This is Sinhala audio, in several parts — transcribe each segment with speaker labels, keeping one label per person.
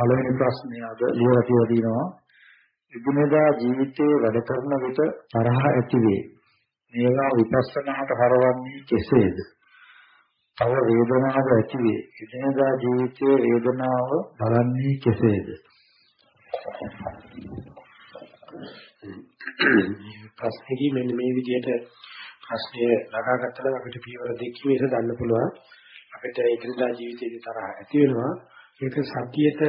Speaker 1: පළවෙනි ප්‍රශ්නේ අද ලියලා කියලා තියෙනවා එදිනෙදා ජීවිතයේ වැඩ කරන විට තරහ ඇති වේ. මේවා විපස්සනාට හරවන්නේ කෙසේද? තව වේදනාවක් ඇති වේ. එදිනෙදා ජීවිතයේ වේදනාව බලන්නේ කෙසේද?
Speaker 2: ප්‍රශ්නේදී මෙන්න මේ විදිහට ප්‍රශ්නය නගාගත්තා නම් අපිට පියවර දෙකකින් මේක ගන්න පුළුවන්. අපිට එදිනදා ජීවිතයේ තරහ ඇති වෙනවා. ඒක සතියට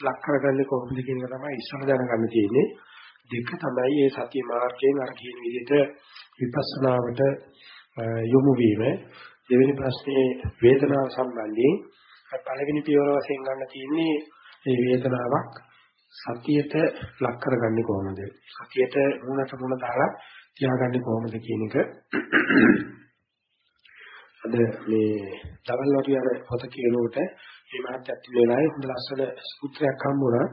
Speaker 2: ලක් කරගන්නේ කොහොමද කියන එක තමයි ඉස්සර දැනගන්න තියෙන්නේ. දෙක තමයි මේ සතිය මාර්ගයෙන් අර කියන විදිහට විපස්සනාවට යොමු වීම. දෙවෙනි ප්‍රශ්නේ වේදනාව සම්බන්ධයෙන් පළවෙනි පියවර වශයෙන් ගන්න තියෙන්නේ මේ වේදනාවක් සතියට ලක් කරගන්නේ කොහොමද? සතියට මුණට මුණ දාලා තියාගන්නේ කොහොමද කියන එක අද මේ දවල් වගේ අර පොත කියනකොට මේ මහත්යත් වෙලාවේ හොඳ ලස්සන සූත්‍රයක් හම්බුණා.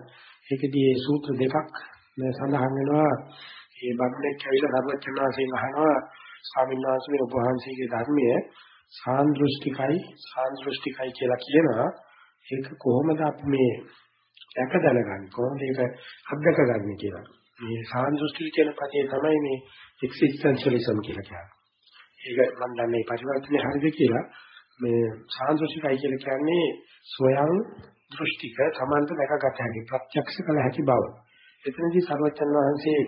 Speaker 2: ඒකෙදී මේ සූත්‍ර දෙකක් සඳහන් වෙනවා. මේ බද්දෙක් ඇවිල්ලා ධර්මචර්යාසයෙන් අහනවා ස්වාමීන් වහන්සේ ඔබ වහන්සේගේ ධර්මය සාන්දෘෂ්ටිකයි සාන්දෘෂ්ටිකයි කියලා කියනවා. ඒක කොහොමද අපි මේ දැක දැනගන්නේ? කොහොමද ඒක අත්දකගන්නේ කියලා. මේ සාන්දෘෂ්ටි කියන පදේ තමයි මේ එක්සිස්ටෙන්ෂලිසම් කියලා කියන්නේ. ඒක මම දන්නේ පරිවර්තනය හරිද කියලා මේ සාන්දෘෂ්ටිකයි කියලා කියන්නේ සොයන් දෘෂ්ටික සමාන්ත දැකගත හැකි ප්‍රත්‍යක්ෂ කළ හැකි බව. එතනදී සර්වචන් වහන්සේ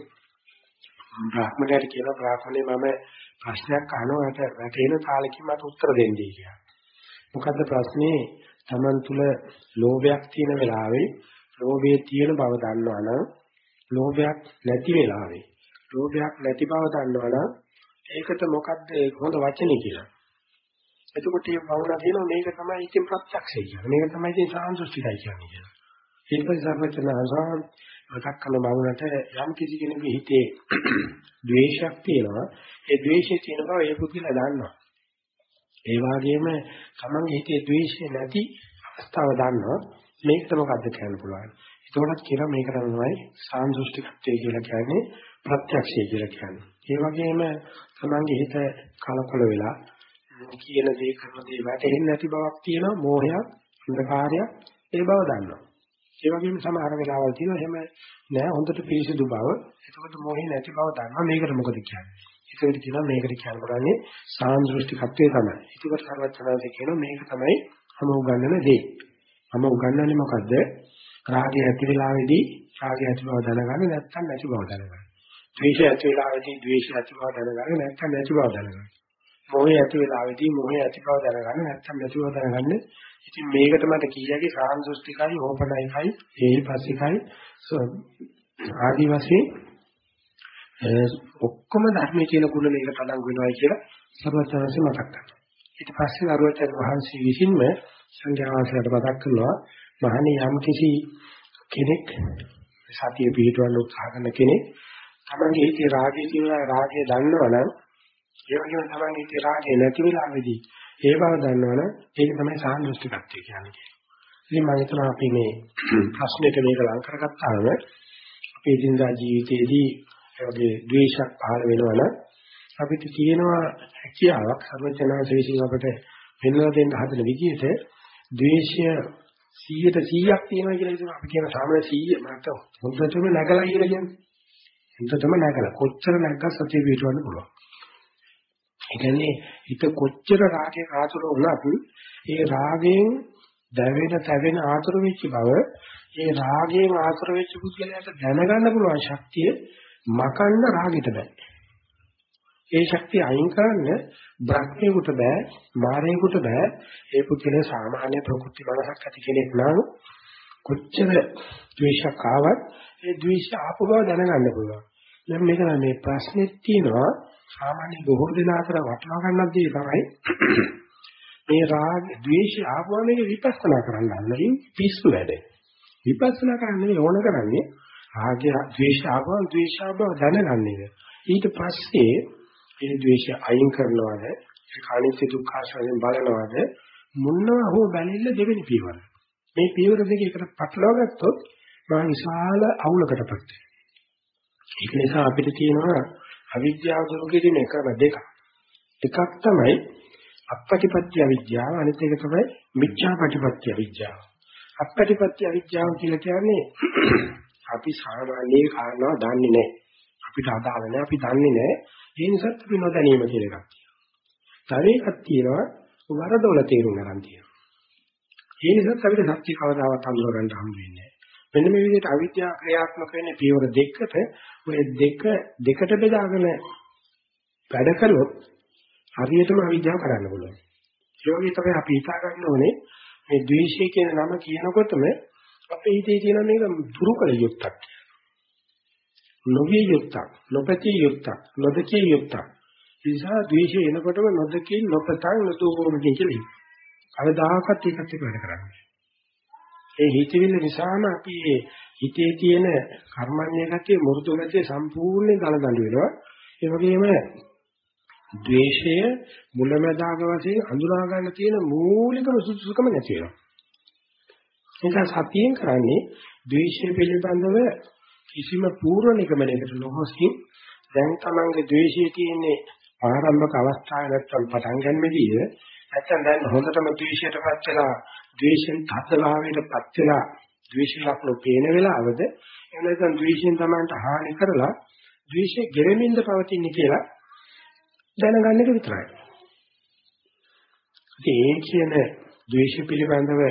Speaker 2: බ්‍රාහ්මණයට කියන බ්‍රාහ්මණය මම ප්‍රශ්නයක් අහනවාට වැටෙන තාලෙකින් මට උත්තර දෙන්නයි කියලා. මොකද්ද ප්‍රශ්නේ? Taman තුල ලෝභයක් තියෙන වෙලාවේ ලෝභයේ තියෙන බව දන්නවනම් ලෝභයක් නැති වෙලාවේ ලෝභයක් නැති බව දන්නවනම් ඒකට මොකද්ද හොඳ වචනේ කියලා. එතකොට මේ වුණා කියනවා මේක තමයි ඉතින් ප්‍රත්‍යක්ෂය කියන්නේ. මේක තමයි ඉතින් සාන්දෘෂ්ටිකයි කියන්නේ කියලා. ඊට පස්සේ සර්වචනහසන් මතක් කළ බවුනට යම් කිසි කෙනෙකුගේ හිතේ ද්වේෂයක් තියෙනවා. ඒ ද්වේෂය තියෙන බව ඒ පුදුලා දන්නවා. ඒ වගේම තමන්ගේ හිතේ ද්වේෂය නැති අවස්ථාව දන්නවා. මේකට මොකද්ද කියන්න පුළුවන්. ඒකෝටත් කියනවා මේක තමයි සාන්දෘෂ්ටිකත්වය කියලා කියන්නේ ප්‍රත්‍යක්ෂය කියලා කියන්නේ. ඒ වගේම තමන්ගේ හිත කලකොල වෙලා කියන දේ කරන දේ වැටෙන්නේ නැති බවක් තියෙනවා මෝහයක් අන්ධකාරයක් ඒ බව දන්නවා. ඒ වගේම සමහර වෙලාවල් තියෙනවා එහෙම නෑ හොඳට පිරිසිදු බව. එතකොට මෝහේ නැති බව දන්නවා. මේකට මොකද කියන්නේ? ඒකට කියනවා මේකට කියන්න බලන්නේ සාන්දෘෂ්ටිකත්වයේ තමයි. ඒකට සර්වඥාන්සේ කියනවා මේක තමයි හැම උගන්වන දේ. හැම උගන්වන්නේ මොකද්ද? රාගය ඇති වෙලාවේදී රාගය ඇති බව දැනගන්න නැත්නම් නැති බව දැනගන්න. ද්වේෂය ඇති වෙලාවේදී ද්වේෂය ඇති බව දැනගන්න නැත්නම් නැති බව දැනගන්න. මොහේ ඇති වෙලාවේදී මොහේ ඇති බව දැනගන්න නැත්නම් නැති බව දැනගන්න. ඉතින් මේකට මට කීයගේ සාන්දෘෂ්ටිකයි ඕපනයිකයි හේපස්සිකයි ආදි වශයෙන් ඔක්කොම ධර්මයේ තියෙන ගුණ මේකට අඩංගු වෙනවා කියලා සර්වචනසේ මතක් කරනවා. ඊට පස්සේ අරුවචන වහන්සේ විසින්ම සංඝයා වහන්සේලාට මතක් කරනවා මහණේ යම් කිසි කෙනෙක් සතිය පිළිටවන්න උත්සාහ කරන කෙනෙක් තමන්ගේ හිතේ රාගය කියලා රාගය දන්නවනම් ඒ වගේම තමන්ගේ හිතේ රාගය නැති වෙලාවේදී ඒ බව දන්නවනම් ඒක තමයි සාන්දෘෂ්ටිකත්වය කියන්නේ. ඉතින් මම හිතනවා අපි මේ ප්‍රශ්නෙට මේක ලං කරගත්තාම අපේ දිනදා ජීවිතයේදී ඒ වගේ ද්වේෂයක් පහළ වෙනවනම් අපිට තියෙනවා හැකියාවක් සර්වචනාංශ විසින් අපට පෙන්වලා දෙන්න හදන විදිහට ද්වේෂය 100ට 100ක් තියෙනවා කියලා හිතනවා. අපි කියන සාමාන්‍ය 100 මට හොඳටම නැගලා කියලා කියන්නේ. හොඳටම නැගලා කොච්චර නැග්ගත් සතිය පිටවන්න පුළුවන් ඒ කියන්නේ හිත කොච්චර රාගයේ ආතුර වුණත් ඒ රාගයෙන් දැවෙන තැවෙන ආතුර වෙච්ච බව ඒ රාගයෙන් ආතුර වෙච්ච පුද්ගලයාට දැනගන්න පුළුවන් ශක්තිය මකන්න රාගෙට බෑ. ඒ ශක්තිය අයින් කරන්න බ්‍රහ්මේකට බෑ, මාරේකට බෑ. ඒ පුද්ගලයා සාමාන්‍ය ප්‍රකෘති මනසක් ඇති කෙනෙක් නම් කොච්චර ද්වේෂයක් ආවත් ඒ ද්වේෂය ආපු බව දැනගන්න පුළුවන්. දැන් මේක මේ ප්‍රශ්නේ තියෙනවා සාමාන්‍ය බොහෝ දෙනා අතර වටවා ගන්නක් දී තමයි මේ රාග ද්වේෂය ආපුවා මේක විපස්සනා කරන්න හදන පිස්සු වැඩ. විපස්සනා කරන්නේ ඕන කරන්නේ රාගය ද්වේෂය ආපුවා ද්වේෂය බව දැනගන්න එක. ඊට පස්සේ මේ ද්වේෂය අයින් කරනවාද ඒ කාණිච්ච දුක්ඛ ආශ්‍රයෙන් බලනවාද මුන්නවා හෝ බැලෙන්න දෙවෙනි පියවර. මේ පියවර දෙක එකට පටලවා ගත්තොත් මා විශාල අවුලකටපත් වෙනවා. ඒක නිසා අපිට තියෙනවා අවිද්‍යාව දුරු කිරීම එකම දෙකක්. එකක් තමයි අපපටිපත්‍ය අවිද්‍යාව අනිත් එක තමයි මිච්ඡාපටිපත්‍ය අවිද්‍යාව. අපපටිපත්‍ය අවිද්‍යාව කියලා කියන්නේ අපි සාමාන්‍ය කාරණා දන්නේ නැහැ. අපිට අදාළ නැහැ. අපි දන්නේ නැහැ. ඒ නිසා අපි නොදැනීම කියලා එකක් තියෙනවා. තව එකක් තියෙනවා වරදොල තේරුම් ගන්න තියෙනවා. ඒ නිසා අපිට සත්‍ය කවදාවත් හඳුනා ගන්න හම්බ වෙන්නේ නැහැ. මෙන්න මේ විදිහට අවිද්‍යාව ක්‍රියාත්මක වෙන්නේ පියවර දෙකකට ඔය දෙක දෙකට බෙදාගෙන වැඩ කළොත් හරියටම අවිද්‍යාව කරන්න පුළුවන්. ඒ වගේ තමයි අපි හිතා ගන්න ඕනේ මේ ද්වේෂය කියන නම කියනකොටම අපේ හිතේ තියෙන මේක දුරු කළ යුක්තක්. නොවිය යුක්තක්, නොපැතිය යුක්තක්, නොදකිය යුක්තක්. ඒ නිසා ද්වේෂය එනකොටම නොදකින් නොපතන් නොදෝමකින් කියලා. කවදාකවත් ඒකත් එක්ක වැඩ කරන්නේ. ඒ හිතවිල්ල නිසාම අපි හිතේ තියෙන කර්මන්නේ ගැතිය මුරුදු ගැතිය සම්පූර්ණයෙන් ගලදඬු වෙනවා. ඒ වගේම ද්වේෂය මුලැමැදාග වශයෙන් අඳුනා ගන්න තියෙන මූලිකම සුසුකම නැති වෙනවා. ඒක සතියෙන් කරන්නේ ද්වේෂය පිළිබඳව කිසිම පූර්ව නිගමනයකට නොහොසින් දැන් තමන්ගේ ද්වේෂයේ තියෙන්නේ ආරම්භක අවස්ථාවේ නැත්තම් පටන් ගන්නෙදී නැත්තම් දැන් හොඳටම ද්වේෂයටපත් වෙලා ද්වේෂෙන් තත්ත්වභාවයටපත් වෙලා ද්වේෂ ලක්ෂණ පේන වෙලාවද එහෙම නැත්නම් ද්වේෂයෙන් තමන්ට හානි කරලා ද්වේෂය ගෙරෙමින්ද පවතින්නේ කියලා දැනගන්න එක විතරයි. ඉතින් ඒ කියන ද්වේෂ පිළිබඳව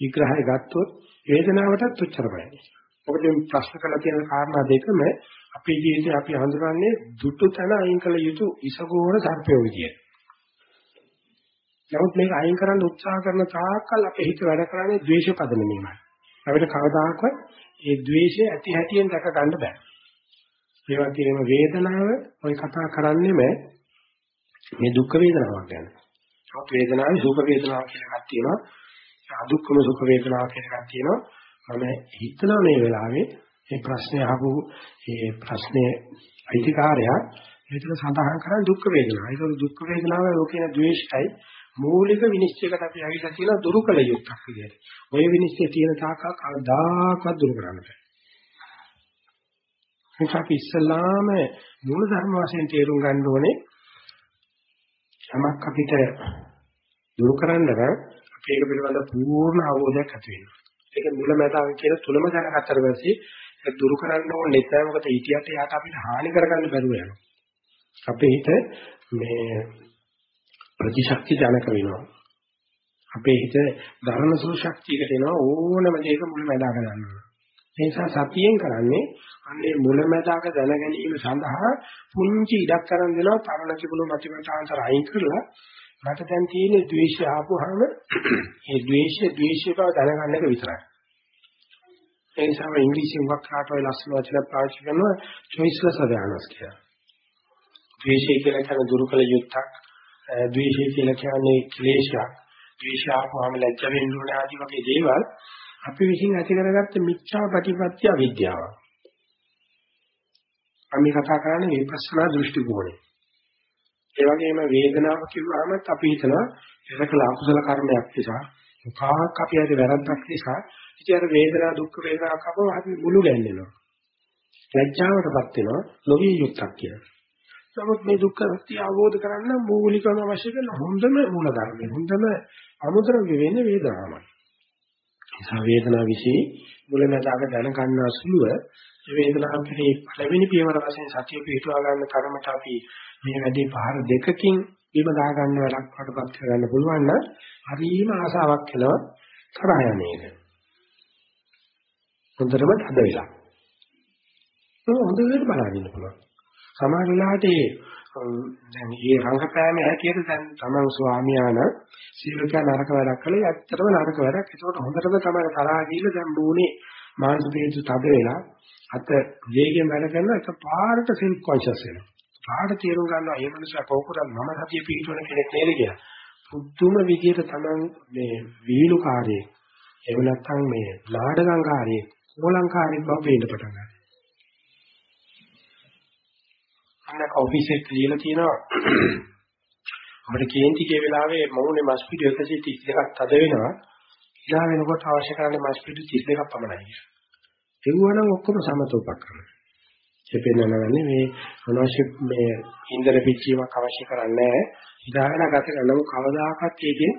Speaker 2: විග්‍රහය ගත්තොත් වේදනාවටත් උච්චරමයි. මොකද මේ ප්‍රශ්න කරලා තියෙන කාරණා දෙකම අපේ ජීවිතේ අපි හඳුනන්නේ දුටු තැන අයින් කළ යුතු ඉසගෝර සර්පයෝ විදියට. නමුත් මේක අයින් කරන්න උත්සාහ කරන තාක්කල් අපේ හිත වැඩ කරන්නේ ද්වේෂ පදනමයි. අපිට කවදාකවත් ඒ ද්වේෂය ඇති හැටියෙන් දැක ගන්න බෑ. ඒ වගේම වේදනාව ඔය කතා කරන්නේම මේ දුක් වේදනාවක් ගැන. සත් වේදනාවේ සුඛ වේදනාවක් කියලා එකක් තියෙනවා. අදුක්කම සුඛ වේදනාවක් කියලා එකක් තියෙනවා. මම හිතනවා මේ වෙලාවේ මේ ප්‍රශ්නේ අහපු මේ ප්‍රශ්නේ අයිතිකාරයා ඒකට සඳහන් කරන්නේ දුක් වේදනාව. ඒක දුක් වේදනාව ලෝකේන ද්වේෂයි මූලික විනිශ්චයකට අපි ඇවිල්ලා තියෙන දුරුකල යුක්තක් විදියට. ওই විනිශ්චය තියෙන තාකා කවදාකවත් දුරු කරන්න බෑ. ඒක අපි ඉස්සලාම මූල ධර්ම වශයෙන් තේරුම් ගන්න ඕනේ යමක් අපිට දුරු කරන්න නම් අපි ඒක පිළිබඳ පූර්ණ අවබෝධයක් ඇති වෙනවා. ඒක මුලමදාව කියන තුනම දැනගත්තට පස්සේ ඒක දුරු කරන්න ඕනේ නැහැ මොකද ඊටියට යාට අපිට හානි කරගන්න බැරුව යනවා. අපේ හිත මේ ප්‍රතිශක්ති ජනක වෙනවා. අපේ හිත ධර්ම සුළු ශක්තියකට එනවා ඕනම දෙයක මුලමදාග ගන්නවා. ඒ නිසා සතියෙන් කරන්නේ අන්නේ මුලැමැදාක දැන ගැනීම සඳහා පුංචි ඉඩක් කරන් දෙනවා පරණ තිබුණු මතිමතාන්තර අයින් කරලා මට දැන් තියෙන ද්වේෂය ආපුවාම ඒ ද්වේෂය ද්වේෂය බව දැනගන්න එක විතරයි. ඒ නිසා ඉංග්‍රීසියෙන් වක්කාට ඔය ලස්සන වචන පාවිච්චි කරනවා choiceless awareness කියලා. ද්වේෂය කියලා කියන දුරුකල යුක්තක් ද්වේෂය කියලා කියන්නේ ක්ලේශයක්. ද්වේෂය ආපුවාම ලැජ්ජ වෙන්න ඕන ආදි වගේ දේවල් අපි විසින් ඇති කරගත්ත මිච්ඡා ප්‍රතිපත්‍ය අවිද්‍යාව. අපි කතා කරන්නේ විපස්සනා දෘෂ්ටි කෝණය. ඒ වගේම වේදනාව කිව්වහම අපි හිතනවා ඒක අකුසල කර්මයක් නිසා මොකක් අපි හරි වැරද්දක් නිසා ඉතින් අර වේදනා දුක් වේදනාවක් අපව අපි මුළු ගැන්වෙනවා. ලැජ්ජාවටපත් වෙනවා නොවිය යුක්තක් කියලා. නමුත් මේ දුක්ඛ සත්‍ය අවබෝධ කරගන්න මූලිකම අවශ්‍ය කරන හොඳම මූල ධර්මය. හොඳම අමුද්‍රව්‍ය වෙන්නේ වේදනාවයි. නිසා වේදනාව વિશે මුලමදාක දැන ගන්නා සුළුව මේ වේදනාව කෙරේ පළවෙනි පියවර වශයෙන් සතිය පිටවා ගන්න තරමට අපි මේ වැඩි පහර දෙකකින් බිම දා ගන්න වැඩක් වඩපත් කරගන්න පුළුවන් නම් හරිම ආසාවක් වෙනවා තරහ යන්නේක. හොඳටම හද වෙලා. ඒක හොඳට බලන්න ඉන්න පුළුවන්. සමහර වෙලාවට දැන් මේ රංගපෑමේ හැටියට දැන් තමන් ස්වාමියාන සීලක නරක වැඩක් කළේ ඇත්තටම නරක වැඩක්. ඒකට හොඳටම තමයි තරහා ගිහිල්ලා දැන් බෝනේ මානසික හේතු තද වෙලා අත වේගයෙන් වැඩ කරන එක පාරට සෙල්ෆ් කොන්ෂස් වෙනවා. පාරට තේරුම් ගන්නවා මේ මනුස්සයා කවුරුද මම සතිය පිටවන කෙනෙක් නේද කියලා. පුදුම විදියට තමන් මේ වීලුකාරයේ එහෙම නැත්නම් මේ නාඩගංකාරයේ කෝලංකාරයේ බව පේන්න පටන් ගන්නවා. අන්න ඔෆිස් එකේ ලියලා තියෙනවා අපිට කේන්ති කිය වෙලාවේ මොහොනේ මස් පිටු 132ක් තද වෙනවා. ඉලා වෙනකොට අවශ්‍ය කරන්නේ මස් පිටු 32ක් පමණයි කියලා. ඒවනම් ඔක්කොම සමතෝපක්‍රම. දෙපෙන්නනවන්නේ මේ අනවශ්‍ය මේ ඉන්දර පිච්චීමක් අවශ්‍ය කරන්නේ නැහැ. ඉදාගෙන ගත කරනම කවදාකවත් ඒකේ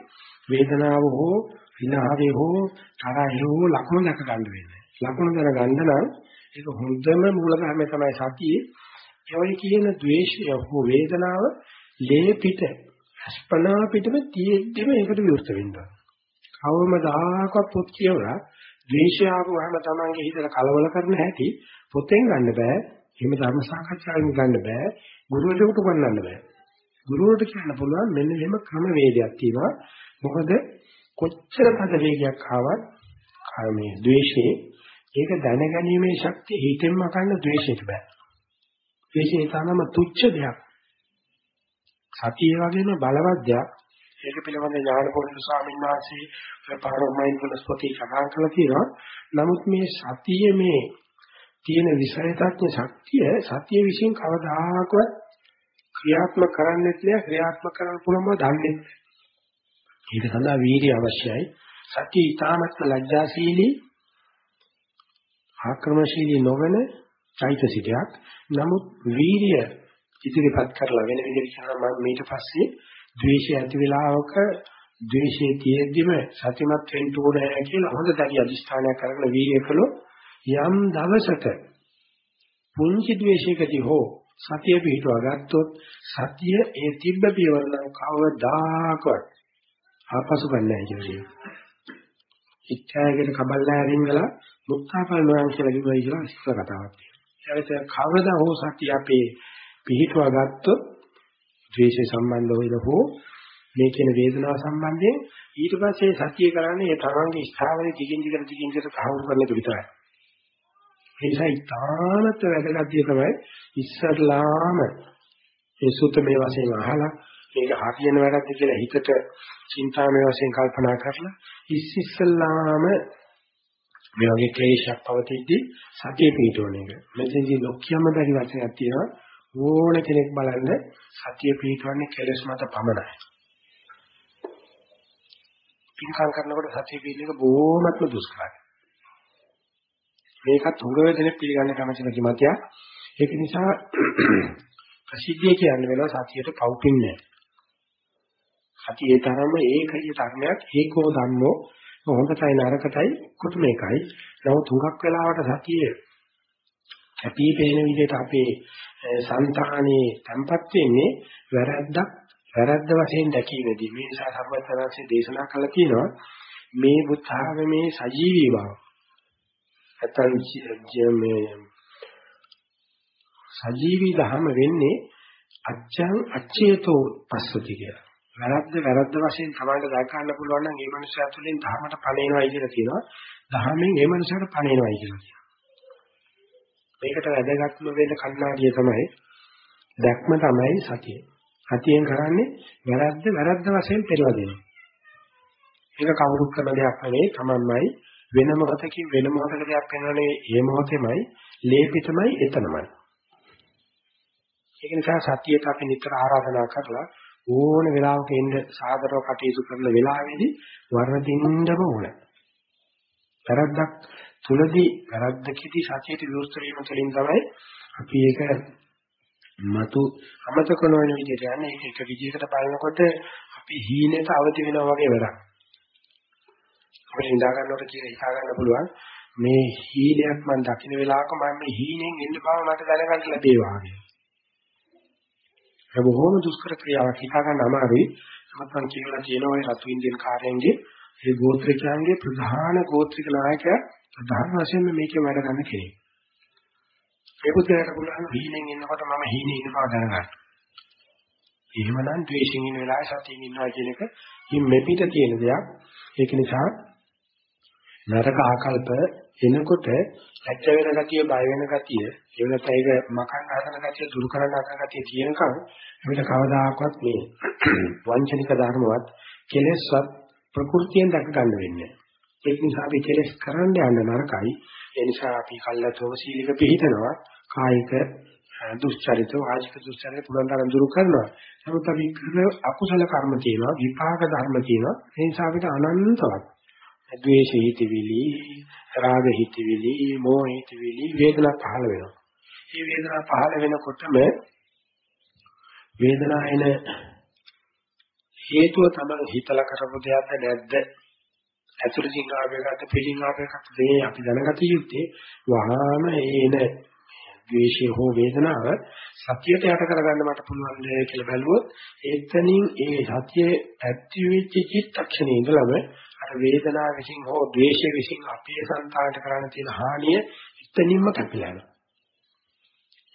Speaker 2: වේදනාව හෝ විනාවේ හෝ තරහේ හෝ ලකුණු දැක ගන්න වෙන්නේ. ලකුණු දැන ගන්න නම් ඒක හොඳම මූල ධර්මය තමයි සතියේ. ඒ කියන ද්වේෂය හෝ වේදනාව ලේ පිට අස්පනා පිටම තියෙද්දිම ඒකට විවෘත වෙනවා. කවමදාකවත් පොත් කියවලා ද්වේෂය ආවම තමන්ගේ හිතට කලබල කරන හැටි පොතෙන් ගන්න බෑ. එහෙම ධර්ම සාකච්ඡාවෙන් ගන්න බෑ. ගුරුවරයෙකුට ගන්නන්න බෑ. ගුරුවරට කියන්න පුළුවන් මෙන්න මෙහෙම ක්‍රම වේදයක් තියෙනවා. මොකද කොච්චර පද වේගයක් ආවත් කාමයේ ද්වේෂේ ඒක දැනගැනීමේ ශක්තිය හිතෙන්ම ගන්න ද්වේෂයට බෑ. ද්වේෂය තාම තුච්ච දෙයක්. සතිය වගේම බලවත් දෙයක්. ඒක පිළිබඳ ඥානපෝෂණ ස්වාමීන් වහන්සේ පාරමයින්ඩ්ෆුල්නස් පොතේ සඳහන් කළා තියෙනවා. නමුත් මේ සතිය මේ තියෙන විෂයතඥ ශක්තිය සතිය විසින් කවදාකවත් ක්‍රියාත්මක කරන්නේ නැහැ ක්‍රියාත්මක කරන්න පුළුවන්ව දන්නේ ඒක සඳහා වීර්ය අවශ්‍යයි සතිය ඊටාමත් ලැජ්ජාශීලී ආක්‍රමණශීලී නොවන චෛතසිකයක් නමුත් වීර්ය ඉදිරිපත් කරලා වෙන විදිහට කියනවා මම ඊට පස්සේ ද්වේෂය ඇති වෙලාවක ද්වේෂයේ තියෙද්දිම සතිමත් වෙන්න ඕනේ කියලා හොඳ දැඩි අදිස්ථානයක් කරගෙන වීර්ය කළොත් යම් දවසක පුංචි ද්වේෂයකදී හෝ සතිය පිටවා ගත්තොත් සතිය ඒ තිබ්බ පියවර නම් කවදාකවත් ආපසු ගන්නෑ කියන්නේ. ඉච්ඡායකට කබල්ලා ඇරින්ගලා මුක්තාපල් නොයන් කියලා කිව්වයි කියලා ඉස්සර කතාවක් තියෙනවා. ඒකට කවදා හෝ සතිය අපේ පිටවා ගත්තොත් ද්වේෂය සම්බන්ධ වෙල හෝ මේ කියන වේදනාව සම්බන්ධයෙන් ඊට පස්සේ සතිය කරන්නේ ඒ තරංගේ ස්ථාවරයේ දිගින් දිගට දිගින් දිගට තහවුරු කරන එක විතරයි. ඒ නිසා ඉතාමත් වැදගත් දේ තමයි ඉස්සරලාම ඒ සූත්‍රමේ වශයෙන් අහලා මේක හරියන වැඩක්ද කියලා හිතට චින්තාමය වශයෙන් කල්පනා කරලා ඉස්සෙල්ලාම මේ වගේ ක්ලේශයක් පවතිද්දී සතිය පිටවන එක. මෙතෙන්දී ලොක්කියම බැරි වචනයක් තියෙනවා ඕන කෙනෙක් බලන්න සතිය පිටවන්නේ කෙලෙස් මත පමණයි. පින්කම් කරනකොට සතිය පිටවන එක බොහොමත්ම දුෂ්කරයි. මේකත් හුඟ දෙනෙක් පිළිගන්න කැමති නැති මතයක්. ඒක නිසා ප්‍රසිද්ධිය කියන්නේ වෙනවා සතියට පවුපින් නැහැ. සතියේ තරම ඒකීය ධර්මයක් ඒකෝ ධම්මෝ හොඳටයි නරකටයි කොට මේකයි. නමුත් හුඟක් වෙලාවට සතිය කැපී පෙනෙන විදිහට අපේ సంతානේ තැම්පත් වෙන්නේ වැරද්දක් වැරද්ද වශයෙන් දැකීමේදී මේ නිසා සර්වඥාන්සේ දේශනා කළා කියනවා මේ බුද්ධ ආගමේ සජීවී බව නැත්නම් මේ සජීවී ධර්ම වෙන්නේ අච්ඡං අච්ඡේතෝ පස්සති කියලා. වැරද්ද වැරද්ද වශයෙන් තමයි දා ගන්න පුළුවන් නම් ඒ මනුස්සයා තුළින් ධර්මයට පණේනවයි කියලා කියනවා. ධර්මයෙන් ඒ මනුස්සයාට පණේනවයි කියලා කියනවා. මේකට වැදගත්ම වෙන කන්නාඩිය තමයි දැක්ම තමයි සතිය. සතියෙන් කරන්නේ වැරද්ද වැරද්ද වශයෙන් පෙරවදිනවා. ඒක කවුරුත් කරන දෙයක් නෙවෙයි තමන්මයි වෙන මොහොතකින් වෙන මොහොතක දෙයක් වෙනවනේ ඒ මොහොතේමයි ලේපිතමයි එතනමයි ඒක නිසා සතියට අපි නිතර ආරාධනා කරලා ඕන වෙලාවක එන්න සාදරව කටයුතු කරන වෙලාවෙදී වර්ධින්නම ඕන. වැරද්දක් තුලදී වැරද්දකදී සතියට විවෘත වීම තුළින් තමයි අපි ඒක මතු අමතක නොවන විදිහට යන්නේ ඒක එක විදිහකට බලනකොට අපි හීනෙට අවදි වෙනවා වගේ වැඩක්. අපිට හිතා ගන්නකොට කියලා හිතා ගන්න පුළුවන් මේ හීනයක් මම දකින්න වෙලාවක මම මේ හීනෙන් එන්න බව මට දැනගන්න ලැබේවා කියලා. ඒ බොහොම දුෂ්කර ක්‍රියාවක් හිතා ගන්න අමාරුයි. මම කියලා තියෙනවා ඒ රතු ඉන්දියන් කාර්යයන්ගේ ඒ ගෝත්‍රිකයන්ගේ ප්‍රධාන ගෝත්‍රික നായකයා ප්‍රධාන වශයෙන් මේකේ වැඩ ගන්න කෙනෙක්. ඒ පුද්ගලයාට පුළුවන් හීනෙන් ඉන්නකොට මම හීනේ ඉන්න බව දැනගන්න. එහෙමනම් ද්වේෂයෙන් ඉන්න වෙලාවේ සතියෙන් ඉන්නවා කියන එක හිම් මෙපිට තියෙන දෙයක්. ඒක නිසා නරක ආකල්ප එනකොට ඇච්ච වෙන ගතිය, බය වෙන ගතිය, ඒ වෙනත් ඒක මකන්න හදන ගතිය, දුරු කරන්න හදන ගතිය තියෙනකන් අපිට කවදාකවත් මේ වංචනික ධර්මවත් කෙලෙස්වත් ප්‍රകൃතියෙන් දැක ගන්න වෙන්නේ. ඒක නිසා අපි කෙලෙස් කරන්න යන්න නරකයි. ඒ නිසා අපි කල්ලාතෝම සීලික පිළිතනවා කායික දුස්චරිත වාචික දුස්චරිත පුරන් තරම් දුරු කරනවා. නමුත් අපි කරන අකුසල කර්ම තියෙනවා, විපාක ධර්ම තියෙනවා. ඒ නිසා අපිට අනන්තවත් ද්වේෂ හිතවිලි, රාග හිතවිලි, මෝහ හිතවිලි වේදනා පහළ වෙනවා. මේ වේදනා පහළ වෙනකොටම වේදනාව එන හේතුව තමයි හිතලා කරපු දෙයක්ද නැද්ද ඇතුළතින් ආපේකට පිටින් ආපේකට මේ අපි දැනගත යුත්තේ වහාම එන ද්වේෂය හෝ වේදනාව සතියට යට කරගන්න මට පුළුවන් නෑ කියලා බැලුවොත් එතනින් ඒ සතියේ ඇති වෙච්ච චිත්තක්ෂණේ ඉඳලම අර වේදනාව විසින් හෝ ද්වේෂය විසින් අපේ සංතානට කරන්න තියෙන හානිය එතනින්ම කැපිලා යනවා.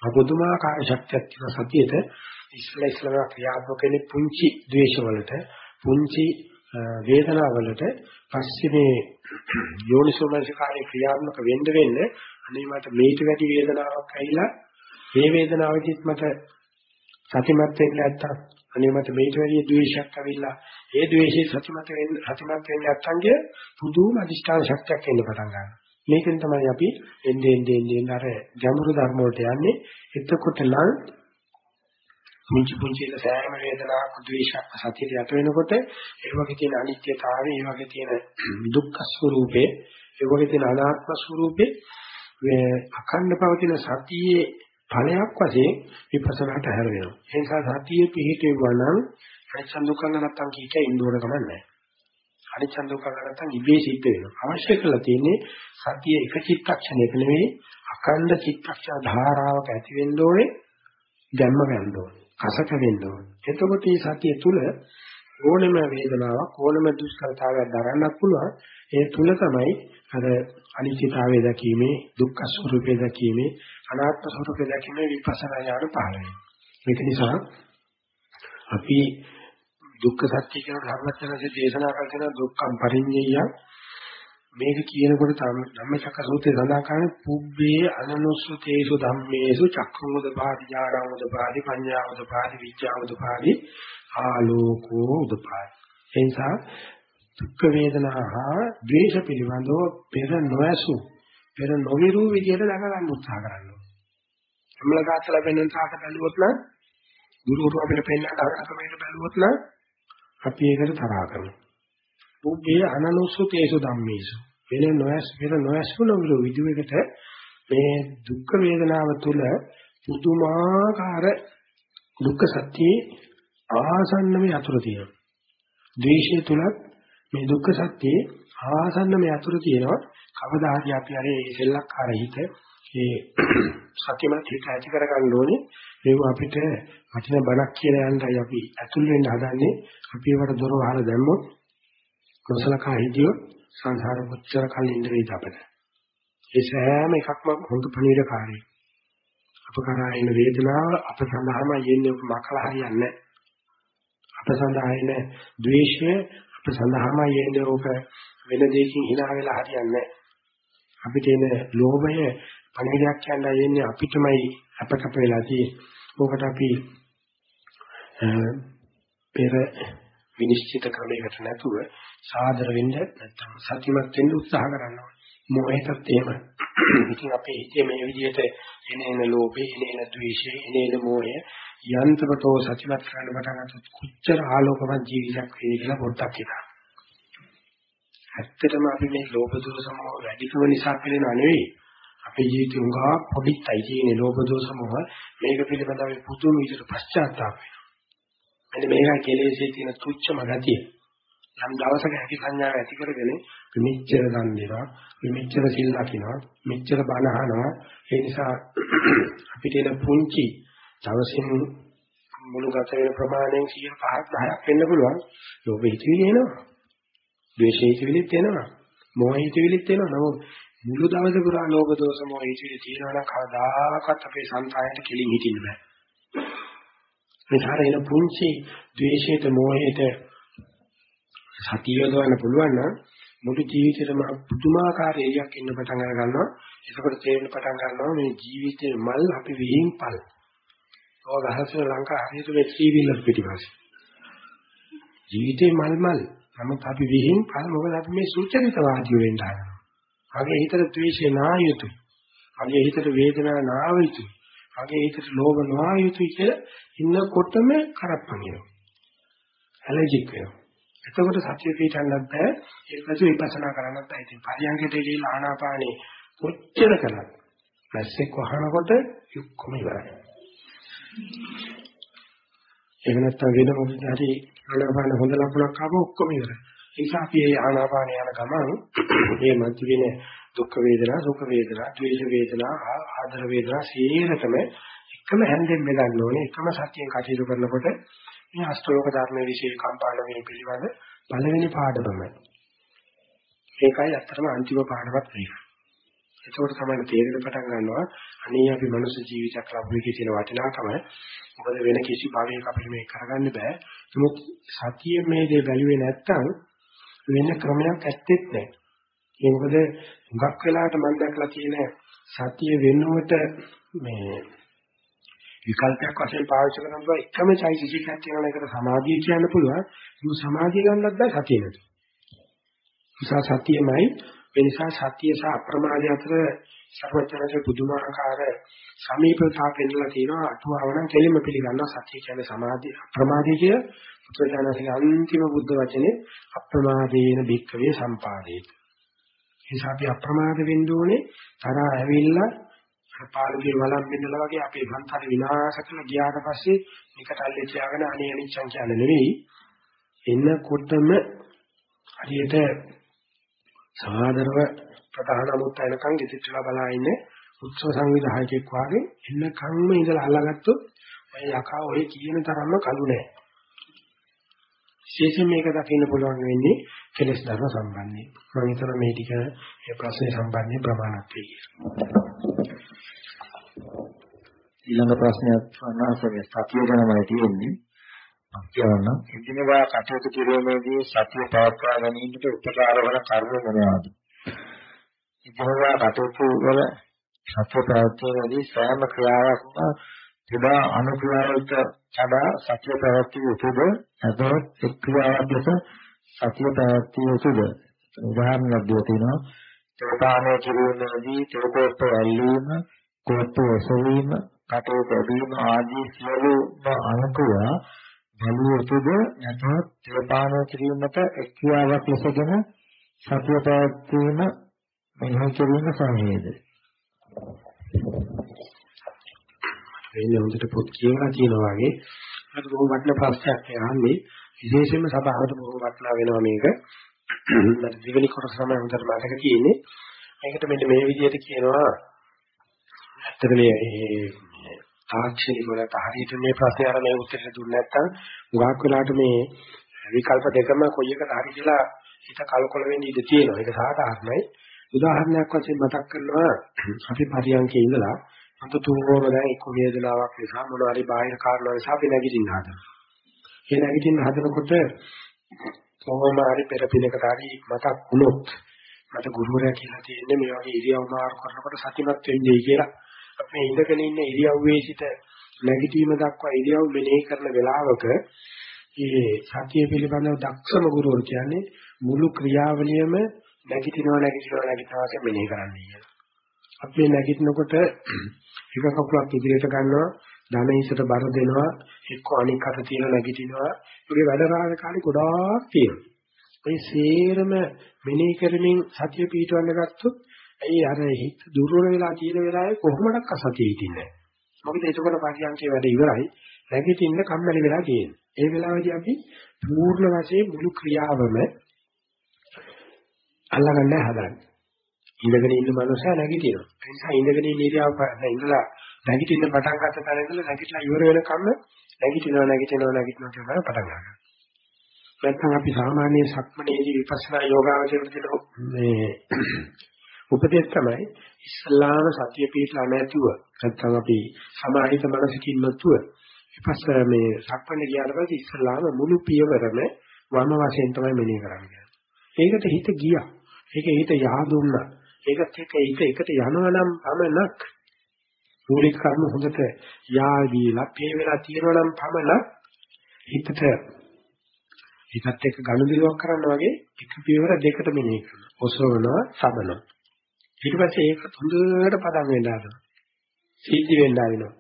Speaker 2: අබුදුමාකාර ශක්තියක් තියෙන සතියේට ඉස්සලා ඉස්සලා ක්‍රියාත්මක වෙන්නේ පුංචි ද්වේෂවලට පුංචි වේදනාවලට පස්සේ මේ යෝනිසෝමනසිකාරී ක්‍රියාත්මක වෙන්න වෙන්න අනේ මට මේට වැඩි වේදනාවක් ඇවිලා මේ වේදනාවෙදිත් මට සතිමත් වෙන්න නැත්තම් අනේ මට මේට වැඩි ද්වේෂයක් ඇවිල්ලා ඒ ද්වේෂේ සතිමත් වෙන්න සතිමත් වෙන්න නැත්තම් කිය පුදුම අදිෂ්ඨාන ශක්තියක් එන්න පටන් ගන්නවා. මේකෙන් තමයි අපි එන්නේ එන්නේ එන්නේ අර ගැඹුරු ධර්ම වලට යන්නේ. එතකොට නම් මුංචි පුංචි සෑම වේදනාවක් ද්වේෂයක් සතියට යට වෙනකොට ඒ වගේ තියෙන අනිත්‍යතාවය ඒ වගේ තියෙන දුක්ඛ ස්වરૂපේ ඒ වගේ තියෙන අනාත්ම ස්වરૂපේ අඛණ්ඩ පවතින සතියේ ඵලයක් වශයෙන් විපස්සනාට හැර වෙනවා. ඒ නිසා සතිය පිහිටෙවුවා නම් අනිච්ච දුක්ඛ නැත්තම් කීක ඉන්නවර ගමන් නැහැ. අනිච්ච දුක්ඛ නැත්තම් ඉබේ සිද්ධ වෙනවා. අවශ්‍ය කරලා තියෙන්නේ සතිය එක චිත්තක්ෂණයක නෙවෙයි අඛණ්ඩ චිත්තක්ෂණ ධාරාවක ඇති වෙන්න ඕනේ, ධම්ම ගන්න ඕනේ, කසක වෙන්න ඕනේ. එතකොට මේ සතිය තුල ඕනම වේදනාවක් ඕනම දුෂ්කරතාවයක් දරන්නත් පුළුවන්. ඒ තුල තමයි අර අනිත්‍යතාවය දැකීමේ, දුක්ඛ ස්වરૂපය දැකීමේ, අනාත්ම ස්වરૂපය දැකීමේ විපස්සනා ඥාන පහළ වෙනවා. ඒක නිසා අපි දුක්ඛ සත්‍ය කියන ධර්මචර්යයේ දේශනා කරන දුක්ඛම් පරිඤ්ඤය මේක කියනකොට ධම්මචක්ක සූත්‍රයේ සඳහන් කරන්නේ පුබ්බේ අනනුස්සතේසු ධම්මේසු චක්ඛුමුදපාදි ඥානමුදපාදි පඤ්ඤාමුදපාදි විඥාමුදපාදි ආලෝකෝ උදපාදි එනිසා දුක් වේදනා හා ද්වේෂ පිළිබඳව පෙර නොඇසු පෙර නොවිරු විදියට දැක ගන්න උත්සාහ කරනවා. සම්මල ගාතල වෙනන් තාක බැලුවොත් නම් ගුරුවරු අපිට පෙන්නන අරකමෙන් බැලුවොත් නම් අපි ඒකට තරහ කරනවා. පුබ්බේ අනනුසුතේසු ධම්මේසු වෙන නොඇස් පෙර නොඇසු නොවිරු විදියකට මේ දුක් වේදනාව තුළ පුදුමාකාර දුක්ඛ සත්‍යයේ ආසන්නම යතුරු තියෙනවා. ද්වේෂය තුලත් මේ දුක්ඛ සත්‍යයේ ආසන්නම යතුරු තියෙනවා. කවදා හරි අපි අර ඒ සෙල්ලක්කාර හිත ඒ සත්‍යමත් හිත ඇති කරගන්න ඕනේ. ඒක අපිට වටින බණක් කියලා යන්නයි අපි ඇතුල් වෙන්න හදන්නේ. අපි ඒවට දොර වහලා දැම්මොත් නොසලකා හිටියොත් සංසාර මුච්චර කල් ඉඳ වේද අපිට. ඒ සෑම එකක්ම හොඳ පණිවිඩකාරී. අප කරා එන වේදනාව අප සඳහාම යන්නේ මකලා හරියන්නේ නැහැ. අප සඳහා එන ද්වේෂය අප සඳහාම යන්නේ ඕක වෙන දෙයකින් hina වෙලා හරියන්නේ අපිට එන ලෝභය පණිවිඩයක් කියන්න යන්නේ අපිටමයි අපකප වෙලා තියෙන්නේ. ඕකට අපි පෙර විනිශ්චිත ක්‍රමයකට නැතුව සාදර වෙන්න නැත්නම් සතිමත් වෙන්න උත්සාහ කරනවා. මොහේතත් එහෙම. ඉතින් අපේ හිතේ මේ විදිහට එනේන ලෝභේ, එනේන ද්වේෂේ, එනේන මොහය යන්ත්‍රපතෝ සතිමත් කරන්න පටන් ගත්තොත් කොච්චර ආලෝකමත් ජීවිතයක් වෙයි කියලා පොඩ්ඩක් හිතන්න. ඇත්තටම අපි මේ ලෝභ දෝෂ සමෝහ වැඩිකම නිසා පිළිනව නෙවෙයි. අපේ ජීවිතේ උඟා පොඩිත්යි තියෙන ලෝභ දෝෂ සමෝහ මේක පිළිබඳව පුදුම විදිහට පශ්චාත්තාප වෙනවා. මෙන්න මේකයි කෙලෙසේ තියෙන තුච්චම ගතිය. යම් දවසක ඇති සංඥාව ඇති කරගෙන මෙච්චර දන් දෙනවා, මෙච්චර සිල් රකින්නවා, මෙච්චර බණ අහනවා. ඒ නිසා අපිට එන පුංචි දවසින් මුළු ගත වෙන ප්‍රමාණයෙන් 5ක් 10ක් වෙන්න පුළුවන්. ලෝභ හිතවිලි එනවා. ද්වේෂ හිතවිලිත් එනවා. මෝහ හිතවිලිත් එනවා. නමුත් මුළු දවස පුරා ලෝභ දෝෂ මෝහ හිතවිලි තියෙනවා නම් කවදාකවත් අපේ සංකායයට කෙලින් හිටින්න බෑ. මේ සාරේන පුංචි ද්වේෂයට මෝහයට සතිය යොදවන්න පුළුවන් නම් මුළු ජීවිතේම පුදුමාකාර එළියක් එන්න පටන් අර ගන්නවා. එතකොට තේරෙන්න පටන් ගන්නවා මේ ජීවිතේ මල් අපි විහිං පල්. ඔය ගහසන ලංකා හරියට මේ ත්‍රිවිල් පිටිපස්සේ. ජීවිතේ මල් මල්. නමුත් අපි විහිං පල් මොකද අපි මේ සුචරිතවාදී වෙන්න හදනවා. අගේ හිතට ද්වේෂය නායුතුයි. අගේ හිතට වේදනාව නායුතුයි. අගේ හිතට ලෝභ නායුතුයි කියලා ඉන්නකොටම කරප්පන් වෙනවා. ඇලර්ජික් වෙනවා. එතකොට සත්‍ය පිටන්නත් බෑ. ඒක පස්සේ විපස්සනා කරන්නත් බෑ. ඉතින් පරියන්කට ගිහිල්ලා ආනාපානේ කොච්චර කළත් මැස්සෙක් වහනකොට යුක්කම ඉවරයි. එහෙම නැත්නම් වෙන මොකද හරි ආනාපාන හොඳ ලකුණක් ආවම ඔක්කොම ඉවරයි. ඒ නිසා අපි මේ ආනාපාන යන ගමන් මේ මත වෙන දුක් වේදනා, සුඛ වේදනා, ද්වේෂ වේදනා, ආදර වේදනා සියරටම එකම හැන්දෙන් බෙදන්න ඕනේ. එකම සත්‍යයෙන් කටයුතු කරනකොට මේ අෂ්ටලෝක ධර්මයේ විශේෂ කම්පාණ වේ පිළිබඳ පළවෙනි පාඩමයි. ඒකයි අත්‍තරම අන්තිම පාඩමක් මේක. එතකොට තමයි තේරෙන්න පටන් ගන්නවා අනේ අපි මනුස්ස ජීවිතයක් ලැබුවේ කියන වටිනාකම මොකද වෙන කිසි භවයක අපිට මේක කරගන්න බෑ. නමුත් සතිය මේ දේ බැලුවේ නැත්තම් වෙන ක්‍රමයක් ඇත්තෙත් නැහැ. ඒ මොකද හුඟක් වෙලාවට මම දැකලා තියෙන සතිය වෙනුවට මේ විකල්පයක් වශයෙන් පාවිච්චි කරනවා එකම චෛතසිකයක් තියෙනවා ඒකට සමාධිය කියන්න පුළුවන්. ඒක සමාධිය ගන්නත් බෑ සතිය නැතුව. නිසා සතියමයි ඒ නිසා සතිය සහ අප්‍රමාදය අතර සර්වඥාගේ පුදුමාකාර සමීපතාව පෙන්නලා තියෙනවා අටුවාව නම් කෙලින්ම පිළිගන්නවා සතිය කියන්නේ සමාධිය අප්‍රමාදය කිය පුත්‍රජානකගේ අන්තිම බුද්ධ වචනේ අප්‍රමාදේන භික්කවේ සම්පාදේත නිසා අපි අප්‍රමාද වෙන්න ඕනේ තරහ ඇවිල්ලා පාළුගේ වලම් බින්දලා වගේ අපේ සංතර විනාශ කරලා ගියාට පස්සේ නිකටල්ලේ තියාගෙන අනේ අනිච්චං කියන්නේ නෙවෙයි එන්නකොටම හරියට සාදරව ප්‍රධාන අමුත්ත එනකන් ඉතිරිලා බලා ඉන්නේ උත්සව සංවිධායකෙක් වාගේ එන්නකන්ම ඉඳලා අල්ලගත්තොත් ඔය යකා ඔය කියන තරම්ම කළු නෑ. විශේෂයෙන් මේක දකින්න පුළුවන් වෙන්නේ කෙලස් ධර්ම සම්බන්ධයෙන්. මම හිතන මේ ටික මේ ප්‍රශ්නේ සම්බන්ධයෙන් ප්‍රමාණවත් වෙයි
Speaker 1: ඊළඟ ප්‍රශ්නයක් අනාසරේ සතිය ගැනමයි තියෙන්නේ. කියවන්න. එදිනෙදා කටයුතු කිරීමේදී සතිය පවත්වා ගැනීමට උපකාර වන කර්ම මොනවාද? එදිනෙදා කටයුතු වල සතිය පවත්වීමේදී සෑම ක්‍රියාවක්ම තිබා අනුක්‍රියාවට වඩා සතිය පැවැත්විය යුතුද? නැත්නම් එක් ක්‍රියාවක් ලෙස සතිය පැවැත්විය යුතුද? උදාහරණයක් දෙන්න තියෙනවා. තෝපානය කිරීමේදී තෝකෝප්ප ඇල්ලීම, කෝප්ප එසවීම, කටේ තැබීම ආදී සියලුම අනුක්‍රියා බලුව යුතුද නැත්නම් තේපාන කිරීමට එක් ක්‍රියාවක් ලෙසගෙන සතිය පැවැත්වීම මෙහෙය කිරීම සමයේද
Speaker 2: එන්නේ හොඳට පොත් කියවලා තියෙනවා වගේ. අර බොහොම වටින ප්‍රශ්නයක් අහන්නේ විශේෂයෙන්ම සභාවට බොහොම වටිනා වෙනවා මේක. මට දෙවෙනි කොටස තමයි හොඳට මතක තියෙන්නේ. මේකට මෙන්න මේ විදිහට කියනවා. ඇත්තට මේ තාක්ෂණික වලට හරියට මේ ප්‍රශ්නේ අර මේ උත්තරේ දුන්නේ නැත්නම් උගාක් වෙලාට මේ විකල්ප දෙකම කොයි එකද හරි කියලා හිත කලකොල වෙන්න ඉඩ තියෙනවා. ඒක සාධාරණයි. උදාහරණයක් වශයෙන් මතක් කරනවා. අපි පරියන්කේ ඉඳලා අත තුනෝම දැන් එක්ක වේදනාවක් නිසා මොනවා හරි බාහිර කාරණා නිසා අපි නැගිටින්න හදනවා. ඒ නැගිටින්න හදනකොට කොහොම හරි පෙර පිනකට හරි මතක් වුණොත් මට ගුරුවරයා කියලා තියෙන්නේ මේ වගේ ඉරියව් මාරු කරනකොට සතිමත් වෙන්නේ කියලා. මේ ඉඳගෙන ඉන්න ඉරියව්වේ සිට නැගිටීම දක්වා ඉරියව් මෙනෙහි කරන වෙලාවක මේ සතිය පිළිබඳව දක්ෂම ගුරුවරු කියන්නේ මුළු ක්‍රියාවලියම නැගිටිනවා නැගිටිනවා නැගිටිනවා වශයෙන් මෙනෙහි කරන්නේ කියලා. අපි නැගිටිනකොට එක කකුලක් ඉදිරියට ගන්නවා. ධන හිසට බර දෙනවා. එක්ක අනික් අත තියලා නැගිටිනවා. ඒකේ වැඩ රාජකාරී ගොඩාක් තියෙනවා. මේ සේරම මෙනෙහි කරමින් සතිය පිටවන්න ගත්තොත් ඇයි අර හිත දුර්වල වෙලා තියෙන වෙලාවේ කොහොමඩක් අසතිය හිටින්නේ මොකද එතකොට පරියන්කේ වැඩ ඉවරයි. නැගිටින්න කම්මැලි වෙලා තියෙනවා. ඒ වෙලාවේදී අපි පූර්ණ වශයෙන් මුළු ක්‍රියාවම අල්ලගන්න හදන්නේ ඉඳගෙන ඉන්න මනුස්සයා නැගිටිනවා ඒ නිසා ඉඳගෙන ඉන්න ඉරියව්ව ඉඳලා නැගිටින්න පටන් ගන්න තැන ඉඳලා නැගිටලා ඉවර වෙනකම් නැගිටිනවා නැගිටිනවා නැගිටිනවා කියලා පටන් ගන්නවා නැත්නම් අපි සාමාන්‍ය සක්මණේදී විපස්සනා යෝගාවචරයට මේ උපදේශ තමයි ඉස්ලාම සතිය පිටලා නැතුව නැත්නම් අපි සමාහිත මනසකින් නැතුව විපස්සනා මේ සක්මණ ගියාට පස්සේ ඉස්ලාම මුළු පියවරම වම වශයෙන් තමයි මෙනෙහි කරන්නේ. ඒකට හිත ගියා. ඒක හිත යහදුන්නා. ඒකත් එක්ක හිත එකට යනවා නම් පමණක් මූලික කර්ම හොඳට යාදීලා පේ වෙලා තියෙනවා නම් පමණක් හිතට හිතත් එක්ක ගනුදෙනුවක් කරනවා වගේ එක පියවර දෙකට මෙනෙහි කරනවා. ඔසවනවා, සබනවා. ඊට පස්සේ ඒක හොඳට පදම් වෙන්න හදනවා. සිද්ධි වෙන්න හදනවා.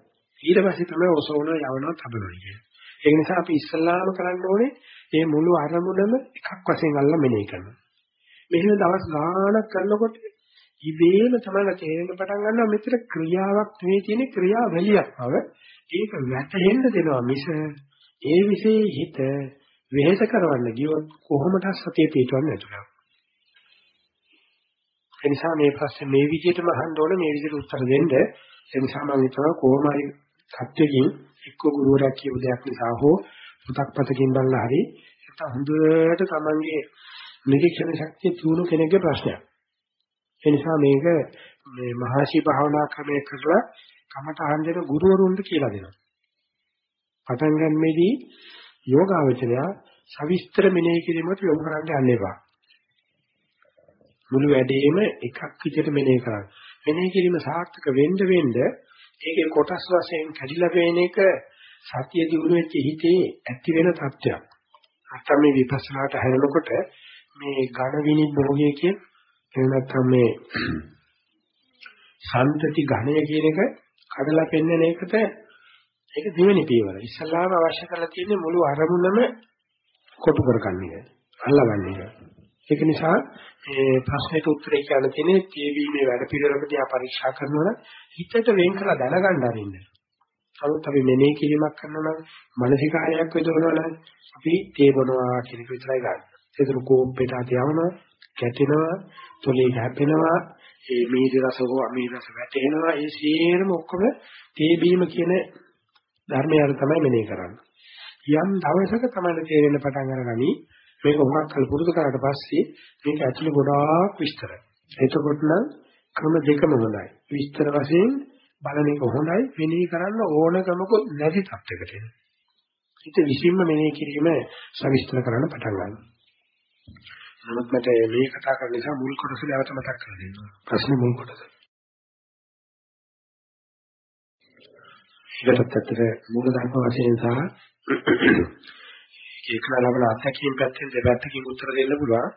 Speaker 2: ඊට පස්සේ තමයි ඔසවන යවනවා තබනවා කියන්නේ. ඒ නිසා අපි ඉස්සල්ලාම කරන්න ඕනේ මේ මුළු අරමුණම එකක් වශයෙන් අල්ල මෙනෙහි කරනවා. මෙහෙම දවස් ගාණක් කරනකොට ඉබේම තමයි තේරෙන්න පටන් ගන්නවා මෙතන ක්‍රියාවක් නෙවෙයි තියෙන්නේ ක්‍රියාවලියක් බව. ඒක වැටහෙන්න දෙනවා මිස ඒ විශේෂ හිත වෙහෙස කරවන්න ගියොත් කොහොමද සතිය පිටවන්නේ නැතුව. ඒ නිසා මේ ප්‍රශ්නේ මේ විදිහටම අහන්න ඕනේ මේ විදිහට උත්තර දෙන්න. ඒ නිසා මම හිතනවා කොහොම හරි සත්‍යකින් එක්ක ගුරුවරයෙක් කියපු දෙයක් නිසා හෝ පුතක් පතකින් බලලා හරි ඒක හොඳට තමන්ගේ නිරීක්ෂණ ශක්තිය තුණු කෙනෙක්ගේ ප්‍රශ්නයක්. ඒ නිසා මේක මේ මහාශී භාවනා ක්‍රමයේ කරලා කමට අහන්දෙන ගුරුවරුන්ට කියලා දෙනවා. පටන් ගන්නෙදී යෝගාවචරය සවිස්තර මෙනෙහි කිරීමට යොමු කරන්න යන්න එපා. මුළු වැඩේම එකක් විදිහට මෙනෙහි කරන්න. මෙනෙහි කිරීම සාර්ථක වෙන්න වෙන්න ඒකේ කොටස් වශයෙන් කැඩිලා පේන එක සතිය දිනු වෙච්ච හිතේ ඇති වෙන තත්ත්වයක්. අත්තම මේ විපස්සනාට හැරෙනකොට මේ ඝන විනිභෝගය කියන එහෙම නැත්නම් මේ සම්තති ඝණය කියන එක කඩලා පෙන්වන එකට ඒක දෙවෙනි පියවර. ඉස්සල්ලාම අවශ්‍ය කරලා තියෙන්නේ මුළු අරමුණම කොටු කරගන්න එක. අල්ලගන්න එක. ඒක නිසා මේ ප්‍රශ්නෙට උත්තරේ කියන්න තියෙන්නේ තේවීමේ වැඩ පිළිවෙලකදී ආ පරීක්ෂා කරනවා හිතට වෙන් කරලා දැනගන්න අරින්න. නමුත් අපි මෙනෙහි කිරීමක් කරනවා නම් මානසිකාරයක් වෙදවනවා නම් අපි තේ බොනවා කියන එක විතරයි ගන්න. ඒතර කෝප්පේට අතියවනවා, කැටෙනවා, තොලේ හැපෙනවා, ඒ මීදි රස හෝ අමීදි රස වැටෙනවා. ඒ සියරම ඔක්කොම තේ බීම කියන ධර්මයන් තමයි මෙනෙහි කරන්නේ. යම් දවසක තමයි තේරෙන්න පටන් අරගනි මේක හුඟක් කල් පුරුදු කරාට පස්සේ මේක ඇතුලේ ගොඩාක් විස්තර. එතකොට නම් ක්‍රම දෙකම හොඳයි. විස්තර වශයෙන් බලන එක හොඳයි මෙනෙහි කරන්න ඕනකමකුත් නැති තත්යකට එනවා. හිත විසින්ම මෙනෙහි කිරීම සවිස්තර කරන්න පටන් ගන්නවා. නමුත් මට මේ කතා කරන නිසා මුල් කොටස නැවත මතක් කරලා දෙන්න. ප්‍රශ්නේ මුල් කොටස. ඒකටත් ඇත්තට මූල ධර්ම වශයෙන් සහ ඒක ලබන අත්දැකීම් පැත්තෙන් දෙපැත්තකින් උත්තර දෙන්න පුළුවන්.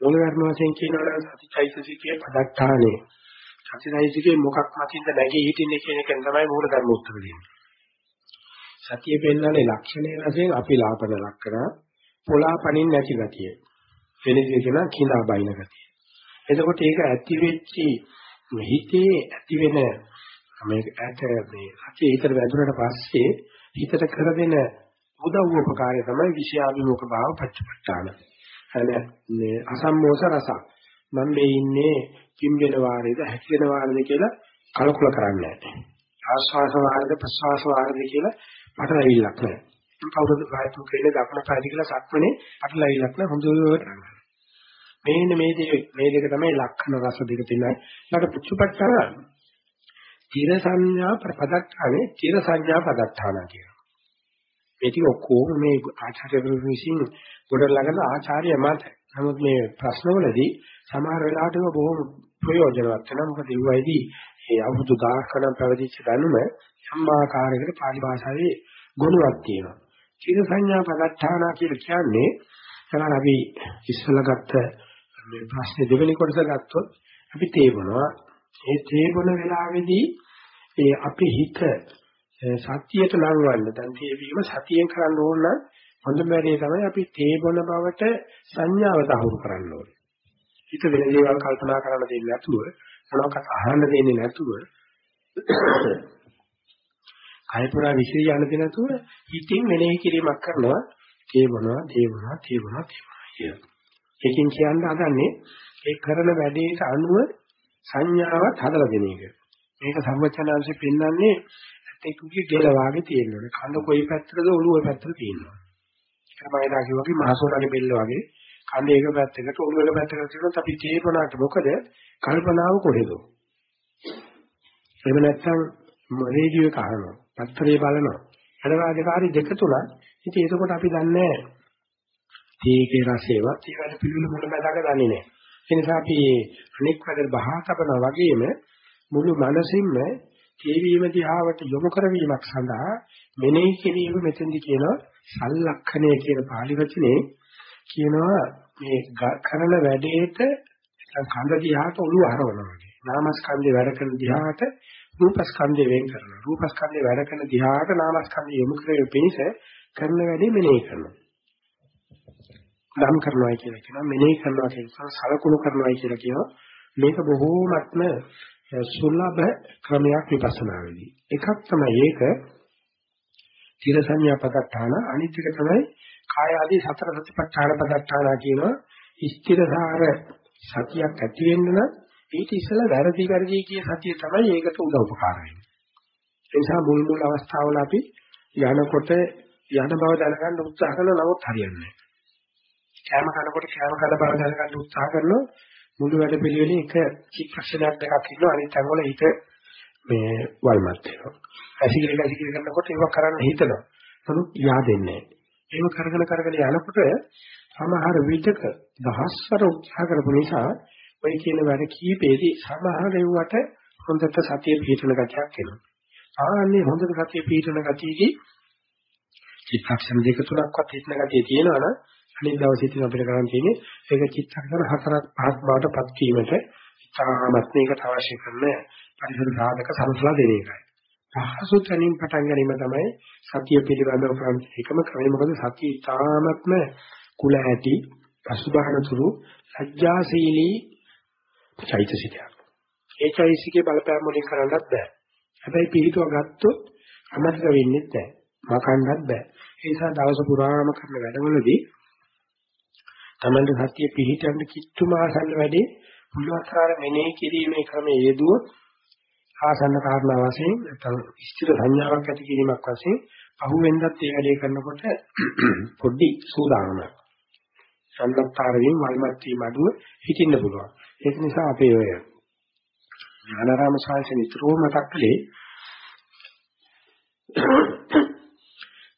Speaker 2: මූල ධර්ම වශයෙන් කියනවා සතිචෛතසිකයේ පදත්තානේ. සතිචෛතසිකයේ මොකක් මතින්ද නැගී හිටින්නේ කියන එකෙන් තමයි මූල ධර්ම උත්තර දෙන්නේ. සතිය පෙන්වන්නේ ලක්ෂණය වශයෙන් අපි ලාපන ලක්කන පොලාපනින් නැති ගතිය. වෙනදී කියන කිඳා බයින ගතිය. එතකොට ඒක ඇති වෙච්චි හිතේ ඇති වෙන මේක ඇත මේ සතිය හිතට වැදුනට පස්සේ හිතට කර දෙන උදව් උපකාරය තමයි විෂයාභිමුඛ භාව පච්චපට්ඨාන. හරි මේ අසම්මෝස රස. මම මේ ඉන්නේ කිම්බෙන වාරේද හැකිලෙන වාරේද කියලා කලකුල කරන්නේ නැහැ. ආස්වාස වාරේද ප්‍රස්වාස වාරේද කියලා පටලවිල්ලක් නැහැ. කවුරුද වායතු කියන්නේ දක්න පාදි කියලා සක්මනේ පටලවිල්ලක් නැහැ හොඳට මේන්න මේ දෙක මේ දෙක තමයි ලක්ෂණ රස දෙක තියෙනවා. ඊට පුච්චපට්ඨාන තිර සංඥා ප්‍රපදත්තානේ තිර සංඥා පදත්තාන කියනවා. මේ ටික ඔක්කොම මේ ආචාර්යවරු විසින් ගොඩ ළඟන ආචාර්ය මත. නමුත් මේ ප්‍රශ්නවලදී සමහර වෙලාවට ඒක බොහොම ප්‍රයෝජනවත් වෙනවා. මොකද ඒ වයිදී ඒ අවුරුදු 1000 කණන් පැවතිච්ච දැනුම සම්මාකාරයකට පාලි භාෂාවේ ගුණයක් තියෙනවා. තිර සංඥා පදත්තාන කියලා කියන්නේ තමයි අපි ඉස්සලා ගත්ත මේ ප්‍රශ්නේ දෙවෙනි කොටස ගත්තොත් අපි තේරෙනවා ඒ තේබන වෙලාවේදී ඒ අපි හිත සතියට ලංවන්න දැන් තේවීම සතියෙන් කරන්න ඕන නම් හොඳම වැඩේ තමයි අපි තේබන බවට සංඥාව තහවුරු කරන්න ඕනේ. හිත වෙන දේවල් කල්පනා කරන්න දෙන්නේ නැතුව මොනවාකට අහන්න දෙන්නේ නැතුව කල්පනා විශ්ලේෂ යන්න දෙන්නේ නැතුව හිතින් මෙනෙහි කිරීමක් කරනවා තේබනවා තේබනවා තේබනවා තේබනවා කියන. ඒකෙන් කියන්න හදන්නේ ඒ කරන වැඩේට අනුව සංඥාවක් හදලා දෙන එක. මේක සර්වචනාංශයෙන් පෙන්වන්නේ ඇත්තෙකුගේ ගෙල වාගේ තියෙනවා. කඳ කොයි පැත්තටද ඔළුව ඔය පැත්තට තියෙනවා. කමයිලා කිව්වාගේ මහසෝරගේ බෙල්ල වගේ කඳ එක පැත්තකට ඔළුව එක පැත්තකට තියෙනොත් අපි තේපනාට මොකද කල්පනාව කොහෙද? එහෙම නැත්නම් රේඩියෝ එක අහනවා, පත්තරේ බලනවා. හදවාදකාරී දෙක තුන. ඉතින් එතකොට අපි දන්නේ තීකේ රසේවත් ඒ වැඩ පිළිවෙල මුල මැදක දන්නේ නැහැ. ඒ නිසා අපි අනෙක් වැඩ බහා තබනවා වගේම මුළු මනසින්ම තේවීම දිහාවට යොමු කරවීමක් සඳහා මෙනෙහි කිරීම මෙතෙන්දි කියනවා සල්ලක්ෂණය කියන පාලි වචනේ කියනවා මේ කරන වැඩේට කඳ දිහාට ඔළුව හරවනවා වගේ. නාමස්කන්ධේ වැඩ කරන දිහාට රූපස්කන්ධේ වෙන් කරනවා. රූපස්කන්ධේ වැඩ කරන දිහාට නාමස්කන්ධය යොමු කරගෙන පිනිස කරන වැඩේ මෙනෙහි කරනවා. ධම් කරනවා කියලා කියනවා මෙනෙහි කරනවා කියනවා සලකුණු කරනවා කියලා කියනවා මේක බොහෝමත්ම සුලභ ක්‍රමයක් විපස්සනාවේදී එකක් තමයි ඒක තිර සංඥා පදත්තාන අනිත් එක තමයි කාය ආදී සතර සතිපට්ඨාන පදට්ඨාන කියනවා ස්ථිරසාර සතියක් ඇති වෙන්න නම් ඊට ඉස්සෙල්ලා වැරදි වැරදි කිය සතිය තමයි ඒකට උදව් උපකාර වෙන්නේ. ඒ නිසා මුල් මුල් අවස්ථාවල අපි යනකොට යන බව දැනගන්න උත්සාහ කරන නමුත් හරියන්නේ නැහැ. කෑම කනකොට කෑම කන බව දැනගන්න උත්සාහ කරනවා මුළු වැඩ පිළිවෙලේ එක චිත්තක්ෂණයක් දෙකක් ඉන්නවා අනිත් අංගවල හිත මේ වල්මත් වෙනවා. ඇසිකිලි ඇසිකිලි කරනකොට ඒක කරන්න හිතනවා. නමුත් yaadෙන්නේ නැහැ. ඒව කරගෙන කරගෙන යනකොට සමහර විදක දහස්වර උත්සාහ කරපු නිසා ඔය කියන වැඩ කීපෙදී සමහර ඒවට හොඳට සතිය පිටන ගතියක් එනවා. ආන්නේ හොඳට සතිය පිටන ගතියේදී චිත්තක්ෂණ දෙක තුනක්වත් හිටන ගතිය තියෙනවා නම් අනිත් දවසේ ඉතින් අපිට කරන්න තියෙන්නේ ඒක චිත්තක්ෂණ හතරක් පහක් බවට පත් වීමට ඉතාමත් මේකට අවශ්‍ය කරන පරිසර සාධක සමසලා දෙන එකයි. පහසු තැනින් පටන් ගැනීම තමයි සතිය පිළිබඳව කරන එකම ක්‍රමය. මොකද සතිය ඉතාමත්ම කුල ඇති පසුබහන තුරු ලැජ්ජාශීලී චෛතසිකයක්. ඒ චෛතසිකේ බලපෑම් වලින් කරන්නත් බෑ. හැබැයි පිළිතුව ගත්තොත් අමතක වෙන්නේ නැහැ. මකන්නත් බෑ. ඒ නිසා දවස පුරාම කරන වැඩවලදී තමන්ගේ සතිය පිළිටන්න කිට්ටුම ආසන්න වැඩේ පුළුවන් තරම් මෙනෙහි කිරීමේ ක්‍රමයේ යෙදුවොත් ආසන්න කාරණා වශයෙන් නැත්නම් ස්ථිර සංඥාවක් ඇති කිරීමක් වශයෙන් අහුවෙන්දත් ඒ වැඩේ කරනකොට පොඩි සූදානමක් සම්ලක්කාර වීම වල්මත් වීම අඩුව හිතින්න පුළුවන් ඒක නිසා අපේ ඔය ඥානාරාම ශාස්ත්‍රය නිතරම මතක් කළේ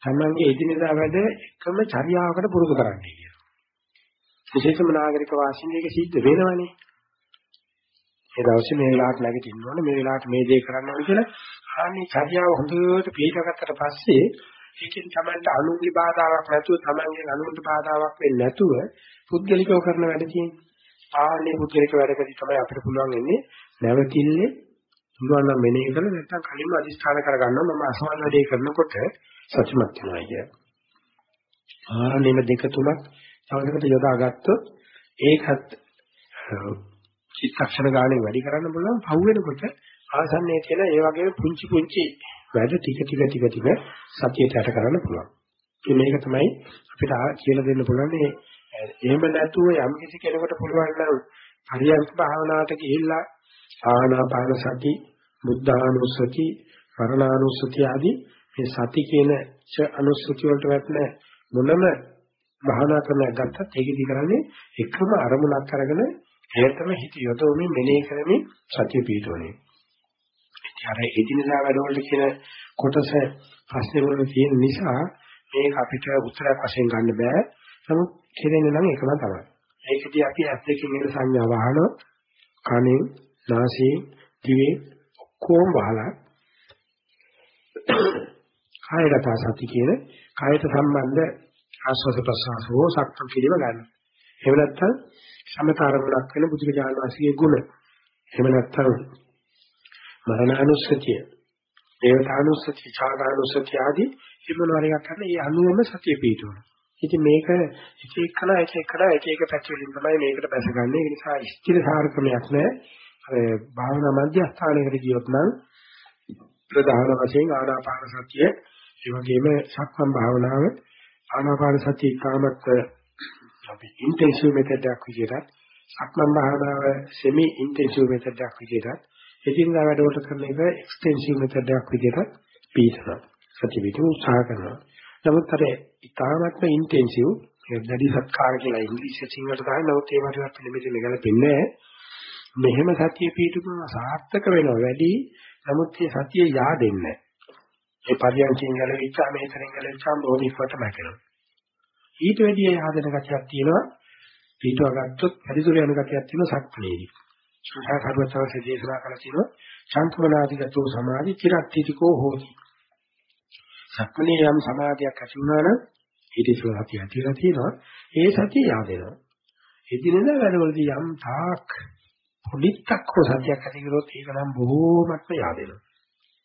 Speaker 2: තමන්ගේ එදිනෙදා වැඩ එකම චර්යාවකට පුරුදු කරන්නේ කියලා. විශේෂම නාගරික වාසියක සිද්ධ වෙනවනේ. ඒ දවසේ මේ වෙලාවට නැගිටින්න ඕනේ මේ වෙලාවට මේ දේ කරන්න ඕනේ කියලා ආන්නේ චර්යාව හොඳට පිළිපැගත්තට පස්සේ ඒකෙන් තමයි අනුන්ගේ බාධාවක් නැතුව තමන්ගේ අනුන්ට බාධාවක් වෙන්නේ නැතුව පුද්ගලිකව කරන වැඩ තියෙන්නේ. ආන්නේ පුද්ගලික වැඩකදී තමයි අපිට පුළුවන් වෙන්නේ නැවතිල්ලේ පුළුවන් නම් මෙනෙහි කරලා නැත්නම් කලින්ම අදිස්ථාන කරගන්නවා මම අසවල් වැඩේ කරනකොට සත්‍යමත් වෙනවා කිය. ආනෙම දෙක තුනක් තවදකට යොදාගත්තොත් ඒකත් චිත්තක්ෂණ ගානේ වැඩි කරන්න බලන්න පහු වෙනකොට ආසන්නයේ තියෙන ඒ වගේම පුංචි පුංචි වැඩ ටික ටික ටික ටික සතියට යට කරන්න පුළුවන්. ඉතින් මේක තමයි අපිට කියලා දෙන්න පුළුවන් මේ එහෙම නැතුව යම් කිසි කෙනෙකුට පුළුවන් නම් හරියට භාවනාවට ගිහිල්ලා ආනාපාන සති, බුද්ධානුස්සති, වරණානුස්සති ආදී මේ සති කියන ච අනුස්සති වලට වැටෙන මොනම භාවනා ක්‍රමයක් ගත්තත් ඒකෙදි කරන්නේ එකම අරමුණක් අරගෙන ඒකම හිත යොදවමින් මෙනෙහි කරමින් සතිය පිටවන්නේ. ඉතින් අර එදිනදා වැඩවලට කියන කොටස ප්‍රශ්න වල තියෙන නිසා මේක අපිට උත්තරයක් වශයෙන් ගන්න බෑ. නමුත් කෙරෙන්නේ නම් ඒකම තමයි. ඒකදී අපි ඇස් දෙකෙන් එන සංඥා වහන කනෙන් නාසයෙන් දිවෙන් ඔක්කොම වහලා කායගත සති කියන කායයට සම්බන්ධ ආස්වාද ප්‍රසආසෝ සක්තම් පිළිව ගන්න. එහෙම නැත්නම් සමතරමලක් වෙන බුදුරජාණන් වහන්සේගේ ගුණ. එහෙම නැත්නම් මරණානුස්සතිය, දේවතානුස්සතිය, ඡාගානුස්සතිය ආදී හිමනවර එකක් කරන ඒ අනුවම සතිය පිටවන. ඉතින් මේක එක එකන එක එකන එක එක පැති වලින් තමයි මේකට බැසගන්නේ. ඒ නිසා ස්ථිර සාරකමක් නැහැ. භාවනා මධ්‍යස්ථානයකට ගියොත් නම් ප්‍රධාන වශයෙන් ආනාපාන සතිය ඒ වගේම සක්මන් භාවනාව ආනාපාන සතිය කාමත් අපි ඉන්ටෙන්සිව් මෙතඩ් එකක් විදිහට සක්මන් භාවනාව සෙමි ඉන්ටෙන්සිව් මෙතඩ් එකක් විදිහට එදිනදා වැඩවලට කරන එක එක්ස්ටෙන්සිව් මෙතඩ් එකක් විදිහට පිළිසනවා සතිය පිටු උත්සාහ කරනවා නමුත් අර ඉතාමත්ම ඉන්ටෙන්සිව් දැඩි සත්කාර කියලා ඉංග්‍රීසි සිංහලට දාන නමුත් ඒ වගේ මෙතන ගැලපෙන්නේ නැහැ. මෙහෙම සතිය පිටුම සාර්ථක වෙනවා වැඩි. නමුත් මේ සතිය yaadෙන්නේ ඒ පරියන්කින් ගැලවිච්චා මේතරින් ගැලවිච්චා බෝධිපට මැකෙනවා. ඊට වැඩි yaadෙන ගැටියක් තියෙනවා. පිටුව ගත්තොත් පරිසර යන ගැටියක් තියෙනවා සක්මනේදී. සාහසවචවසේ දේශනා කළ තියෙනවා චන්තමනාදිගතෝ සමාධි චිරත්තිතිකෝ හෝති. සක්මනේ යම් සමාධියක් ඇති වුණා නම් ඊට ඉස්සෙල්ලා සතිය ඇතිලා තියෙනවා ඒ සතිය yaadෙනවා එදිනෙදා වැඩවලදී යම් තාක් පොඩිත්තක් හෝ සත්‍යයක් ඇති කරොත් ඒක නම් බොහෝමත්ම yaadෙනවා.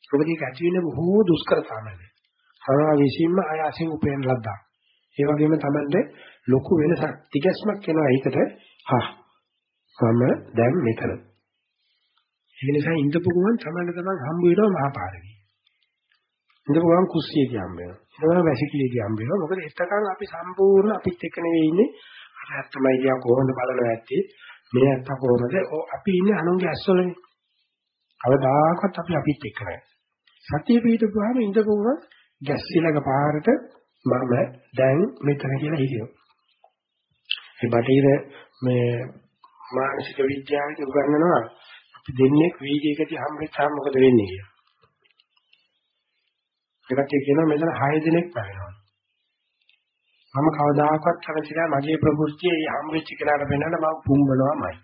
Speaker 2: මොකද ඒක ඇති වෙන බොහෝ දුෂ්කරතාවයි. සරා විසින්ම ආයසින් උපයන ලද්දා. ඒ වගේම තමයි ලොකු වෙනසක් තිගැස්මක් එනවා ඒකට හා සම දැන් මෙතන. ඒ නිසා ඉඳපු ගමන් තමයි තමයි හම්බ වෙනවා මහපාරේ. ඉඳපුවාම කුස්සියදී හම්බ වෙනවා. ඉඳපුවාම වැසිකිළියදී හම්බ වෙනවා. මොකද එතකන් අපි සම්පූර්ණ අපිත් එක්ක නෙවෙයි ඉන්නේ. අර ඇත්තමයි කියන කොහොමද බලනවා ඇත්තේ. මේ ඇත්ත කොහොමද? අපි ඉන්නේ අනුන්ගේ ඇස්වලනේ. කවදාකවත් අපි අපිත් එක්ක නැහැ. සතිය පිටුපුවාම ඉඳපුවා ගැස්සිලක පාරට මම දැන් මෙතන කියලා හිතෙනවා. මේ බටහිර මේ මානසික විද්‍යාවේ උගන්වනවා අපි දෙන්නේ වීඩියෝකදී හම්බෙච්චාම මොකද වෙන්නේ කියලා. ඒකට කියනවා මෙතන 6 දිනක් පැවෙනවා. මම කවදාකවත් කැමති නැහැ මගේ ප්‍රകൃතිය මේ හම්බෙච්ච කෙනාට වෙනන්න මම පුම්බනවාමයි.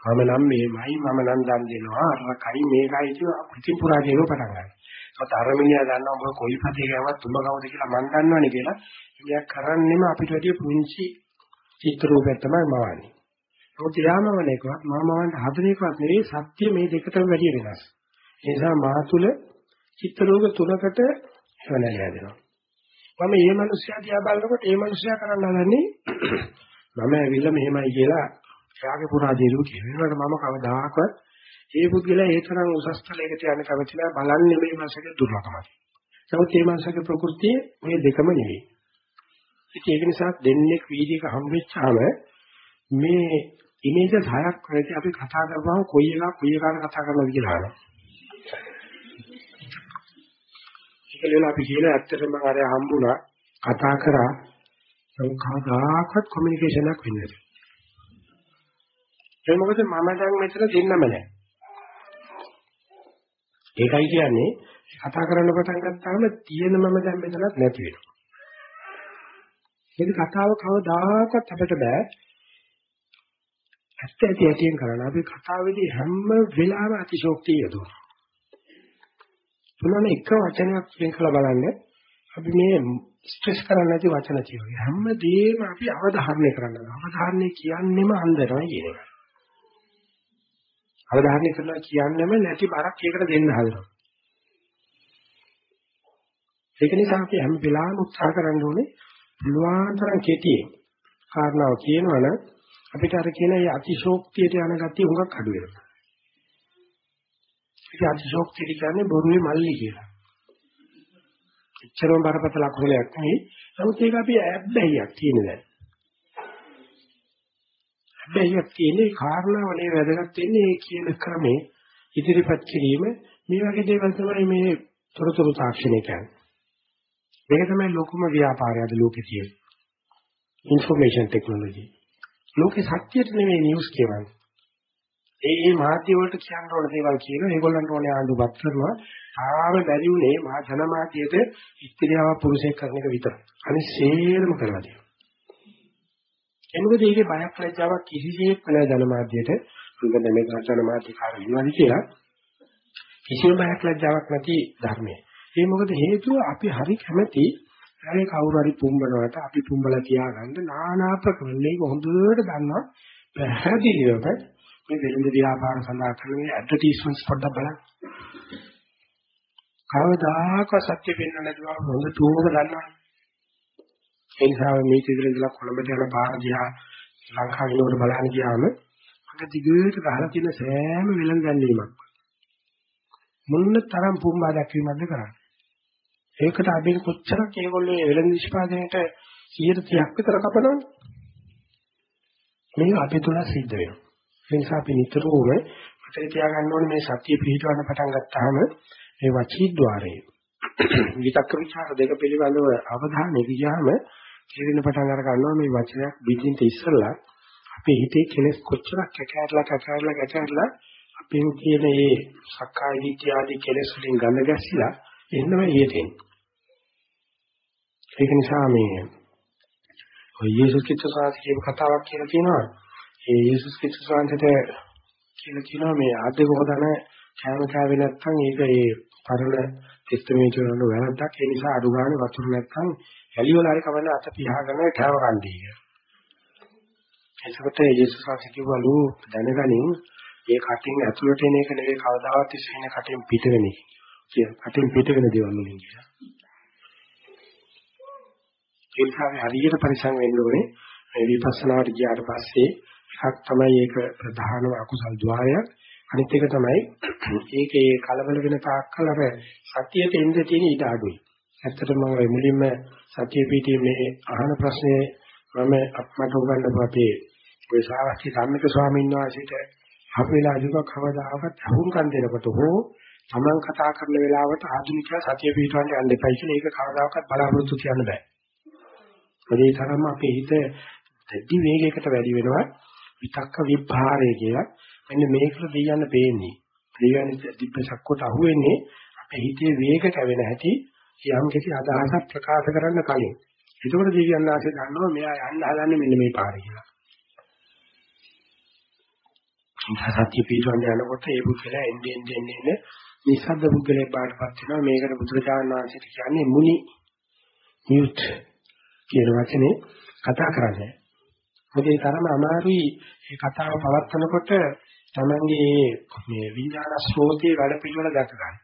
Speaker 2: මම නම් මේමයි මම නම් දන් දෙනවා අරකයි මේකයි කියලා පිටින් පුරා කියන පටන් ගන්නවා. ඒත් අර මිනිහා දන්නවා ඔබ කොයි පදේ ගාවත් තුඹ කවුද කියලා මම දන්නවනේ කියලා. එයා කරන්නේම අපිට වැඩිය පුංචි චිත්‍ර රූපයක් තමයි මවන්නේ. මොකද යාමවන එකවත් මාමවන්ට හදන එකවත් නෙවෙයි සත්‍ය මේ දෙකටම වැඩිය වෙනස්. ඒ නිසා මා තුල චිත්ත රෝග තුනකට හැවණල හැදෙනවා. මම මේ මිනිස්සයා දිහා බලනකොට මේ මිනිස්සයා කරන්න හදන්නේ මම ඇවිල්ලා මෙහෙමයි කියලා එයාගේ පුරාදීරු කියනකොට මම කවදාකවත් ඒ පුද්ගලයා ඒ තරම් උසස් තලයකට යන්න කැමති නැහැ බලන්නේ මේ මාසයේ දුර්ලභමයි. නමුත් මේ මාසයේ ප්‍රകൃතිය මේ දෙකම නෙවෙයි. ඉතින් ඒක නිසා දෙන්නේ වීදික හම්බෙච්චාම මේ ඉමේජස් හයක් වෙලදී අපි කතා කරපුවම කොයි එකක් කොයි එකට කතා කරනවද කියලා අහනවා. ඒක ලේලා අපි කියලා ඇත්තටම අර හම්බුණා කතා කරා කවදාකවත් කොමියුනිකේෂන් එකක් වෙන්නේ නැහැ. ඒ මොකද මම දැන් මෙතන දෙන්නම නැහැ. ඒකයි කියන්නේ කතා කරන්න පටන් ගත්තාම තියෙන මම දැන් මෙතනත් නැති වෙනවා. මේක කතාව කවදාකවත් අපිට බෑ ඇත්ත ඇති ඇතියෙන් කරන්න. අපි කතාවේදී හැම වෙලාවෙම අතිශෝක්තිය යොදවනවා. තුනන එක වචනයක් වෙන් කළ බලන්න අපි මේ ස්ට්‍රෙස් කරන්නේ නැති වචන කියනවා. හැමදේම අපි අවධාරණය කරනවා. අවධාරණය කියන්නේම අන්දරයි කියන එක. අවධාරණය කරනවා කියන්නේම නැති බරක් ඒකට දෙන්න හදනවා. ඒක නිසා අපි හැම වෙලාවෙම උත්සාහ කරන්න ඕනේ පුළුවන් තරම් කෙටියෙන් කාරණාව කියනවනම් අපිට අර කියන ඒ අතිශෝක්තියට යන ගතිය හුඟක් අඩු වෙනවා. ඉතින් අතිශෝක්තිය කියන්නේ බොරුවේ මල්ලි කියලා. එච්චරම බරපතල අකුසලයක් නෙවෙයි. නමුත් ඒක අපි ඇබ්බැහියක් කියන දැන. ඇබ්බැහියක් කියන්නේ කාරණාවලේ වැදගත් වෙන්නේ ඒ කියන ක්‍රමේ ඉදිරිපත් කිරීම. මේ වගේ දේවල් තමයි මේ තොරතුරු තාක්ෂණය කියන්නේ. මේක තමයි ලොකුම ව්‍යාපාරය අද ලෝකේ තියෙන්නේ. information technology. ලෝකේ සත්‍යයට නෙවෙයි නිවුස් කියවන්නේ. ඒ ඒ මාධ්‍ය වලට කියන්න ඕන දේවල් කියන ඒගොල්ලන්ට ඕනේ ආණ්ඩුපත් කරනවා. ආව බැරි උනේ මහා ජනමාධ්‍යයට ස්ත්‍රියව පුරුෂයෙක් කරන එක විතරයි. අනිත් සේරම කරලා තියෙනවා. එමුකද ඒකේ බයක් ලැජ්ජාවක් කිසිසේත් නැහැ ජනමාධ්‍යයට. මොකද මේ ජනමාධ්‍ය කාර්ය වෙනවාද කියලා කිසිම බයක් ලැජ්ජාවක් නැති ධර්මයේ. ඒ මොකද හේතුව අපි හරි කැමැති අර කවුරු හරි පුම්බනවට අපි පුම්බලා තියාගන්න নানা ප්‍රකරණේ හොඳට දන්නවා පැහැදිලිවම මේ වෙළඳ ව්‍යාපාර සඳහා කරන මේ ඇඩ්වර්ටයිස්මන්ට්ස් පොඩ්ඩක් බලන්න. කවදාක සත්‍ය වෙන්න නැතුව හොඳ තුමක දන්නවා. ඒ නිසා මේ ඉදිරියට ඉඳලා කොළඹට යන පාර දිහා ලංකාවේ නෝර බලන්න ගියාම අඟ දිගට ගහලා තියෙන සෑම වෙළඳ ගැනීමක් මොන්න තරම් පුම්බා දැක්වීමක්ද කරන්නේ. ඒකට අපි කොච්චරක් ඒගොල්ලෝ වෙළඳ නිෂ්පාදනයේට 130ක් විතර කපනවද? මේක අපි තුල සිද්ධ වෙනවා. ඒ නිසා අපි නිතරම මතක තියාගන්න ඕනේ මේ සත්‍ය පිළිටවන්න පටන් ගත්තාම මේ වචීද්්වාරයේ විතක්ක විචාර දෙක පිළිබඳව අවධානය ගියාම තේරෙන පටන් අර ගන්නවා මේ වචනයක් බින්දින්ට ඉස්සෙල්ලා අපේ හිතේ කෙලස් කොච්චරක් කැකෑරලා කැකෑරලා කැකෑරලා අපේ තියෙන මේ සක්කාය දිට්ඨිය ආදී කෙලස් වලින් ගඳ ගැසිලා එන්නම ඊටෙන්නේ ඒක නිසා මේ ඔය යේසුස් ක්‍රිස්තුස් වහන්සේ කියපු කතාවක් කියලා තියෙනවා. ඒ යේසුස් ක්‍රිස්තුස් වහන්සේට කියලා කියනවා මේ ආද්‍ය කොහොදන කෑම කාවේ නැත්නම් ඒක ඒ පරණ ටෙස්ටමේන්තු වල වැරද්දක්. ඒ නිසා අඩු ගන්න වතුර නැත්නම් හැලිය වල හරි කවන්න අත පියාගෙන කෑම කන්නේ කියලා. එතකොට යේසුස් වහන්සේ කිව්වලු දැනගනින් මේ කටින් ඇතුළට එන එක නෙවෙයි කවදාවත් ඉස්සෙන කටින් පිට වෙන එක. කියලා. කටින් පිට වෙන දේවල් වලින් කියලා. ඒ නිසා අපි හරියට පරිසම් වෙන්න ඕනේ. මේ විපස්සනාවට ගියාට පස්සේ එකක් තමයි ඒක ප්‍රධානම අකුසල් ద్వාරයක්. අනිත් එක තමයි ඒකේ කලබල වෙන තාක්කල් අර සතියට එන්න තියෙන ඊට අඩුයි. ඇත්තටම මම මුලින්ම සතිය පිටියේ මේ අහන ප්‍රශ්නේ මම අපමට උගන්වපු අපේ ඔය සාවස්ති ධම්මික ස්වාමීන් වහන්සේට අප වෙලා දුක කවදාකවත් අහුම්කම් දෙනකොට හෝ තමන් කතා කරන වෙලාවට ආධුනිකයා සතිය පිටවන්න යන්න එපයි කියලා ඒක කවදාකවත් බලාපොරොත්තු කියන්න බෑ. ඒ තරම අපේ හිත දෙඩි වේගයකට වැඩි වෙනවා විතක්ක විභාරය කියලා. මෙන්න මේකට දෙයයන් පේන්නේ. දෙයයන් දිබ්බසක්කොට අහුවෙන්නේ අපේ හිතේ වේග කැවෙන හැටි යම් කිසි අදහසක් ප්‍රකාශ කරන්න කලින්. ඒකවල දෙවියන් ආසේ දන්නවා මෙයා යන්න හදන්නේ මෙන්න මේ පාරේ කියලා. සත්‍ය පිටවන්න යනකොට ඒ පුද්ගලයා එන්නේ එන්නේ එන්නේ නිසද්ද පුද්ගලයෙක් බාටපත් වෙනවා මේකට බුදුරජාණන් වහන්සේට කියන්නේ මුනි මියුට් කියන වචනේ කතා කරන්නේ. මොකද ඒ තරම අමාරුයි මේ කතාව පවත්වනකොට තමන්ගේ මේ විඥාන ස්රෝතයේ වැඩ පිළිවෙල දැක ගන්න.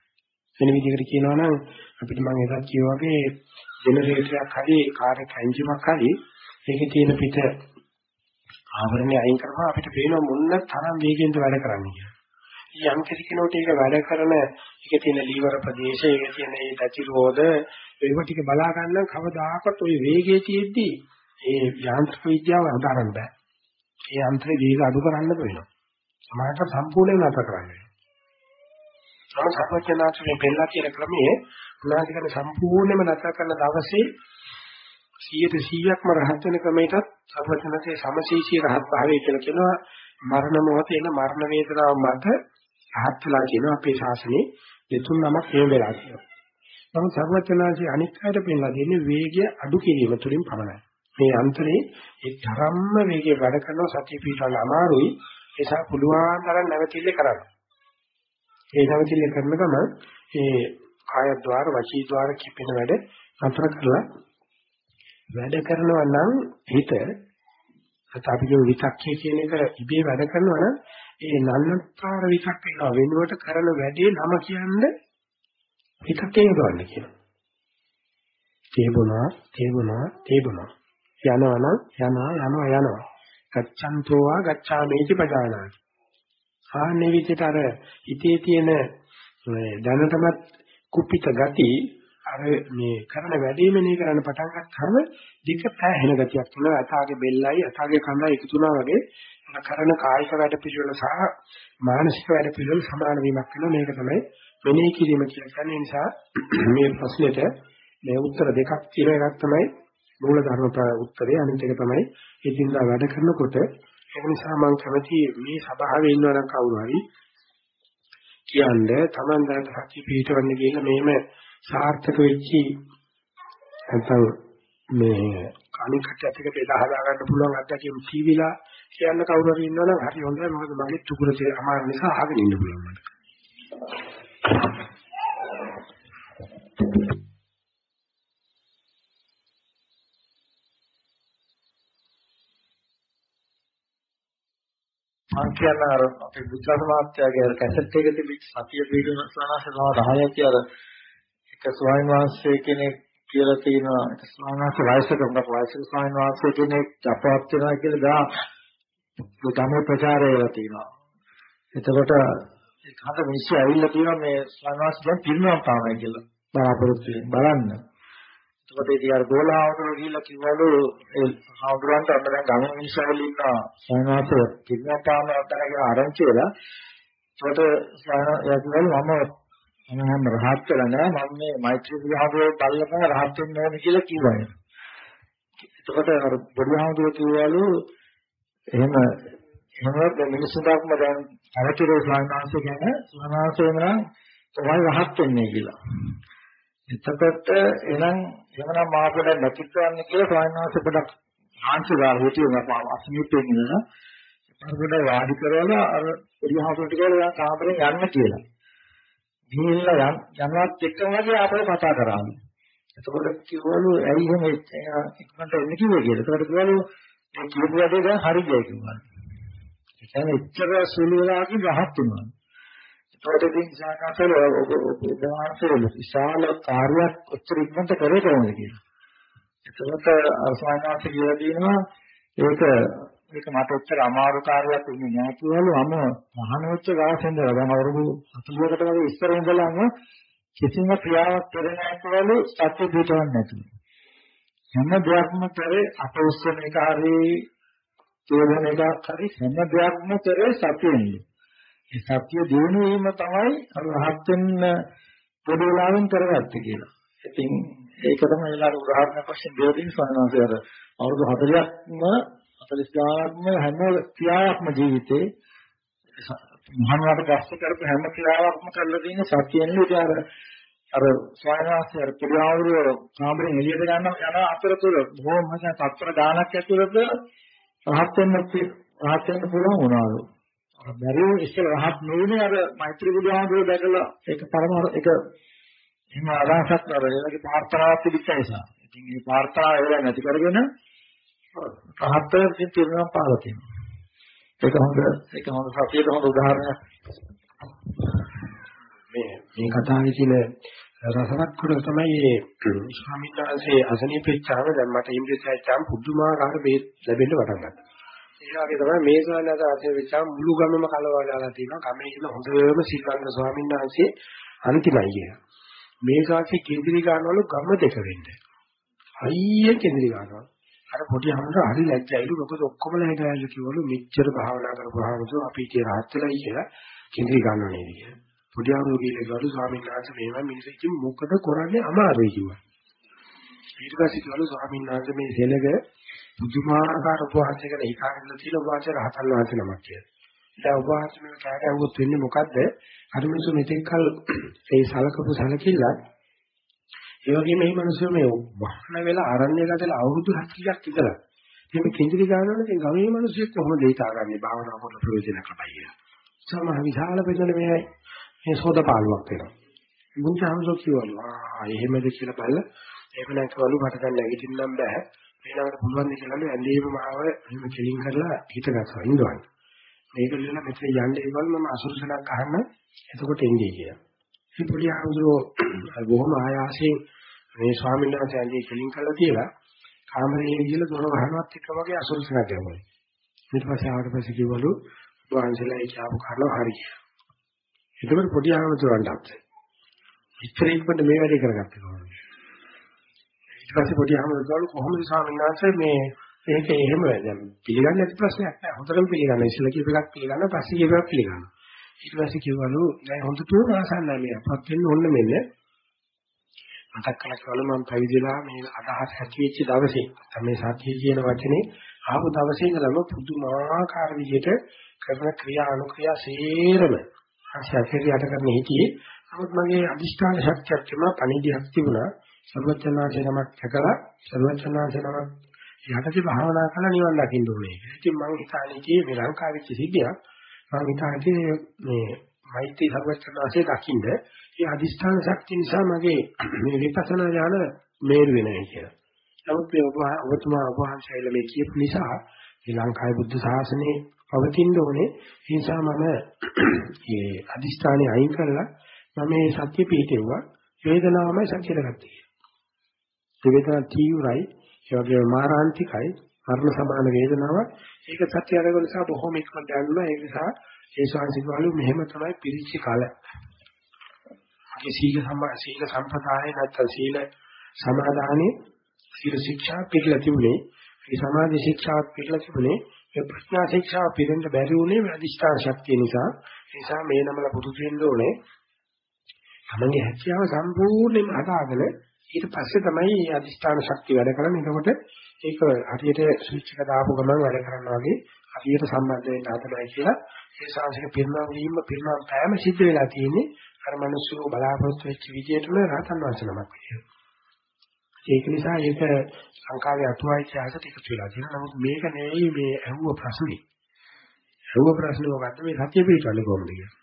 Speaker 2: වෙන විදිහකට කියනවා නම් අපිට මම එදත් කියවා වගේ ජෙනරේටරයක් හරි කාර් එක එන්ජිමක් හරි ඒකේ තියෙන පිට ආවරණය අයින් කරපුවා අපිට පේනවා මොන තරම් වේගෙන්ද වැඩ කරන්නේ කියලා. යම් කිසි කෙනෙකුට ඒක වැඩ කරන ඒකේ තියෙන ලීවර ප්‍රදේශය, ඒකේ තියෙන ඒ දතිරෝධ ඒව ටික බලා ගන්න කවදාකවත් ওই වේගයේ තියෙද්දි ඒ යාන්ත්‍රික විද්‍යාව හදාරන්න බෑ. ඒ යන්ත්‍රේ වේග අඩු කරන්න වෙනවා. සමහරට සම්පූර්ණයෙන් නැතර කරන්න වෙනවා. තම සර්වඥාන්සේගෙන් පෙන්නලා කියන ක්‍රමයේ උනාදිකන සම්පූර්ණයෙන්ම නැතර කරන දවසේ 100%ක්ම රහත් වෙන ක්‍රමයටත් සර්වඥාන්සේ සමශීෂී රහත් භාවය කියලා කියනවා. මරණ මොහොතේ එන මරණ වේදනාව මත රහත් වෙලා කියනවා අපේ ශාසනයේ දෙතුන් නමක් හේම වෙලා කියනවා. නමුත් සර්වඥාන්සේ අනිත් අයට පෙන්නලා දෙන්නේ වේගය අඩු කිරීම තුළින් පමණයි. මේ අන්තරේ ඒ තරම්ම වේගයෙන් වැඩ කරන සතිය පිටවල අමාරුයි ඒසා පුළුවන් තරම් නැවතිල්ල කරන්න. ඒ නැවතිල්ල කරන ගමන් ඒ කාය ద్వාර වචී ద్వාර කිපෙන වැඩ අතර කරලා වැඩ කරනවා නම් හිත අතාපියෝ විතක්කේ කියන එක ඉබේ වැඩ කරනවා නම් ඒ නන්නතර විතක් වෙනවා වෙනුවට කරන වැඩේ නම කියන්නේ විතක්කේ යොදවන්න කියනවා. තේබුණා තේබුණා තේබුණා යනවා නම් යනවා යනවා යනවා. ගච්ඡන්තෝ වා ගච්ඡාමේති පජානාති. ආන්නේ විදිහට අර හිතේ තියෙන දැනටමත් කුපිත ගති අර මේ කරන වැඩේමනේ කරන්න පටන් ගත්තාම දික පෑහෙන ගතියක් තියෙනවා. අතාගේ බෙල්ලයි අතාගේ කඳයි එකතු වුණා වගේ කරන කායික වැඩ පිළිවෙල සහ මානසික වැඩ පිළිවෙල සමාන වීමක් වෙනවා. මේක තමයි මෙනෙහි කිරීම කියලා කියන්නේ. නිසා මේ ප්‍රශ්නෙට මේ උත්තර දෙකක් තියෙන එකක් තමයි මූල ධර්ම උත්තරේ අනිත් එක තමයි එදින්දා වැඩ කරනකොට ඒක නිසා මම කැමති මේ සභාවේ ඉන්නවා නම් කවුරු හරි කියන්නේ Taman දැනට සත්‍ය පිටවන්නේ කියලා මෙහෙම සාර්ථක වෙච්චි නැත්නම් මේ කණින් කට්ටියත් එක්ක බෙදා හදා ගන්න පුළුවන් අත්දැකීම් තීවිලා කියන්න කවුරු හරි ඉන්නවනම් හරි හොඳයි මොකද මගේ චුකුරේ අමාරු නිසා අහගෙන ඉන්න පුළුවන් මට.
Speaker 1: මම කියන අර අපේ බුද්ධ මාත්‍යාගේ අර කැසට් එකේ තිබිච්ච සතිය පිළිගන්න සනාස තව 10ක් අර එක ස්වාමීන් වහන්සේ කෙනෙක් කියලා තියෙනවා. ඒක ස්වාමීන් වහන්සේ වයසක උඹ වයසක ස්වාමීන් වහන්සේ කෙනෙක් අපවත් වෙනවා කියලා දා ගමේ ප්‍රචාරය වෙලා තියෙනවා. එතකොට ඒක හද මිනිස්සු ඇවිල්ලා තියෙනවා මේ ස්වාමීන් වහන්සේ දැන් පිරිනවම් පානයි කියලා බලාපොරොත්තු වෙන බලන්න. එතකොට ඉතින් අර ගෝලාවතර ගිහිල්ලා කිව්වලු ඒ හවුරන්ට අන්න දැන් ගම මිනිස්සු ඇවිල්ලා ඉන්නවා සයනාස කිරියාපාන අතරගෙන ආරංචි වෙලා එතකොට සයනා මම මම රහත් වෙලා නෑ මම මේ මෛත්‍රී විහාරයේ බල්ලකම රහත් වෙන්න ඕනේ කියලා කිව්වා. එතකොට අර පොඩි හාමුදුරුවෝ කිව්වලු එහෙම එහෙමවත් මිනිස්සු දාක්ම දැන් අවතිරේ ස්වාමීන් වහන්සේ ගැන ස්වාමීන් වහන්සේ නම් තමයි රහත් වෙන්නේ කියලා. එතකොට එනම් එවනම් මාපඩ නැතිවන්නේ කියලා ස්වාමීන් වහන්සේ පොඩක් ආංශ ගාලා හිටියම අසනීපෙන් ඉඳලා පරපඩ වාඩි කරලා අර පොඩිහාසුන්ට කියලා කාමරෙන් යන්න කියලා. ගිහිල්ලා යනවත් එක්කම වගේ ආපහු කතා කරාලු. එතකොට කිව්වලු ඇයි එහෙම ඉක්මනට එන්නේ කිව්වේ කියලා. එතකොට කිව්වලු මේ කියපු වැඩේ දැන් හරි ගියා කිව්වා. ඒ කියන්නේ එච්චර සුළු වෙලාවකින් රහත් වුණා. ඒකට ඉතින් සාකච්ඡාවල ඔබ උදාහරණ විශාල කාර්යයක් ඔච්චර ඉක්මනට කරේ කොහොමද කියලා. එතකොට අරසානාංශ කියලා දිනවා ඒක ඒක මට ඔච්චර අමාරු කාර්යයක් වෙන්නේ නැතුවලු මම මහානෝච්ච ගාසෙන්ද දැන් අවුරුදු 40කට වගේ ඉස්සර ඉඳලාම කිසිම ක්‍රියාවක් කරන්නේ නැතුවලු සත්‍ය පිටවන්නේ නැතුව. හැම දෙයක්ම කරේ අප උස්සන එක හරි තේරෙන එකක් හරි හැම දෙයක්ම කරේ සත්‍යෙන්නේ. ඒ සත්‍ය දිනු වීම තමයි රහත් වෙන්න පොඩි වෙලාවෙන් කරගත්තේ කියලා. ඉතින් ඒක තමයි ඊළඟ උදාහරණ වශයෙන් දෙවියන් සානසය අර අවුරුදු 40ක්ම 40 ගානක්ම හැම ක්‍රියාවක්ම ජීවිතේ මහානාට පස්සේ කරපු හැම ක්‍රියාවක්ම කරලා තියෙන සත්‍යන්නේ ඉතින් අර අර ස්වාමීනාස්සේ අර පිළිආවුර කාමරෙන් එළියට ගන්න යන අතරතුර බොහොම මහා තත්පර ගානක් ඇතුළත රහත් වෙන්න රහත් වෙන්න පුළුවන් වුණාලු. අර බැරි ඉස්සර රහත් නොවුනේ අර මෛත්‍රී බුදුහාමුදුරුවෝ දැකලා ඒක පරම ඒක එහෙම අදහසක් අර ඒ වගේ ප්‍රාර්ථනාවක් තිබිච්ච නිසා. ඉතින් මේ ප්‍රාර්ථනාව ඒවා නැති කරගෙන රහත් වෙන්න තිරනවා පාලා තියෙනවා. ඒක හොඳ ඒක හොඳ සතියේ හොඳ උදාහරණයක්.
Speaker 2: මේ මේ කතාවේ තියෙන රසවත් කුණ තමයි මේ ස්වාමීන් වහන්සේ අසනීප වෙච්චාම දැන් මට ඉන්ද්‍රියයන් පුදුමාකාර බේත් ලැබෙන්න පටන් ගත්තා. ඒ වගේ තමයි මේ ස්වාමීන් වහන්සේ වෙච්චාම මුළු ගමම කලවලා තියෙනවා. ගමේ ඉන්න හොඳම සිල්වන්ත ස්වාමීන් වහන්සේ අන්තිමයි කියන. මේ ශාස්ත්‍රයේ කේන්ද්‍රී ගන්නවලු ගම දෙක වෙන්නේ. හයිය කේන්ද්‍රී ගන්නවා. අර පොඩි හමුද හරි ලැජ්ජයිලු මොකද ඔක්කොම ලැජ්ජයිලු කිව්වලු මෙච්චර භාවනා කරපුවාම අපි ඉතින් rahat වෙලා කියලා කේන්ද්‍රී ගන්නව නේද කියලා. පොඩි හමුද කියලා ස්වාමීන් වහන්සේ මේවා මිනිස්සු ඉතින් මොකද කරන්නේ අමාරුයි කිව්වා. ඊට පස්සේ කිව්වලු ස්වාමීන් වහන්සේ මේ සෙනග පුදුමාකාර උපවාසයකට හිතාගෙන තියෙන උපවාසය රහතන් වහන්සේ නමක් කියලා. දැන් උපවාසය මේ කෑගහුවොත් වෙන්නේ මොකද්ද? අර මිනිස්සු මෙතෙක් කල ඒ සලකපු සලකිල්ල ඒ වගේම මේ මිනිස්සු මේ වහන වෙලා ආරණ්‍ය ගතලා අවුරුදු 70ක් ඉඳලා මේ කෙන්දිරි ගන්නවනේ ඉතින් ගමේ මිනිස්සුත් කොහොමද ඒක ආගන්නේ භාවනා කරන ප්‍රයෝජන ලබයි කියලා. සමහ විශාල පෙදෙන මේ මේ සෝදපාලුවක් වෙනවා. මුන්චාමසෝ කියවලු ආ එහෙමද කියලා බලලා එහෙම නැත්වලු මට දැන් නැගිටින්නම් බෑ. මේනකට පුළුවන් ද කියලාලු ඇඳේම මාව එහෙම කෙලින් කරලා හිතගස්වා ඉඳවන්න. මේක ලියලා මෙතන යන්න ඒවල් මම අසුරසනක් අහන්න එතකොට එන්නේ කියලා. මේ පොඩි ආහුරෝ බොහොම ආයාසයෙන් මේ ස්වාමීන් වහන්සේ ඇඳේ කෙලින් කරලා තියලා කාමරේ ගිහලා දොර වහනවත් එක්ක වගේ අසුරසනක් ගැහුවා. ඊට පස්සේ ආවට පස්සේ කිව්වලු වහන්සේලා ඒක ආපු කරනවා හරි කියලා. එතකොට පොඩි ආහුරෝන්ට අප්සේ. ඉස්තරීකට මේ වැඩේ කරගත්තේ කොහොමද? ඊට පස්සේ පොඩි ආහුරෝ කොහොමද ස්වාමීන් වහන්සේ මේ ඒක එහෙම දැන් පිළිගන්නේ නැති ප්‍රශ්නයක් නෑ. හොඳටම පිළිගන්න. ඉස්සෙල්ලා කියප එකක් පිළිගන්න, පස්සේ කියප එකක් පිළිගන්න. ඊට පස්සේ කිව්වලු දැන් හොඳටම ආසන්නයි මේ අපත් වෙන්න ඕන මෙන්න. මතක් කළා කියලා මම පැවිදිලා මේ අදහස් ඇති වෙච්ච දවසේ තමයි සත්‍ය කියන වචනේ ආපු දවසේ ඉඳලම පුදුමාකාර විදිහට කරන ක්‍රියා අනුක්‍රියා සේරම ආශාකේරියට කරන හිටියේ. නමුත් මගේ අදිෂ්ඨාන ශක්තියක් තිබුණා, පණිවිඩයක් තිබුණා. සර්වචනාසේ නමක් දැකලා සර්වචනාසේ නමක් යටදී භාවනා කරලා නිවන් දකින්න ඕනේ. ඉතින් මම හිතන්නේ මේ ලංකාවේ සිද්ධියක් මම හිතන්නේ මේ මෛත්‍රී සර්වචනාසේ දකින්න ඒ අදිස්ථාන ශක්තිය නිසා මගේ මේ විපස්සනා ඥාන මේරු වෙනවා කියලා. නමුත් මේ ඔබතුමා ඔබවහන්සේල මේ කියපු නිසා ශ්‍රී ලංකාවේ බුද්ධ ශාසනයේ පවතින්න ඕනේ. ඒ නිසා මම මේ අදිස්ථානේ අයින් කරලා මම මේ සත්‍ය පිළිටෙව්වා. වේදනාවමයි සත්‍යයට ගත්තේ. වේදනාව තීව්‍රයි ඒ වගේම මාරාන්තිකයි මරණ සමාන වේදනාවක්. ඒක සත්‍ය අරගෙන නිසා බොහොම ඉක්මනට යනවා ඒ නිසා ඒ ශාන්තිකවලු මෙහෙම තමයි පිරිච්ච කල. ඒ සීල සම්මා සීල සම්පදායේ නැත්නම් සීල සමාදානයේ සීල ශික්ෂා පිළිලා තිබුණේ. ඒ සමාධි ශික්ෂාවත් පිළිලා තිබුණේ. ඒ ප්‍රඥා ශික්ෂාව පිළිඳ බැරි වුණේ අධිෂ්ඨාන ශක්තිය නිසා. ඒ නිසා මේ නමල පුදු දෙන්න ඕනේ. තමන්ගේ හැකියාව සම්පූර්ණයෙන්ම හදාගෙන ඊට පස්සේ තමයි මේ අදිස්ථාන ශක්තිය වැඩ කරන්නේ. එතකොට ඒක හරියට ස්විච් එක දාපු ගමන් වැඩ කරනවා වගේ හරියට සම්බන්ධ වෙන්න හදනවා කියලා ඒ ශාසනික පිරිනවම් වීම පිරිනවම් පෑම සිද්ධ වෙලා තියෙන්නේ අර මිනිස්සු බලාපොරොත්තු වෙච්ච විදිහටම රහතන් වහන්සේ නමක් විදියට. ඒක නිසා ඒක ලංකාවේ අතුවා ඉතිහාසයට එකතු වෙලා තියෙනවා. නමුත් මේක නෙවෙයි මේ ඇහුව ප්‍රශ්නේ. ඇහුව ප්‍රශ්නේ මොකද්ද මේ සත්‍ය පිටවන්නේ කොහොමද කියලා.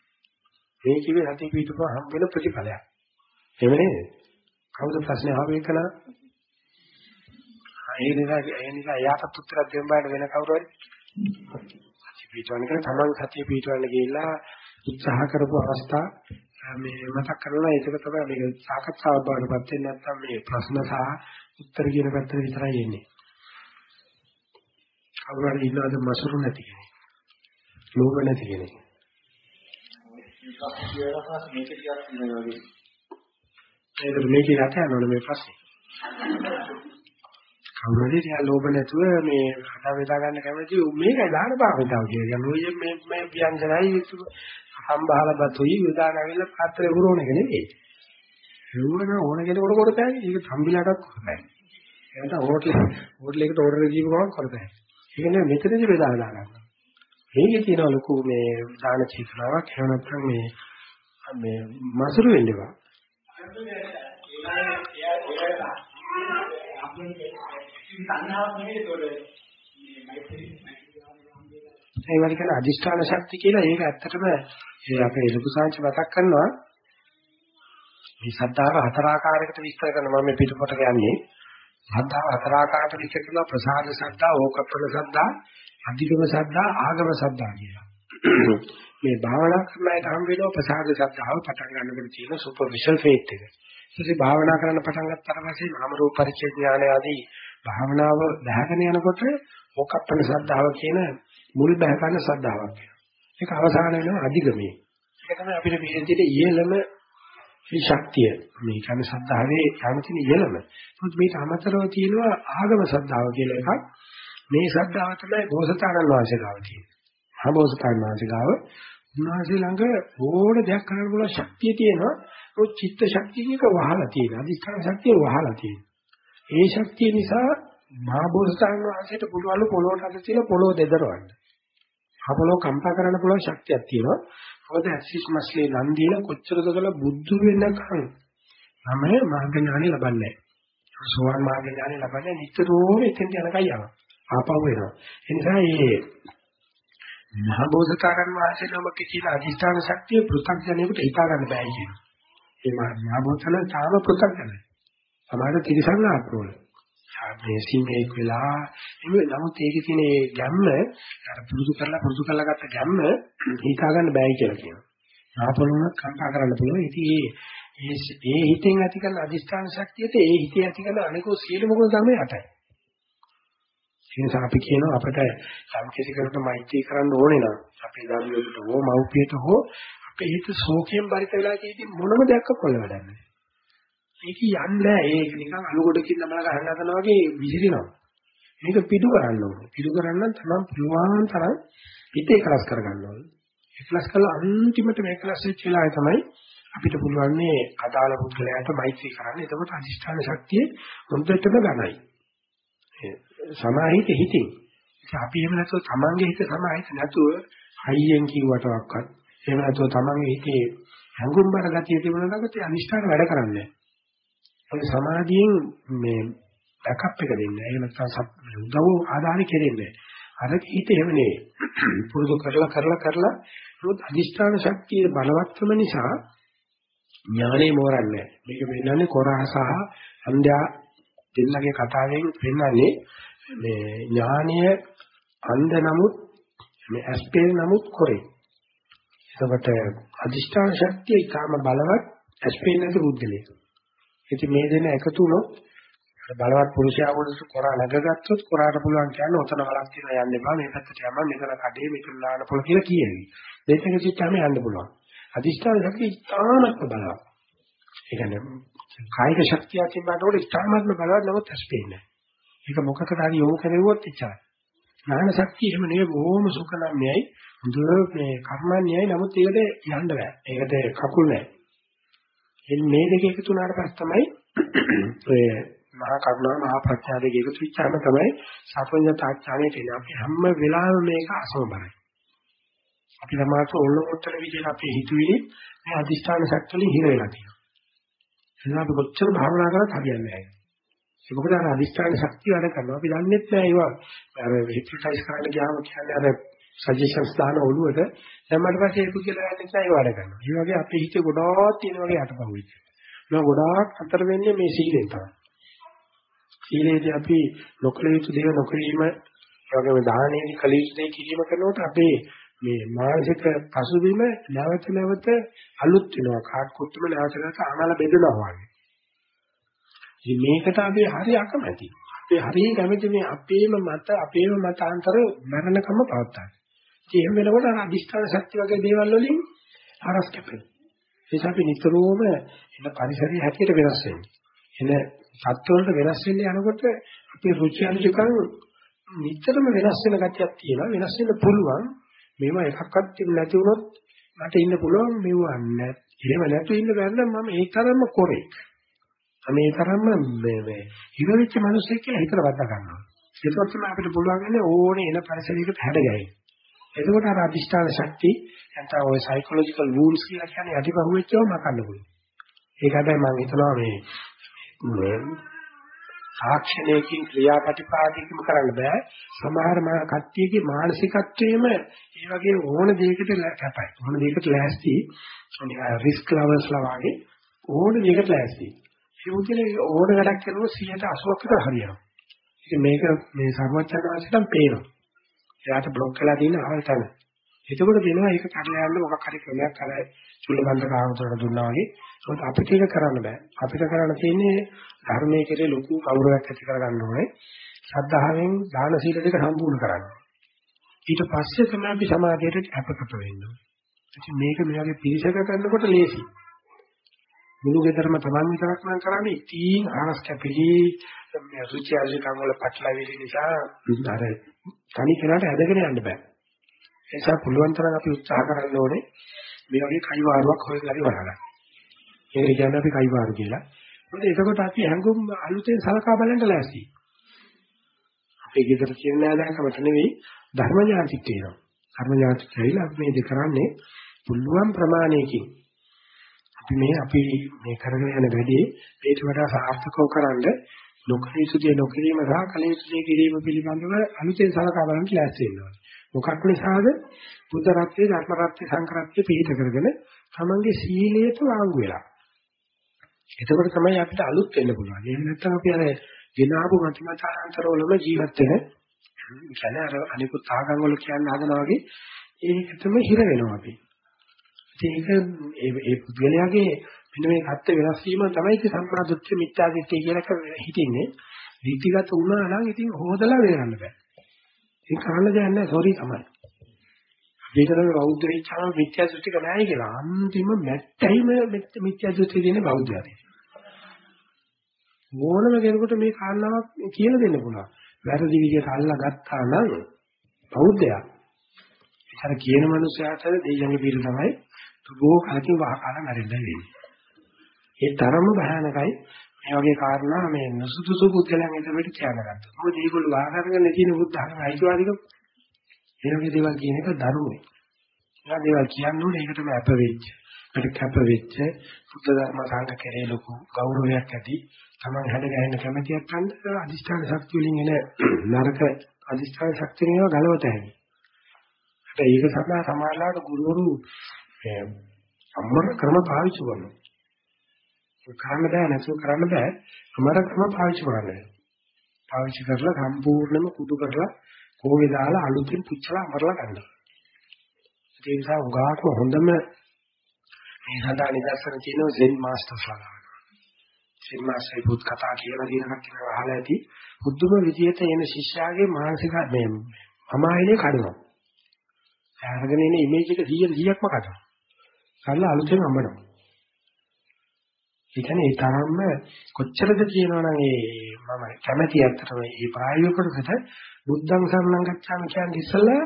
Speaker 2: මේ කිව්වේ සත්‍ය පිටුප හම් වෙන ප්‍රතිඵලයක්. එහෙම නේද? කවුද ප්‍රශ්නේ ආවේ කළා? ඒ නිසා ඒ නිසා එයාට උත්තර දෙන්න බෑ වෙන කවුරු හරි. සත්‍ය පිටවන්න කියලා තමන් සත්‍ය පිටවන්න ගිහිල්ලා උත්සාහ කරපු අවස්ථා මේ මතක් කරලා ඒක තමයි මේක සාකච්ඡාවක් බවට පත් වෙන්නේ නැත්නම් මේ ප්‍රශ්න සහ උත්තර කියන පැත්තට විතරයි එන්නේ. කවුරු හරි ඉන්නවද මසුරු නැති කෙනෙක්? ලෝභ නැති කෙනෙක්. ඒක මේකේ යට යනවනේ මේ ප්‍රශ්නේ. කවුරු හරි තියා ලෝභ නැතුව මේ හදා වේදා ගන්න කැමති මේකයි දාන පාවිතාව කියන්නේ. මේ මේ මේ ව්‍යංජනයි හම්බහලා බතුයි යොදාන ඇවිල්ලා පාත්‍රේ පුරවන එක නෙවෙයි. හෙව්වන ඕන කෙනෙකුට කරතයි. ඒක සම්බිලාටත් කරතයි. ඒකට හෝටල් හෝටල් එකට ඕඩර් දීපු ගමන් කරතයි. ඒක නේ මෙතනදි බෙදා ගන්නවා. මේකේ තියෙන ලොකු මේ දාන චේතනාවක් එහෙම නැත්නම් මේ මේ මසුරු වෙන්නවා. ඒ වගේ කියන අදිෂ්ඨාන ශක්තිය කියලා ඒක ඇත්තටම ඒ අපේ ලොකු සංච මතක් කරනවා. මේ සද්ධාව හතර ආකාරයකට විස්තර කරන මම මේ පිටපොත කියන්නේ සද්ධාව හතර ආකාරයකට විස්තර කරනවා. ප්‍රසාද සද්ධා, ඕකප්පන සද්ධා, අධිගම සද්ධා, ආගම සද්ධා කියලා. මේ භාවනා කරන අයට හම් වෙනවා ප්‍රසාද සද්ධාව පටන් ගන්නකොට තියෙන සුපර්ෆිෂල් ෆේත් එක. ඊටසේ භාවනා කරන්න පටන් ගත්තාට පස්සේ නාම රූප පරිච්ඡේ ඥාන ආදී භාවනාව බහගෙන යනකොට ඕකප්පන සද්ධාව කියන මුල් බහගන්න සද්ධාවක්. ඒක අවසාන වෙනවා අධිගමේ. ඒක තමයි අපිට මේ විදිහට ඉහළම මේ ශක්තිය මේ කියන්නේ සද්ධාවේ යම්කින ඉහළම. මොකද මේක අමතරව තියෙනවා ආගම සද්ධාව කියලා එකක්. මේ සද්ධාව තමයි බෝසතාණන් වහන්සේ ගාව තියෙන්නේ. මහා බෝසතාණන් වහන්සේ ගාව උන්වහන්සේ ළඟ ඕන දෙයක් කරන්න පුළුවන් ශක්තිය තියෙනවා. ඔය චිත්ත ශක්තියක වහලා තියෙනවා. අධිෂ්ඨාන ශක්තිය වහලා තියෙනවා. ඒ ශක්තිය නිසා මහා බෝසතාණන් වහන්සේට පුළුවන් පොළොවට අත තියලා පොළොව දෙදරවන්න. අපලෝ කම්පා කරන්න පුළුවන් ශක්තියක් තියෙනවා. මොකද ඇසිස් මස්ලේ නම් දීලා කොච්චරද කියලා බුද්ධ වෙනකන් නම මාර්ග ඥානෙ ලබන්නේ නැහැ. සෝවාන් මාර්ග ඥානෙ ලබන්නේ නිතරම එතෙන්ට යනකයි යනවා. ආපහු එනවා. ඒ නිසා මේ මහ බෝසතාණන් වහන්සේ නමක කියලා අධිෂ්ඨාන ශක්තිය පෘථග්ජනයෙකුට හිතා ගන්න බෑ කියනවා. ඒ මහ බෝසතාණන් තාම පෘථග්ජනයි. සමහර තිරසංග ආත්මවල. මේ සීමේක් වෙලා එමෙ නමුත් ඒකේ තියෙන ඒ ගැම්ම අර පුරුදු කරලා පුරුදු කරලා ගත්ත ගැම්ම හිතා ගන්න බෑ කියලා කියනවා. නාපලුණ කම්පා කරන්න පුළුවන්. ඉතින් ඒ ඒ හිතෙන් ඇති කරන අදිස්ථාන ශක්තියට ඒ හිතේ ඇති කරන අනිකෝ සියලුම ගුණ ධර්ම යටයි. ඒ නිසා අපි කියනවා අපිට යම් කිසි කෙනෙකුට මෛත්‍රී කරන්න ඕනේ නම් අපේ දරුවෙකුට හෝ මව්පියට හෝ අපේ හිත ශෝකයෙන් බරිත වෙලා තියෙද්දි මොනම දෙයක් කොල්ල වැඩක් නැහැ. මේක යන්නේ ඒක නිකන් අලු ගොඩකින් නමල ගහන්න හදනවා වගේ විසිරිනවා. මේක පිටු කරන්න ඕනේ. පිටු කරන්න තමයි පුළුවන් තරම් පිටේ කලස් කරගන්න ඕනේ. ඒකලස් කළා අන්තිමට මේක ලස් වෙච්ච වෙලාවේ තමයි අපිට පුළුවන් මේ අදාළ පුද්ගලයාට මෛත්‍රී කරන්න. එතකොට අධිෂ්ඨාන ශක්තිය හොඳටම ගණයි. සමාහිත හිතින්. අපි එහෙම නැතුව තමන්ගේ හිත සමාහිත නැතුව හයියෙන් කිව්වටවත් එහෙම නැතුව තමන්ගේ හිතේ හැඟුම්බර ගතිය තිබුණාට අනිෂ්ඨාන වැඩ කරන්නේ නැහැ. සමාධියෙන් මේ බෑකප් එක දෙන්නේ. එහෙම නැත්නම් උදව් ආදාන කෙරෙන්නේ. අර හිත එහෙම නෙවෙයි. පුරුදු කරලා කරලා කරලා ඒත් අදිෂ්ඨාන ශක්තිය බලවත්කම නිසා ඥානෙ මෝරන්නේ. මේක වෙන්නන්නේ කොරහ සහ අන්ධයා දෙන්නගේ කතාවෙන් පෙන්නන්නේ මේ ඥානීය අන්ධ නමුත් මේ ඇස්පේල් නමුත් කොරේ. එතකොට අදිෂ්ඨාන ශක්තිය ඊටම බලවත් ඇස්පේල් නැති බුද්ධලේ. ඉතින් මේ දෙන එකතු වුණොත් බලවත් පුරුෂයා වුණත් කොරා නැගගත්තොත් කොරාට පුළුවන් කියන්නේ ඔතන වලක් තියලා යන්න එපා මේ පැත්තට යන්න මෙතන කඩේ මෙතන ලාන පොළ කියලා කියේවි. දෙතක සිටාම යන්න පුළුවන්. අදිෂ්ඨාන ශක්තිය ඊටාමත් බලවත්. ඒ කියන්නේ කායික ශක්තිය තිබ්බට ඊටාමත් බලවත් නමුත් ඇස්පේන්නේ. ඒක මොකකට හරි යොමු කරුවොත් ඉච්චායි. ඥාන ශක්තිය එහෙම නෙවෙයි බොහොම සුඛනම්යයි. හොඳ මේ කර්මන්නේයි නමුත් ඒකට යන්න බෑ. ඒකට කකුල් නැහැ. එන්නේ මේ දෙක එකතු වුණාට පස්සේ තමයි ඔය මහා කරුණා මහා ප්‍රඥා දෙක එකතු වෙච්චාම තමයි සාපඤ්ඤතාඥානයේ තියෙන. අපි හැම වෙලාවෙම මේක අසමබරයි. අපි සමාජ ඔල්ලොත්තර විදිහට අපේ හිතුවේ මේ අදිෂ්ඨාන ශක්තිය හිර වෙලා තියෙනවා. එහෙනම් අපි කොච්චර භාවනා කරත් හරියන්නේ නැහැ. ඒක මොකද අර අදිෂ්ඨාන ශක්තිය වැඩ කරනවා. අපි දන්නේ නැහැ ඒවා. අර හිප්නොටයිස් කරන්න ගියාම කියන්නේ අර සජෙෂන්ස් දාන ඔළුවට දැම්මට පස්සේ ඒක කියලා යන්නේ නැහැ ඒ වැඩ කරනවා. ඒ වගේ අපේ හිතේ ගොඩාක් තියෙන වගේ අටපහුවෙච්ච. ඒක ගොඩාක් අතර වෙන්නේ මේ සීලෙන් තමයි. සීලේදී අපි නොකල යුතු දේ නොකිරීම වගේම දානයේදී කල යුතු දේ කිරීම කරනකොට අපේ මේ මානසික පසුබිම නැවත නැවත අලුත් වෙනවා කාට් කුට්ටම නැවත නැවත අමල බෙදනවා වගේ. ඉතින් මේකට අපි හරි අකමැති. ඒ හරිය කැමති මේ අපේම මත අපේම මතාන්තර මරණකම පවත්තා. ඉතින් එහෙම වෙනකොට අර අදිෂ්ඨාන ශක්තිය වගේ දේවල් වලින් හරස් කැපෙනවා. ඒ නිසා අපි නිතරම එන පරිසරයේ හැටියට වෙනස් වෙන්නේ. එන සත්වවලට වෙනස් වෙන්න යනකොට අපේ රුචි අරුචිකම් නිතරම වෙනස් වෙන ගතියක් තියෙනවා. වෙනස් වෙන්න පුළුවන්. මේවා එකක්වත් නැති වුණොත් මට ඉන්න පුළුවන් මෙවුවා නැත්. එහෙම නැතු ඉන්න බැන්නම් මම ඒ තරම්ම කොරේ. මේ තරම්ම මේ මේ හිරවිච්ච මිනිස්සෙක් කියලා හිතට වද්දා ගන්නවා. ඒකත් තමයි අපිට පුළුවන් ඕනේ එන පරිසරයකට හැඩගැහෙන්න. එතකොට අර අදිෂ්ඨාන ශක්තිය නැත්නම් ওই සයිකොලොජිකල් වූල්ස් කියලා කියන්නේ යටිපහුවෙච්චවම මකන්න පුළුවන්. ඒක හැබැයි මම හිතනවා මේ මේ තාක්ෂණයකින් ක්‍රියාපටිපාදිකම කරන්න බෑ. සමහර කට්ටියගේ මානසිකත්වයේම ඒ වගේ ඕන දෙයකට කැපයි. ඕන දෙයකට ලෑස්ති. රිස්ක් ලවර්ස්ලා වගේ ඕන දෙයකට ලෑස්ති. ඒ මුදලේ ඕන වැඩක් කරනකොට 180ක් විතර හරියනවා. ඉතින් මේක මේ සර්වඥාන්සටම පේනවා. එයාට બ્લોක් කරලා තියෙන ආවල් තැන. එතකොට දෙනවා ඒක කඩලා යන්න මොකක් හරි ක්‍රමයක් අර චුල්ලබන්ද කාමතරට දුන්නා වගේ. ඒත් අපිට ඒක කරන්න බෑ. අපිට කරන්න තියෙන්නේ ධර්මයේ කෙරේ ලොකු කෞරවයක් ඇති කරගන්න ඕනේ. ශ්‍රද්ධාවෙන් දාන සීල දෙක සම්පූර්ණ කරන්න. ඊට පස්සේ තමයි අපි සමාධියට අපකප වෙන්න ඕනේ. ඉතින් මේක මේ වගේ පිළිසක කරනකොට ලේසි. මුළු ගෙදරම Taman විතරක් නම් කරන්නේ ඉතින් ආරස් කැපිලි මේ රුචි අරුචිකම් වල පටලවිලි නිසා අර තනි කෙනාට ඇදගෙන යන්න බෑ. ඒ නිසා පුළුවන් තරම් අපි උත්සාහ කරන්න ඕනේ මේ වගේ කයිවාරුවක් හොයලා හරි වරහලා. ඒක කියන්නේ අපි කයිවාරු කියලා. මොකද එතකොට අපි හැංගුම් අලුතෙන් සලකා බලන්න ලෑස්ති. අපේ ගෙදර කියන නෑදෑකමට නෙවෙයි ධර්ම ඥාතික් තියෙනවා. ධර්ම ඥාතික් කියලා අපි මේ දෙක කරන්නේ පුළුවන් ප්‍රමාණයකින් අපි මේ අපි මේ කරගෙන යන වැඩේ මේට වඩා සාර්ථකව කරන්න නොකීසුදී නොකිරීම සහ කලීසුදී කිරීම පිළිබඳව අලුතෙන් සලකා බලන්න ලෑස්ති වෙනවා. මොකක් නිසාද? බුද්ධ රත්නයේ ධර්ම රත්නයේ සංකරත්නයේ පිළිහිද කරගෙන තමන්ගේ සීලයට වාංගු වෙලා. එතකොට තමයි අපිට අලුත් වෙන්න පුළුවන්. එහෙම නැත්නම් අපි අර ගෙනාවු මතමතාන්තරවලම ජීවත් වෙන කියන්නේ අර අනිකුත් ආගම් වල කියන්න හදනවා වගේ ඒකටම හිර වෙනවා අපි. ඒක ඒ ඒ පුද්ගලයාගේ මෙන්න මේ කත්ත වෙනස් වීම තමයි ඉතින් සම්මාදිට්ඨිය මිත්‍යාදිට්ඨිය කියලා හිතින්නේ. දීතිගත වුණා නම් ඉතින් හොදලා වෙරන්න බෑ. ඒක කරන්න දෙයක් නැහැ සෝරි තමයි. අපිටම බෞද්ධ වෙච්චාම මිත්‍යාදිට්ඨික නැහැ කියලා. අන්තිම මැට්ටයිම මිත්‍යාදිට්ඨිය දෙන්නේ බෞද්ධයරේ. ඕනම කෙනෙකුට මේ කාරණාවක් කියලා දෙන්න පුළුවන්. වැරදි විදිහට අල්ලා ගත්තා නම් බෞද්ධයා. ඒතර කියන මනුස්සයාට දෙයියන්ගේ පිළ තමයි බොහෝ කලකින් වහකාර මැරෙන්න වෙන්නේ. ඒ තරම භයානකයි මේ වගේ කාරණා මේ නසුසුසු පුද්ගලයන් එතකොට කියනකට. මොකද මේගොල්ලෝ වාහකරගෙන තියෙන බුද්ධ ධර්ම අයිතිවාදිකම්. මේ වගේ දේවල් කියන එක දරුණුයි. ඒවා දේවල් කියන්නේ ඒකටම අප වෙච්ච. ඒකට කැප වෙච්ච බුද්ධ ධර්ම සංඝ කෙරේ ලොකු ගෞරවයක් ඇති. Taman හැඩ ගැහෙන කැමැතියක් ගන්න අදිෂ්ඨාන ශක්තිය වලින් එන නරක අදිෂ්ඨාන ශක්තිය ඒවා ගලවත හැකියි. හැබැයි ඒක සමහර සමාජලාට ගුරුවරු අමර ක්‍රම පාවිච්චි කරනවා. කරන්න බෑ නැතුව කරන්න බෑ. අමර ක්‍රම පාවිච්චි කරන්නේ. පාවිච්චි කරලා සම්පූර්ණයෙන්ම කුඩු කරලා කෝවේ දාලා අලුතින් පුච්චලා අමරලා ගන්නවා. ඒ නිසා උගාට හොඳම මේ සඳහා නිදර්ශන තියෙනවා සෙන් මාස්ටර්ස්ලා. සෙන් මාස්ටර් පුත් කතා කියලා දිනක් කියලා අහලා ඇති. බුද්ධම විදියට එන ශිෂ්‍යයාගේ මානසික මේ අමායනේ කඩනවා. අරගෙන එන ඉමේජ් එක 100 100ක්ම කඩනවා. කරලා අලුතෙන් අඹනවා. ඒ කියන්නේ ඒ තරම්ම කොච්චරද කියනවනම් ඒ මම කැමැති අත්තට මේ ප්‍රායෝගික කොටසට බුද්ධං සරණං ගච්ඡාමි කියන්නේ ඉස්සෙල්ලා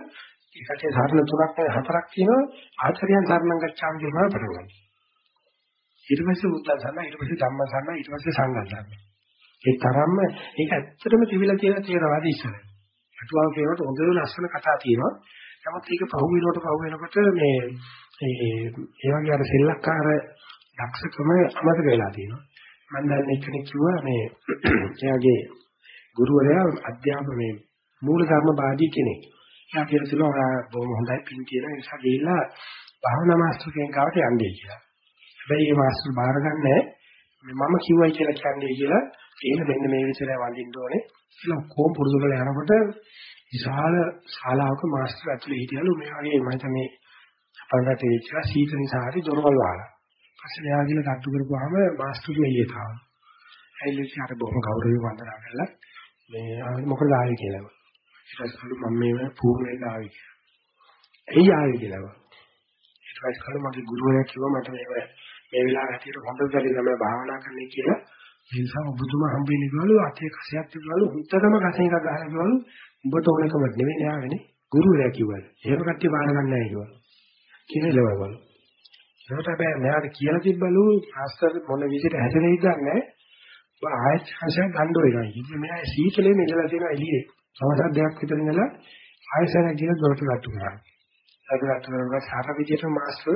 Speaker 2: ඒකට සරණ තුනක් නෙවෙයි හතරක් තියෙනවා ආචාර්යයන් සරණං ගච්ඡාමි කියනවා පටන් ගන්න. ඊට පස්සේ බුද්ධං සරණ ඊට පස්සේ ධම්ම සරණ ඊට පස්සේ සංඝං සරණ. ඒ තරම්ම ඒක ඇත්තටම තිබිලා තියෙන තේරවාදී ඉස්සර. අටුවාව කියනකොට හොඳ ලස්සන කතා තියෙනවා. නමුත් ඒක පහු වෙනකොට පහු වෙනකොට මේ ඒ ඒ වගේ අර සෙල්ලක්කාර දක්ෂකම අමතක වෙලා තියෙනවා. මම දැන් එක්කෙනෙක් කිව්වා මේ එයාගේ ගුරුවරයා අධ්‍යාපන මේ මූල ධර්ම බාදී කෙනෙක්. එයා කියලා තිබුණා බොහොම හොඳයි පින් කියන නිසා ගිහිල්ලා භාවනා මාස්ටර් කෙනෙක් ගාවට යන්නේ කියලා. හැබැයි ඒ මාස්ටර් බාරගන්නේ මම කිව්වයි කියලා කියන්නේ කියලා ඒක මෙන්න මේ විදිහට වඳින්න ඕනේ. කියලා කොහොම පුරුදු කරලා යනකොට විශාල ශාලාවක මාස්ටර් ඇතුලේ හිටියලු මේ වගේ මම තමයි අපරට ඉච්චා සීත නිසා හරි දොරවල් වහලා. පස්සේ එයා ගිහලා කට්ටු කරපුවාම මාස්ටර් මෙලියට ආවා. ඇයිලි අර බොහොම ගෞරවයෙන් වන්දනා කළා. මේ මොකද ආවේ කියලා. ඊට පස්සේ මම මේ පූර්ණේ ආවේ කියලා. එයි ආවේ කියලා. ඊට පස්සේ කල මගේ ගුරුවරයා කිව්වා මට මේ මේ වෙලාවට හැටියට හොඳ දෙයක් තමයි භාවනා කරන්න කියලා. ඒ නිසා ඔබතුමා හම්බෙන්නේ කිව්වලු අතේ කසයක් තිබ්බලු හුත්තටම කසෙන් එකක් ගහලා කිව්වලු උඹට ඕනකම නෙවෙයි ආවෙනේ. ගුරුවරයා කිව්වලු. එහෙම කට්ටිය බාර ගන්න නැහැ කිව්වලු. කියලා ලවවලු. ඒකට හැබැයි මෙයාට කියලා තිබ්බලු මාස්ටර් මොන විදිහට හැදෙන්නේ දන්නේ ආයෙත් හසෙන් ගන්න ඕනේ. ඉතින් මෙයා සීතලේ ඉඳලා තියෙනවා එළියේ. සමහර දෙයක් විතර ඉඳලා ආයෙසර ගිහලා දොරට ගත්තු කරා. ඒක ගත්තුනම සාර විදියට මාස්ටර්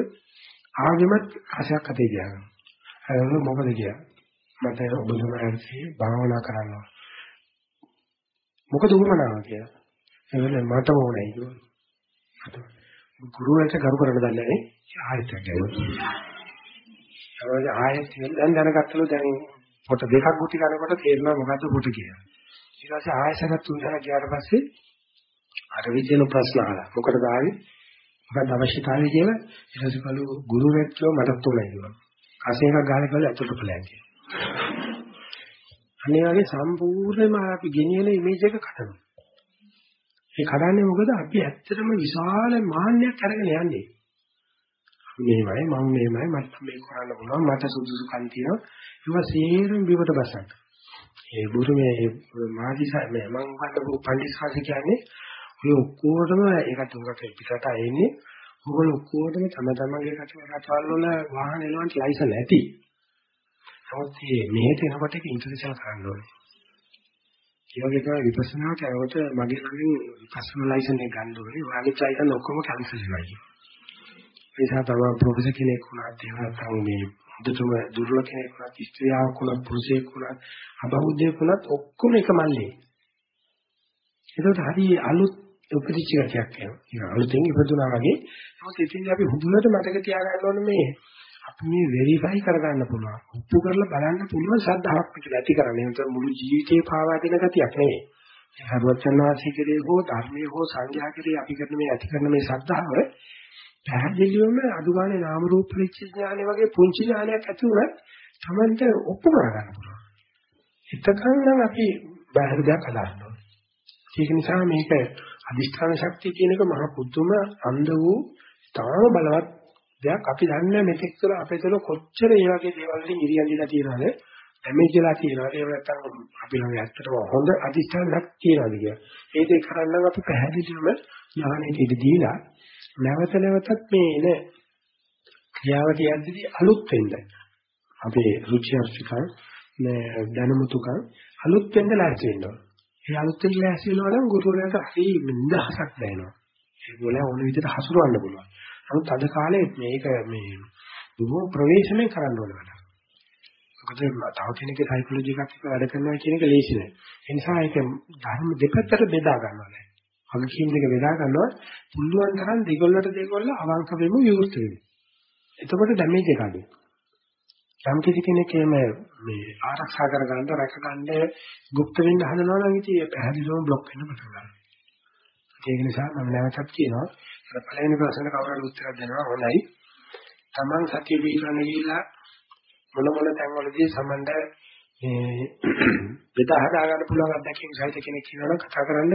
Speaker 2: ආගෙමත් හසයක් අතේ ගියා. අර මොකද කියා? මට ඔබතුමාගේ භාවනා කරන්න. මොකද උවමනාව කියලා. එවල මට ඕනේ කිව්වා. ගුරුවරට කරු කරන්න දන්නේ නැහැ. ආයෙත් ගියා. ඒ ආයෙත් දැන් දැනගත්තලු දැන් පොට දෙකක් ගුටි ගන්නකොට තේරෙනවා මොකද්ද පොට කියලා. ඊට පස්සේ ආයෙසරත් තුන් දෙනා ගියාට පස්සේ අර විදින ප්‍රශ්න අහලා මොකටද ආවේ? මොකක්ද අවශ්‍යතාවය කියලා ඊට පස්සේ කළු ගුරුවරයෙක් කිව්වා මටත් උනේ කිව්වා. කසේ එකක් ගහලා කළා ඇතුළට ඵලයන් කියලා. අනේ වගේ සම්පූර්ණයෙන්ම අපි ගෙනියන ඉමේජ් එක කඩනවා. ඒ කඩන්නේ මොකද අපි ඇත්තටම විශාල මාන්නයක් අරගෙන යන්නේ. මේවයි මම මේමයි මට මේක කරන්න පුළුවන් මට සුදුසුකම් තියෙනවා ඒවා සේරම බිමට බසන්න. ඒ බුරුමේ මාදිසා මේ මම උගන්වපු පඬිස්සාසි කියන්නේ ඔය ඔක්කොටම ඒකට උගක පිටට එන්නේ ඔයගොල්ලෝ ඔක්කොටම තම තමන්ගේ රටවල් වල වාහන එලවන්ට ලයිසන් ඇති. නමුත් මේ මෙහෙට එනකොට ඒක ඉන්ටර්නැෂනල් කරන්න ඕනේ. ඒ වගේ තමයි විපස්සනාට යනකොට මගේ ළඟින් විපස්සනා ලයිසන් එක ගන්න ඕනේ. ඔයාලගේ ලයිසන් ඔක්කොම කැන්සල් වෙනවා. ඒ නිසා තමයි ප්‍රොෆෙසර් කෙනෙක් වුණත් එහෙම නැත්නම් මේ හොඳටම දුර්වල කෙනෙක් වුණත් ස්ත්‍රියක් වුණත් පුරුෂයෙක් වුණත් අබෞද්ධයෙක් වුණත් ඔක්කොම එක මල්ලේ. ඒකට හරි අලුත් උපදිච්ච ගතියක් එනවා. ඒක අලුතෙන් ඉපදුනා වගේ. නමුත් ඉතින් අපි හුදුනට මතක තියාගන්න ඕනේ මේ අපි මේ වෙරිෆයි කරගන්න පුළුවන්. ඔප්පු කරලා බලන්න පුළුවන් ශ්‍රද්ධාවක් පිට ඇති කරන්නේ. ඒක මුළු ජීවිතේ පාවා දෙන ගතියක් නෙවෙයි. හරවචනාසී කෙරේ හෝ ධර්මයේ හෝ සංඝයා කෙරේ අපි කරන මේ ඇති කරන මේ ශ්‍රද්ධාව පැහැදිලිවම අදුගානේ නාම රූප පරිච්ඡේද ඥානෙ වගේ පුංචි ඥානයක් ඇති වුණත් Tamante ඔප්පු කරගන්න පුළුවන්. එතකන් නම් අපි බාහිර දෙයක් හදාගන්න ඕනේ. ඒක නිසා මේක අදිෂ්ඨාන ශක්තිය කියන එක මහ පුදුම අන්ධ වූ තාම බලවත් දෙයක් අපි දන්නේ මෙතෙක් තුළ අපේ තුළ කොච්චර ඒ වගේ දේවල් වලින් ඉරියන්දිලා තියෙනවද ඩැමේජ් වෙලා තියෙනවද ඒ නැත්තම් අපි ළඟ ඇත්තටම හොඳ අදිෂ්ඨාන ශක්තිය තියෙනවද කියලා. ඒ දෙක කරන්න අපි පැහැදිලිවම ඥානෙට ඉඳ දීලා නැවත නැවතත් මේ එන ක්‍රියාවට යද්දී අලුත් වෙන්න අපේ රුචි අරුචිකම් දැනුමුතුකම් අලුත් වෙන්න ලෑස්ති වෙන්න ඕන. ඒ අලුත් වෙන්න ලෑස්ති වෙනවා නම් ගුරුවරයාට හරි නිදහසක් දැනෙනවා. ඒගොල්ලෝ ඕන විදිහට හසුරවන්න පුළුවන්. නමුත් අද කාලේ මේක මේ බොහෝ ප්‍රවේශමෙන් කරන්න ඕන වැඩක්. මොකද තව කෙනෙක්ගේ සයිකොලොජි එකක් එක්ක වැඩ කරනවා කියන එක ලේසි නෑ. ඒ නිසා ඒක ධර්ම දෙකකට බෙදා ගන්නවා නෑ. අගකීම් දෙක බෙදා ගන්නවා පුළුවන් තරම් දෙකොල්ලට දෙකොල්ල අවංක වෙමු විවෘත වෙමු. එතකොට ඩැමේජ් එක අඩුයි. යම් කිසි කෙනෙක් මේ මේ ආරක්ෂා කරගන්න රැකගන්න গুপ্ত වෙන්න හදනවා නම් ඉතින් පැහැදිලිවම બ્લોක් වෙන්න පටන් ගන්නවා. ඒක නිසා මම නැවතත් කියනවා අර පළවෙනි ප්‍රශ්නෙට කවුරුහරි උත්තරයක් දෙනවා හොඳයි. Taman සතිය පිළිගන්න ගිහිල්ලා මොන මොන තැන්වලදී සමන්ද මේ බෙදා හදා ගන්න පුළුවන් අත්දැකීම් සහිත කෙනෙක් කියනවා කතා කරන්න.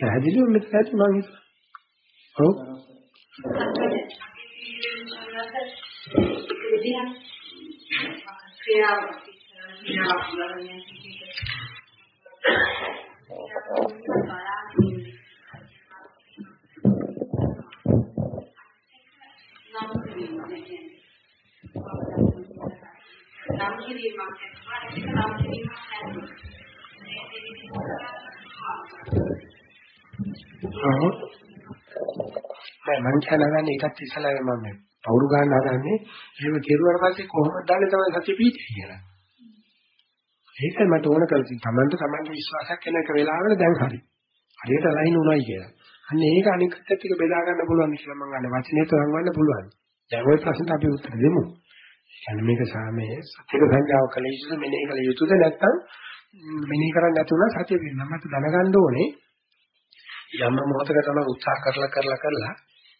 Speaker 2: පැහැදිලිව මෙතන ඇති මම හිතුවා. ඔව්. ක්‍රියාව ක්‍රියාව නම් කිරීමක් නම් කිරීමක් නම් කිරීමක් නැහැ මම කියනවානේ ඒකත් ඉස්සලා මම පවුරු ගන්න හදන්නේ එහෙම කෙරුවාට පස්සේ කොහොමද දන්නේ තමයි සත්‍ය පිහිටිය කියලා. ඒකයි මට ඕන කරලා තියෙන්නේ. Tamanට Tamanට විශ්වාසයක් එන එක වෙලාවල දැන් හරි. හරියට ලයින් උනායි කියලා. අන්න ඒක අනිත් පැත්තට ටික බෙදා ගන්න පුළුවන් කියලා මම අන්න වචනේ තරම් ගන්න පුළුවන්. දැන් ওই ප්‍රශ්නට අපි උත්තර දෙමු. කියන්නේ මේක සාමයේ සත්‍යක සංඥාව කළ යුතුද මෙනෙහි කළ යුතුද නැත්නම් මෙනෙහි කරන්නේ නැතුණා සත්‍ය වෙනවා. මට දැනගන්න ඕනේ යම් මොහොතක තමයි උත්සාහ කරලා කරලා කරලා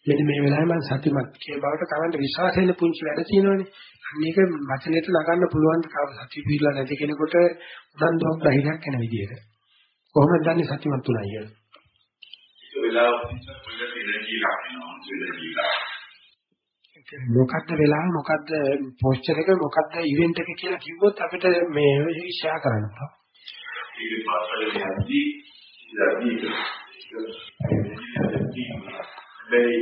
Speaker 2: මෙන්න මේ වෙලාවේ මම සතිමත් කියන බවට Tamanට විශ්වාස වෙන පුංචි වැඩ තියෙනවනේ. අන්න ඒක වචනෙට නගන්න පුළුවන් ද සතිය පිළිලා නැති කෙනෙකුට උනන්දුවක් ධෛර්යයක් වෙන විදිහට. කොහොමද දන්නේ සතිමත් තුනයි කියලා?
Speaker 3: ඒක වෙලාවක පොඩ්ඩක් එනර්ජි ලක්නවා එනර්ජි ලක්.
Speaker 2: මොකද්ද වෙලාව මොකද්ද පෝස්චර් එක මොකද්ද ඉවෙන්ට් එක කියලා කිව්වොත් අපිට මේ ෂෙයා කරන්න පුළුවන්.
Speaker 3: ඒක පාසලේ යද්දී ඉතින් මේ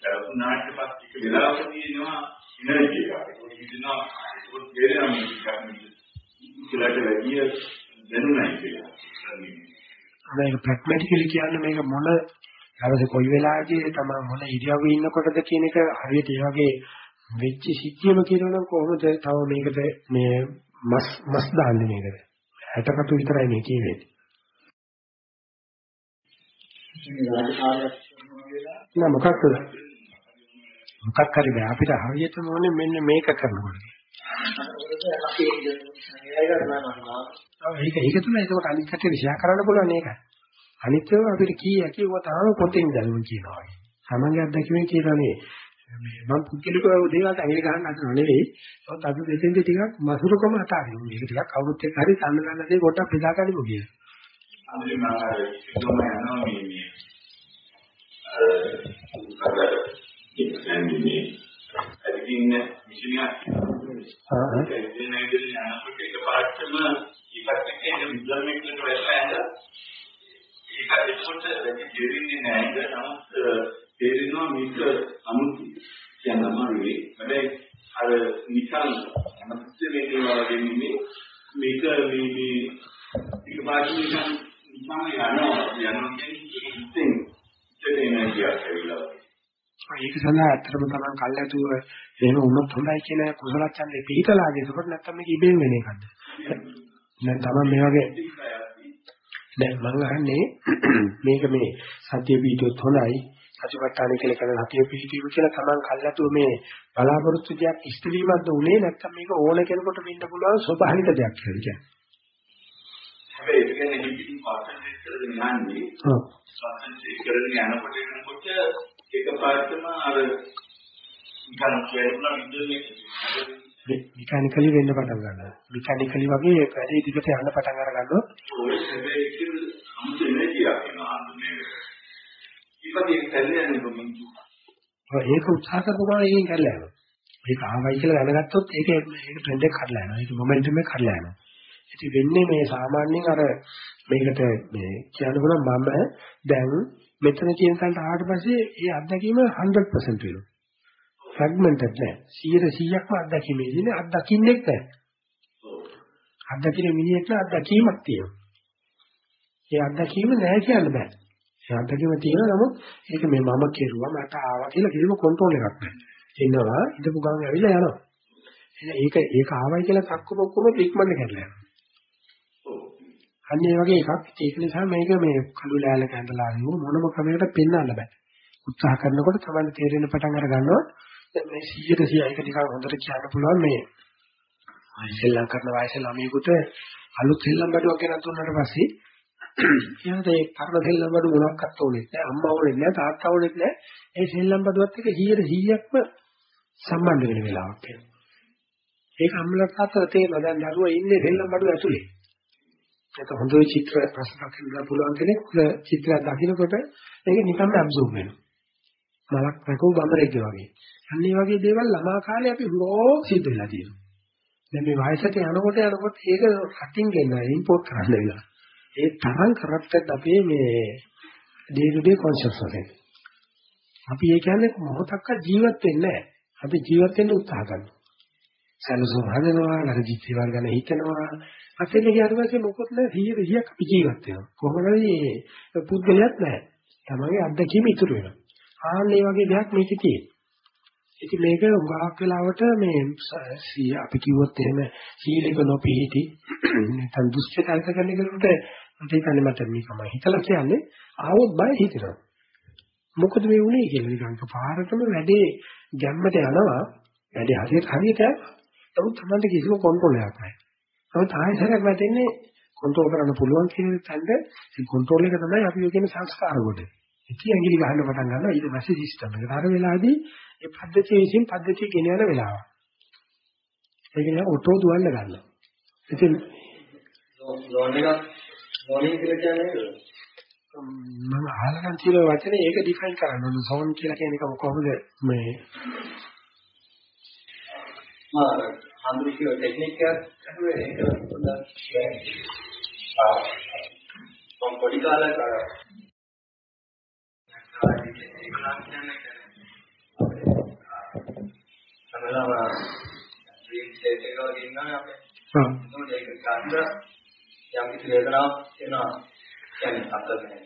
Speaker 3: කරුණාට පස්සේ වෙලාවකදී එනවා එනර්ජි එක. ඒක හිතනවා ඒක දෙරම ඉස්සරහට වැඩි දැනුණයි කියලා.
Speaker 2: මේක ප්‍රැග්මැටිකලි කියන්නේ මේක මොන දවසේ කොයි වෙලාවකදී තමයි මොන ඉරියව්වේ ඉන්නකොටද කියන එක හරියට ඒ වගේ වෙච්ච සිද්ධියම කියනවනම් කොහොමද තව මේකට මේ මස් මස් දාන්නේ මේකට? හැටකට විතරයි මේ කියන්නේ. නෑ මොකක්ද? මොකක් හරි බෑ අපිට හරියටම ඕනේ මෙන්න මේක කරනකොට. ඒක ඒක තමයි ඒක අනිත් කටේ විශ්යා කරන්න පුළුවන් ඒකයි. අනිත් ඒවා අපිට කී යකි ඒවා තාම පොතෙන් දැනුම් කියනවා. සමගිය අත්දැකීමෙන් කියනනේ මේ මම පුද්ගලිකව දේවල් ඇඟිලි ගන්න හදනව නෙවෙයි. ඒත් අපි දෙතෙන්ද ටිකක් මසුරුකම අතාරිනවා. මේක ටිකක් කවුරුත් එක්ක හරි සම්ම ගන්න දේ පොඩ්ඩක් බෙදා.
Speaker 3: අනිත් මම අර ඉතම යනවා මේ මේ අර ඉතින් මේ අදින්න මිෂිනියක් ආ ආ ඒ කියන්නේ යනකොට එකපාරටම ඉපත් එක්ක එන විද්‍යාත්මකව වැටලා ඒක එතකොට වැඩි දෙරින්නේ නැහැ. නමුත් තේරෙනවා මේක අමුතු කියන අමාරුයි හැබැයි අර නිකන් අමතක වෙන්නේ වගේ නෙමෙයි. මේක මේ මේ එකපාරට නිකන් නිකන් යනවා. යනවා කියන්නේ ඉතින් ඉතින් එනර්ජියක් ඇවිල්ලා
Speaker 2: ඒක සඳහා ඇත්තටම තමයි කල්ැතුව එහෙම වුණොත් හොඳයි කියන කුසල ඡන්දේ පිළිතලාද ඒකට නැත්තම් මේක ඉබේම වෙන එකක්ද? දැන් තමයි මේ වගේ දැන් මම අහන්නේ මේක මේ සත්‍ය පිටුත් හොඳයි සතිපට්ඨාන කියලා කරන සතිය පිටීම කියලා තමන් කල්ලාතු මේ බලාපොරොත්තු දෙයක් ඉෂ්ට වීමක්ද උනේ නැත්නම් මේක ඕන කෙනෙකුට වෙන්න පුළුවන් ස්වභාවික දෙයක් කියලා කියන්නේ.
Speaker 3: හැබැයි ඒක කියන්නේ හිතින් පස්සෙන් කරගෙන යන්නේ. ඔව්. පස්සෙන් කරගෙන යනකොට යනකොට එකපාරටම අර නිකන් කියනවා විද්‍යාවේ
Speaker 2: මෙකානිකලි වෙන්න පටන් ගන්නවා. මෙකානිකලි වගේ වැඩි දිගට යන්න පටන් අර
Speaker 3: හැබැයි ඒක
Speaker 2: උත්සාහ කරපුවා ඒකෙන් කරලා යනවා. මේක ආවයි කියලා දැනගත්තොත් ඒක ඒක ට්‍රෙන්ඩ් එක කඩලා යනවා. ඒක මොමන්ටම් එක කඩලා යනවා. ඉතින් වෙන්නේ මේ සාමාන්‍යයෙන් අර මේකට මේ කියන්න පුළුවන් මම දැන් මෙතන කියන තැනට ආවට පස්සේ ඒ අත්දැකීම 100% වෙනවා. ෆ්‍රැග්මන්ටඩ් නෑ. 100%ක්ම අත්දැකීමේ ඉන්නේ අත්දකින්නෙක් නෑ. අත්දකින්න මිනිහෙක් නෑ අත්දැකීමක් තියෙනවා. ඒ අත්දැකීම නෑ කියන්න බෑ. ඒ අත්දැකීම තියෙනවා නමුත් ඒක මේ මම කෙරුවා මට ආවා කියලා කිසිම කන්ට්‍රෝල් එකක් නෑ. එනවා ඉඳපු ගමන් ඇවිල්ලා යනවා. ඒක ඒක ආවයි කියලා සක්කු පොක්කම ඉක්මනට කරලා යනවා. අන්න ඒ වගේ එකක්. ඒක නිසා මේක මේ කළු ලෑල්ලක ඇඳලා මොනම ක්‍රමයකට පෙන්වන්න බෑ. උත්සාහ කරනකොට තමයි තේරෙන පටන් අර ගන්නවා. මේ 100ට 100 ඒක නිකන් හොඳට කියන්න පුළුවන් මේ ඉස්සෙල්ලා කරන වයසේ ළමයෙකුට අලුත් සෙල්ලම් බඩුවක් ගෙනත් දුන්නාට පස්සේ ඊට ඒ පරණ සෙල්ලම් බඩු මොනක්වත් ඕනේ නැහැ. අම්මා ඕනේ නැහැ, තාත්තා ඕනේ නැහැ. ඒ සෙල්ලම් බඩුවත් එක්ක 100ට 100ක්ම සම්බන්ධ වෙන වෙලාවක් එනවා. ඒක අම්මලා තාත්තලා තේරෙනවා. දැන් දරුවා ඉන්නේ සෙල්ලම් බඩුව ඇතුලේ. ඒක හොඳ චිත්‍ර ප්‍රශ්නයක් හදලා පුළුවන් කෙනෙක් චිත්‍රයක් දකිනකොට ඒක නිකම්ම ඇබ්සෝබ් වෙනවා. මලක් රකෝ බඹරෙක් වගේ. අන්න ඒ වගේ දේවල් ළමා කාලේ අපි හුරෝ සිද්ධ වෙලා තියෙනවා. දැන් මේ වයසට යනකොට යනකොට ඒක රටින් ගෙන්න ඉම්පෝට් කරන්න වෙලා. ඒ තරම් කරප්ටඩ් අපේ මේ day to day consciousness එක. අපි ඒ කියන්නේ මොහොතක්ක ජීවත් වෙන්නේ නැහැ. අපි ජීවත් වෙන්න උත්සාහ කරනවා. සැලසුම් හදනවා, නරජිත් දේවල් ගැන හිතනවා. අතෙන් ගියාට පස්සේ මොකොත් නැහැ 100 100ක් අපි ජීවත් වෙනවා. කොහොමද මේ පුද්ගලයක් නැහැ. තමන්ගේ අත්දැකීම ඉතුරු වෙනවා. ආන්න මේ වගේ දෙයක් මේකේ තියෙනවා. ඉතින් මේක උගාක් වෙලාවට මේ අපි කිව්වොත් එහෙම සීලක නොපිහිටි නැත්නම් දුෂ්චරිත කරන කෙනෙකුට මට හිතන්නේ මට මේකම හිතලා කියන්නේ ආවොත් බය හිතෙනවා. මොකද මේ වුනේ කියලා නිකන් පාරටම වැඩේ ගැම්මට යනවා. වැඩේ හරියට හරියට නමුත් තමයි කිසිම කන්ට්‍රෝල් එකක් නැහැ. නමුත් ආයෙසරක් වැටෙන්නේ කන්ට්‍රෝල් කරන්න පුළුවන් කියන තැනට ඒ කන්ට්‍රෝල් එක තමයි අපි කියන සංස්කාර කොට. ඉතින් ඇඟිලි ගහන්න පටන් ගන්නවා ඊට පස්සේ සිස්ටම් එක. අර වෙලාවේදී ඒ පද්ධතිය විසින් පද්ධතිය ගෙන යන වෙලාව. ඒක නේ ඔටෝ දුවන්න ගන්නවා. ඉතින්
Speaker 4: ලෝන් එක ලෝනින් කියලා කියන්නේ
Speaker 2: මම අහලා නම් තියෙන වචනේ ඒක ඩිෆයින් කරන්න ඕන. සෝන් කියලා කියන එක කොහොමද මේ
Speaker 4: මා හඳුරු කියන ටෙක්නික් එකක් අහුවේ ඒක ආ මම පොඩි කාලේ ඒක ගන්න යම් කිසි වේදනාවක් එනවා. කියන්නේ අත්දැකීම.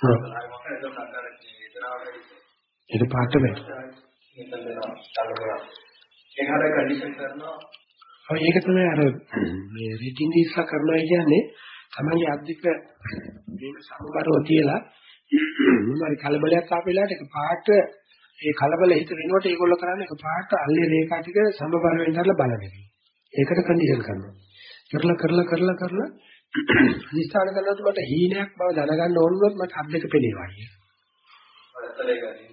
Speaker 2: හා
Speaker 4: හරි මොකද ඒක සංකාරක වේදනාවක්
Speaker 2: ඒක පාට වෙයි.
Speaker 4: ඒක හරිය කන්ඩිෂන් කරනවා
Speaker 2: ඔය ඒක තමයි අර මේ රීඩින් දීස්ලා කරනවා කියන්නේ තමන්ගේ අධික මේක සමබරව තියලා මොනවාරි කලබලයක් ආපු වෙලාවට ඒක පාට ඒ කලබල හිත වෙනකොට ඒගොල්ලෝ කරන්නේ ඒක පාට අල්ලේ රේඛා ටික සමබර වෙන්නලා බලන එක. ඒකට කන්ඩිෂන් කරනවා. කරලා කරලා කරලා කරලා අනිස්ථාන කරනකොට මට හීනයක් බව දැනගන්න ඕන වුණොත් මට අත් දෙක පෙනේවා කියලා.
Speaker 4: අරතලේ ගන්න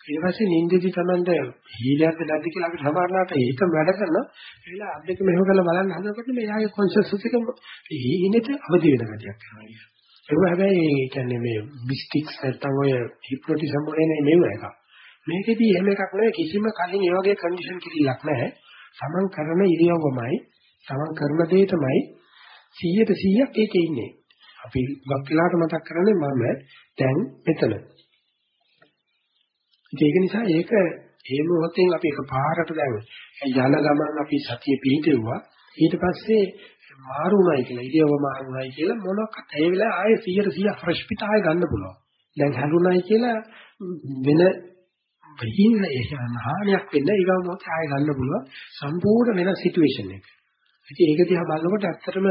Speaker 2: ඊට පස්සේ නිින්දේදී Tamande හීලයක් නැද්ද කියලා අපි සමහරවිට ඒක වැඩ කරනවා. ඒලා අත් දෙක මෙහෙම කරලා බලන්න හදනකොට මේ යාගේ කොන්ෂස්නස් එක හීනෙට අවදි වෙන ගතියක් කරනවා. ඒක හැබැයි ඒ කියන්නේ මේ මිස්ටික්ස් නැත්තම් ඔය හිප්නොටිසම් වගේ මේව එකක්. මේකෙදී එහෙම එකක් නෙවෙයි කිසිම කලින් ඒ වගේ කන්ඩිෂන් කිරිල්ලක් නැහැ. සමන් කරන ඉරියව්වමයි, සමන් කරන දේ තමයි 100ට 100ක් ඒකේ ඉන්නේ. අපි ගොඩක් වෙලාවට මතක් කරන්නේ මම දැන් මෙතන. ඒක නිසා ඒක ඒ මොහොතෙන් අපි එකපාරට දැන් යන ගමන් අපි සතිය පිහිටෙව්වා. ඊට පස්සේ මාරුණයි කියලා ඉරියව්ව මාරුණයි කියලා මොනක්වත් ඒ වෙලාවේ ආයේ 100 100 ෆ්‍රෙෂ් පිට ආයේ ගන්න පුළුවන්. දැන් හැලුණයි කියලා වෙන බහින්න එහෙම හානියක් වෙන්න ඊගව මොකද ආයෙ ගන්න පුළුවන් සම්පූර්ණ වෙනස් සිටුේෂන් එක. ඉතින් ඒක දිහා බලනකොට ඇත්තටම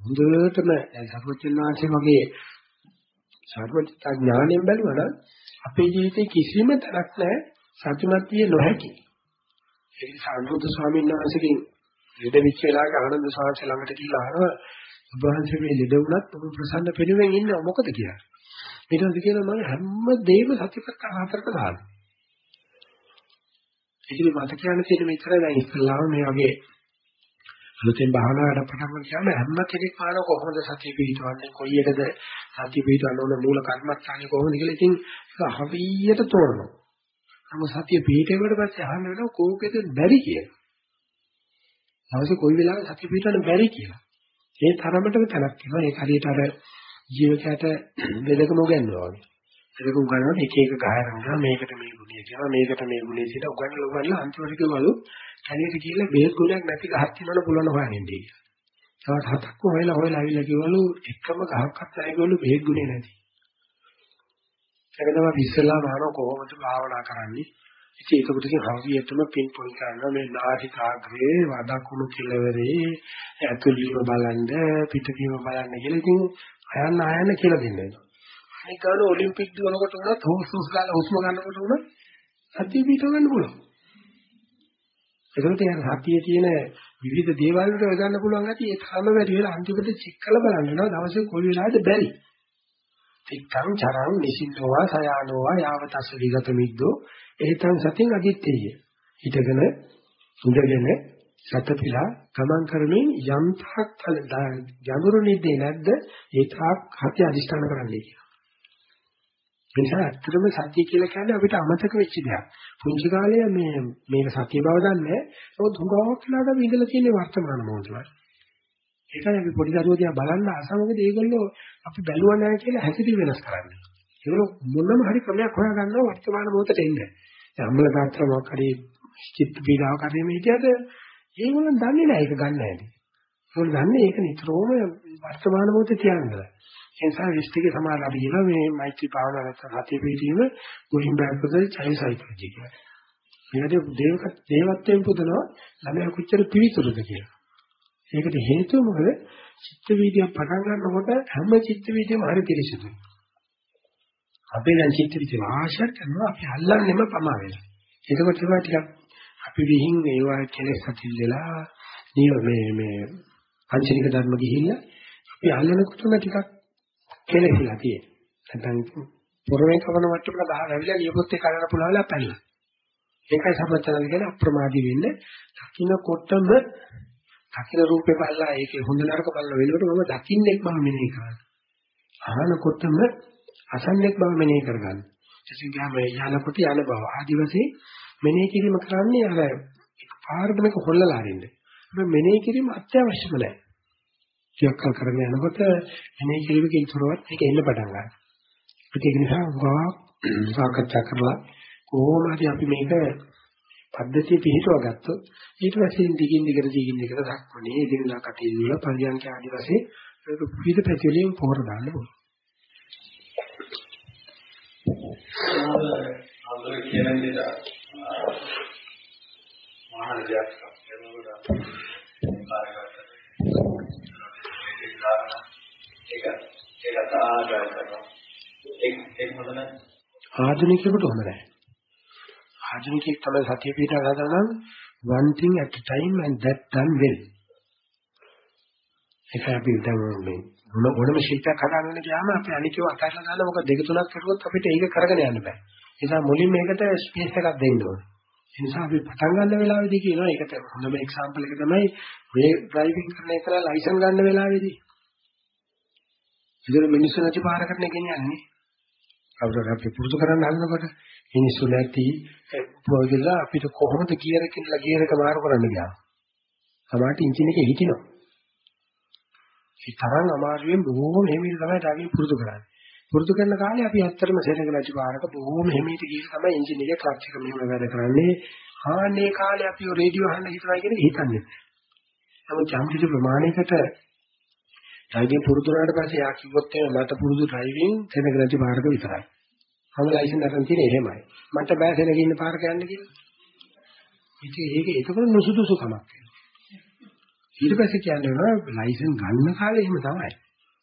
Speaker 2: හොඳටම දැන් සර්වඥාන් වහන්සේ වගේ සර්වඥතා ඥාණයෙන් බැලුවා නම් අපේ ජීවිතේ කිසිම තරක් නැහැ සතුටක් තිය නොහැකි. ඒ නිසා අනුරුද්ධ ස්වාමීන් වහන්සේගෙන් ලෙඩ වෙච්ච වෙලාවක ආනන්ද ස්වාමීන් ළඟට ගිහිල්ලා අහනවා ඔබ වහන්සේ මේ ලෙඩ වුණත් ඔබ ප්‍රසන්න පෙනුවෙන් ඉන්නේ මොකද කියලා. ඊට පස්සේ කියනවා මම හැම දෙයක්ම සතිපට්ඨාන හතරට දානවා. ඉතින් මට කියන්න තියෙන මෙච්චර දැන් ඉස්සල්ලාම මේ වගේ අලුතෙන් භාවනාවට පටන් ගන්න කියම හැම කෙනෙක් මාන කොහොමද සතිය පිහිටවන්නේ කොයි එකද සතිය පිහිටවන්න ඕන මූල කර්මස්ථානේ කොහොමද කියලා ඉතින් ඒක හරියට තෝරනවා. නමුත් සතිය පිහිටෙවට පස්සේ අහන්න වෙනවා කෝකෙද බැරි කියලා. දවසේ කොයි වෙලාවෙ සතිය පිහිටවන්න බැරි කියලා. ඒ තරමටම තැනක් තියෙනවා. ඒක හරියට අර ජීවිතයට වෙදකම උගන්වනවා වගේ. ඒක උගන්වන එක එක ගහනවා මේකට මේ ගුණය කියනවා මේකට මේ ගුණය කියලා උගන්වලා උගන්වලා අන්තිමට කිව්වලු කණේට කියලා බේත් ගුණයක් නැති ගහක් තියෙනවනේ පුළුවන් හොයන්නේ කියලා. තවත් හතක්ම හොයලා හොයලා ආවිල්ලා කිව්වලු එකම ගහක්වත් නැහැ කිව්වලු බේත් ගුණේ නැති. ඒක තමයි ඉස්සෙල්ලා මානව කොහොමද භාවනා කරන්නේ? ඉතින් ඒකට ඉතින් හරියටම පින් පොයින්ට් කරනවා මේ නාසිකාග්‍රේ වදකුණු කෙලවරේ ඇතුළීම බලන්න පිටවීම බලන්න කියලා ඉතින් අයන්න ආයන්න කියලා දෙන්නේ. අනික ගාන ඔලිම්පික් දුවනකොට උනත් හුස්ම ගාලා හුස්ම ගන්නකොට උනත් සතිය පිට ගන්න පුළුවන්. ඒකට යන සතියේ තියෙන විවිධ දේවල් වලට යොදන්න පුළුවන් ගැටි ඒ තරම වැඩි වෙලා අන්තිමට චෙක් කරලා බලන්න වෙනවා දවසේ කොයි වෙලාවද බැරි. තික්කං චරං නිසින්නවා සයානෝවා යාවතස්ස විගත මිද්දෝ එහෙතන් සතින් අදිත්තේය. හිතගෙන ඉඳගෙන සතපිලා ගමන් කරමින් යම් තාක් ගැඹුරු නිද්දේ නැද්ද ඒ තාක් හති අදිෂ්ඨාන කරන්නයි කියනවා. ඒ නිසා ඇත්තටම සත්‍ය කියලා කියන්නේ අපිට අමතක වෙච්ච දෙයක්. පුංචි කාලේ මේ මේක සත්‍ය බව දන්නේ නමුත් හුඟක් වෙලාවට අපි ඉඳලා තියෙන වර්තමාන මොහොතේ. ඒකයි අපි පොඩි දරුවෝ දිහා බලන්න අසමගද ඒගොල්ලෝ අපි බැලුවා නැහැ කියලා හැසිරී වෙනස් කරන්නේ. ඒගොල්ලෝ මොනම හරි ක්‍රමයක් හොයාගන්නවා වර්තමාන මොහොතට එන්න. දැන් අම්මල තාත්තලා මොකක් හරි චිත්ත පීඩාවක් හරි මේ හිටියද ඒගොල්ලන් දන්නේ නැහැ ඒක ගන්න හැටි. ඒගොල්ලෝ දන්නේ ඒක නිතරම වර්තමාන මොහොතේ තියන්නේ. ඒ නිසා විශ්තිකේ සමාන අපි කියන මේ මෛත්‍රී භාවනාව නැත්නම් හතේ පිළිවීම ගෝහින් බෑපදේ චෛ සයිකෝලොජි කියලා. මේකට දේවක දේවත්වයෙන් පුදනවා ළමයා කොච්චර පිවිතුරුද කියලා. ඒකට හේතුව මොකද? චිත්ත වීදිය පටන් ගන්නකොට හැම චිත්ත වීදියම හරි පිළිසිදුයි. අපි දැන් චිත්ත වීදිය ආශාර කරනවා අපි අල්ලන්නෙම පමා වෙලා. එතකොට ඒවා ටිකක් අපි විහිං ඒවා කෙලෙස් ඇතිල් වෙලා නිය මේ මේ පංචනික ධර්ම ගිහිල්ලා අපි අල්ලනකොටම ටිකක් කෙලෙසිලා තියෙනවා. නැත්නම් පොරවේ කවන මට්ටමක ගහ වැවිලා ලියපොත් එක අරගෙන පුළාවලා පැනලා. ඒකයි සම්පතනද කියන්නේ අප්‍රමාදී වෙන්න. දකින්නකොටම දකින්න රූපේ බලලා ඒකේ හොඳ නරක බලන වෙලකට මම දකින්නෙක් බව මෙනෙහි කරනවා. අහනකොටම අසන්නෙක් බව මෙනෙහි කරගන්න. එසින් ගාම යනකොට යන බව ආදි වශයෙන් මෙනෙහි කිරීම කරන්නේ අර එකපාරට මේක හොල්ලලා අරින්න. මේ මෙනෙහි කිරීම අත්‍යවශ්‍යම නැහැ. ටිකක් කල් කරගෙන යනකොට මෙනෙහි කිරීමකින් තොරවත් මේක එන්න පටන් ගන්නවා. ඒක නිසා ගා සාකච්ඡා කරලා කොහොම හරි අපි මේක පද්ධතිය පිළිටව ගත්තොත් ඊට පස්සේ දිගින් දිගට දිගින් දිගට දක්වන්නේ ඉදිරියලා කටයුතු වල පරියන්ක ආදි වශයෙන් විවිධ පැතිවලින් පොර දාන්න ඕනේ.
Speaker 3: අnder කියන විදිහට මහා දෙයක් කරනකොට ඒක ඒක ආදාය කරනවා ඒක ඒක හොඳ නැහැ
Speaker 2: ආධුනිකයෙකුට හොඳ නැහැ. ආධුනිකයෙක් තමයි සතිය පිටා ගන්න නම් one thing at a time and that done well. ඒක අපි දැන් මේ මොන මොනම ශිල්පයක් හදාගන්න ගියාම අපි අනිකව අතහැරලා දාලා මොකද දෙක තුනක් කරුවොත් අපිට ඒක කරගෙන යන්න බෑ. ඒ නිසා මුලින් මේකට ස්පේස් එකක් දෙන්න ඕනේ. ඒ නිසා අපි පටන් ගන්න වෙලාවේදී කියනවා ඒකට හොඳම එක්සැම්පල් එක තමයි මේ ඩ්‍රයිවිං කරන එක ලයිසන් ගන්න වෙලාවේදී. ඉතින් මිනිස්සු නැති පාරකට ගෙනියන්නේ. කවුරුහරි අපි පුරුදු කරන්න හදනකොට මිනිස්සු නැති පොයිදලා අපිට කොහොමද ගියර කියලා ගියර එක මාරු කරන්න ගියා. සමහරට එන්ජින් එකේ හිටිනවා. ඒ තරම් අමාරුවෙන් බොහෝම හිමීට තමයි ඩ්‍රයිවිං පුරුදු කරන්නේ. පුරුදු කරන කාලේ අපි ඇත්තටම සෙනඟ නැති පාරක බොහෝම හිමීට ගිහින් තමයි එන්ජින් එකේ ක්ලච් එක මෙහෙම වැඩ කරන්නේ. ආන්නේ කාලේ අපි රේඩියෝ අහන්න හිතනවා කියන එක හිතන්නේ. නමුත් යම් කිසි ප්‍රමාණයකට ඩ්‍රයිවිං පුරුදු වුණාට පස්සේ යා කිව්වොත් එහෙම මට පුරුදු ඩ්‍රයිවිං සෙනඟ නැති පාරක විතරයි. මම ලයිසන් අරන් තියෙන්නේ එහෙමයි. මට බෑ සෙනඟ ඉන්න පාරක යන්න කියලා. ඉතින් ඒක ඒකවල නුසුදුසුකමක් වෙනවා. ඊට පස්සේ කියන්නේ ලයිසන් ගන්න කාලේ එහෙම තමයි.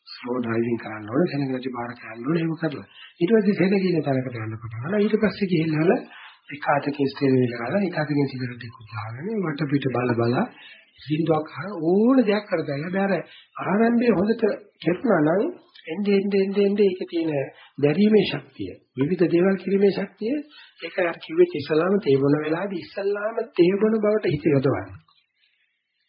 Speaker 2: ස්ලෝ ඩ්‍රයිවිං කරන්න ඕනේ සෙනඟ නැති පාරක යන්න ඕනේ එහෙම කරලා. ඊට පස්සේ සෙනඟ ඉන්න තරකට යන්න පටන් ගන්නවා. ඊට පස්සේ ගිහිල්ලා එක අතකින් ස්ටේරින් එක ගන්න එක අතකින් සිගරට් එකක් උදාගෙන වට පිට බල බල සින්දුවක් ඕන දෙයක් කරදලා බෑ ආරම්භයේ හොඳට කෙරුණා නම් එnde ende ende ende ඒකේ තියෙන දැරීමේ ශක්තිය විවිධ දේවල් කිරීමේ ශක්තිය ඒක අර කිව්වේ ඉස්සලාම තේබන වෙලාවේදී ඉස්සලාම තේබන බවට හිත යොදවන්න.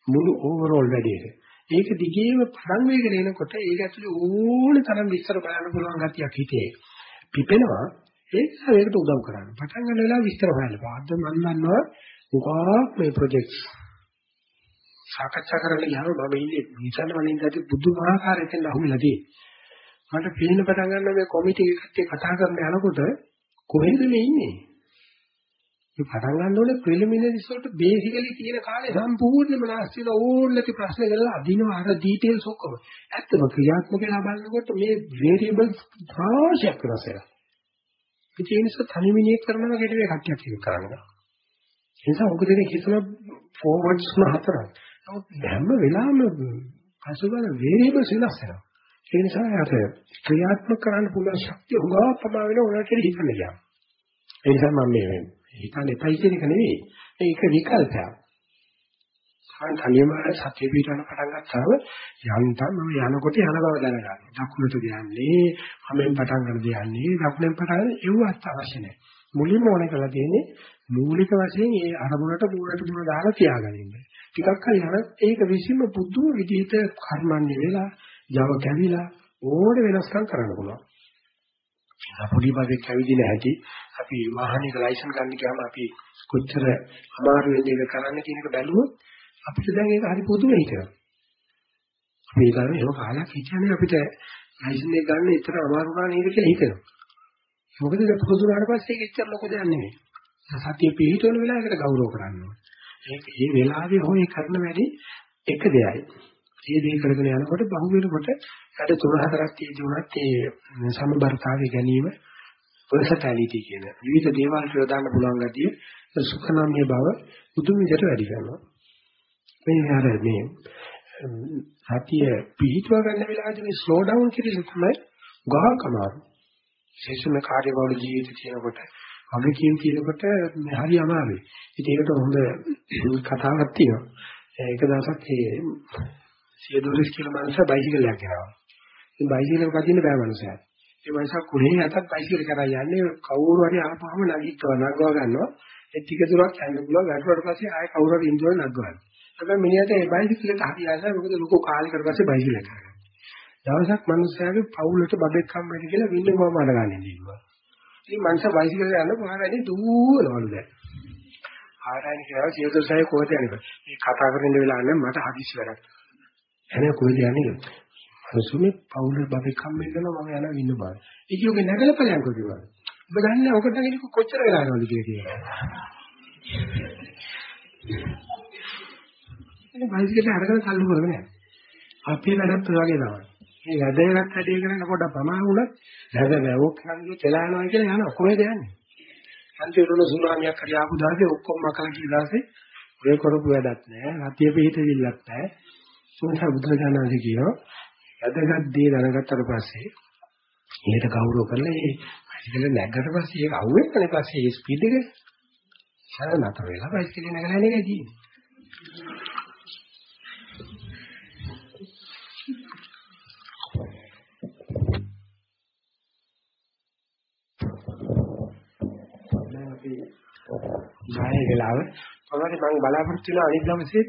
Speaker 2: මුළු ඕවරෝල් වැඩේට. ඒක දිගේම පරම් වේගන එනකොට ඒක ඇතුලේ ඕන තරම් විස්තර බලන්න පුළුවන් ගතියක් හිතේ. පිපෙනවා. ඒක ඒකට උදව් කරන්න. පටන් ගන්න වෙලාව විස්තර හොයන්න පාද්ද මම දන්නවා උගාක් මේ ප්‍රොජෙක්ට්ස් සාකච්ඡා කරන්න ගියාම මම ඉන්නේ නිසන්න වලින් දැටි බුදුමාහාර එතෙන් අහුවෙලා තියෙන්නේ. මට පේන පටන් ගන්න මේ කොමිටි එකත් එක්ක කතා කරන්න යනකොට කොහෙද මේ ඉන්නේ? මේ පටන් ගන්න ඕනේ ප්‍රෙලිමිනරිස් වලට බේසිකලි තියෙන කාලේ සම්පූර්ණයෙන්ම නැස්ති වෙන ඕනලති ප්‍රශ්න කරලා අදිනවා අර ඩීටේල්ස් ඔක්කොම. ඇත්තම ක්‍රියාත්මක වෙලා බලනකොට මේ වේරියබල්ස් රාශියක් වෙනස් වෙනවා. ඒ නිසා තනිමිනියෙක් කරනවා ගැටේ කට්ටියක් එක කරනවා. ඒ නිසා ඔක දෙක හිතන ෆෝවර්ඩ්ස් හතරක්. නමුත් හැම වෙලාවෙම පසුබල වේරියබල්ස් වෙනස් වෙනවා. ඒ නිසා යාට ක්‍රියාත්මක කරන්න පුළුවන් ශක්තිය උගා ප්‍රමා වෙන උනා කියලා හිතන්න ගියා. ඒ නිසා මම මේ හිතන්නේ එපයි කියන එක නෙවෙයි. ඒක විකල්පයක්. සංකල්පයම සත්‍ය පිටවන පටන් ගත්තාම යන්තම් මම යනකොට යන බව දැනගන්න. දකුණට යන්නේ, වමෙන් පටන් ගන්න දෙන්නේ, දකුණෙන් පටන් ඒවත් අවශ්‍ය නැහැ. මුලින්ම ඕනේ කරලා තියෙන්නේ මූලික වශයෙන් ඒ අරමුණට මූලට මුල දාලා තියාගන්න. ටිකක් හරි යන ඒක විසින්ම පුදුම විදිහට කර්මන්නේ වෙලා Java කැවිලා ඕනේ වෙනස්කම් කරන්න පුළුවන්. පොඩි බබෙක් කැවිදින හැටි අපි වාහනයක ලයිසන් ගන්න ගියාම අපි කොච්චර අමාරු වෙන්නේ ඒක කරන්න කියන එක බැලුවොත් අපිට දැන් ඒක හරි පොදු වෙයිනවා. අපි ඒ තරම ඒක කාලයක් හිතන්නේ අපිට ලයිසන් එක ගන්න ඉතර අමාරු වුණා නේද කියලා හිතෙනවා. මොකද ඒක පුරුදු වුණාට පස්සේ ඒක ඉච්චර ලොකු දෙයක් නෙමෙයි. සතිය පිළිහිටවන වෙලාවකට ගෞරව කරන්න ඕනේ. ඒක මේ වෙලාවේ හොය කරන වැඩි එක දෙයයි. මේ දේ කරගෙන යනකොට බහු වෙනකොට අර තුන හතරක් තියෙදි උනත් ඒ සමබරතාවය ගැනීම versatility කියන විවිධ දේවල් යොදාන්න පුළුවන් ගතිය සුඛනාමයේ බව උතුම් විදිහට වැඩි කරනවා. මේ අර මේ සතිය පිළිතුර ගන්න වෙලාවදී මේ ස්ලෝ ඩවුන් කිරීම තමයි ගහක් අමාරු. විශේෂම කාර්යබහුල ජීවිත තියෙනකොට වගකීම් කියනකොට හරි අමාරුයි. ඉතින් ඒකට හොඳ කතාවක් තියෙනවා. ඒක දවසක් ඒ සියදොරිස් කියලා මනුස්සයා බයිසිකලයක් ගෙනාවා. ඉතින් බයිසිකලෙන් පදින්න බෑ මනුස්සයා. ඒ මනුස්සයා කුලේ නැතත් බයිසිකල් කරා යන්නේ කවුරු හරි ආපහම නැගිටව නගව ගන්නවා. ඒ ටික දුරක් යන්න පුළුවන් ගැටුවට පස්සේ ආයෙ කවුරු හරි ඉන්දුවල නගවනවා. හැබැයි මිනිහට ඒ බයිසිකලෙට හරි ආසයි මොකද ලොකු කාලයකට පස්සේ බයිසිකල් කරගන්න. දවසක් මනුස්සයාගේ පවුලට බබෙක් හම්බෙන්න කියලා වින්න මම අරගන්නේ දීවා. ඉතින් මනුස්සයා බයිසිකල් යන පාරදී දුවනවලු දැන්. ආරයන් කියලා සියදොසයි කොහෙද යන්නේ? මේ කතා කරන වෙලාව නම් මට හදිස්සි වැඩක්. එනේ කොහෙද යන්නේ? අසුමේ පවුල බබෙක් හම්බෙන්න මම යනවා ඉන්න බෑ. ඒක යෝගේ නැගලා ඵලයන් කිව්වා. ඔබ දන්නේ ඔකට නැගිට කොච්චර වෙලා යනවද කියලා. ඉතින් බයිසිකල් අරගෙන සල්ලු කරගෙන යනවා. අපේ වැඩත් ඒ වගේ තමයි. මේ වැඩේකට වැඩේ කරන පොඩ ප්‍රමාණ වුණත් නැද වැවොක් නම් තෙලා යනවා කියලා යනවා කොහෙද යන්නේ? අන්තිමට සුනාමියක් හරි ආපු දාසේ ඔක්කොම මකලා ගිය දාසේ ඔය කරපු වැඩක් නැහැ. රතිය පිටිවිල්ලක් නැහැ. සෝසා බුදුරජාණන් වහන්සේ කියනවා වැදගත් දේ දැනගත්තට පස්සේ ඊට ගෞරව කරලා ඒ බයිසිකල් නැග්ගට පස්සේ ඒක අහුවෙන්නේ පස්සේ ඒ ස්පීඩ් එක සර නතර වෙලා බයිසිකල් නැගලා නේ තියෙන්නේ. ණය වෙලාව කොහොමද මම බලාපොරොත්තු වෙන අනිත් දවසේ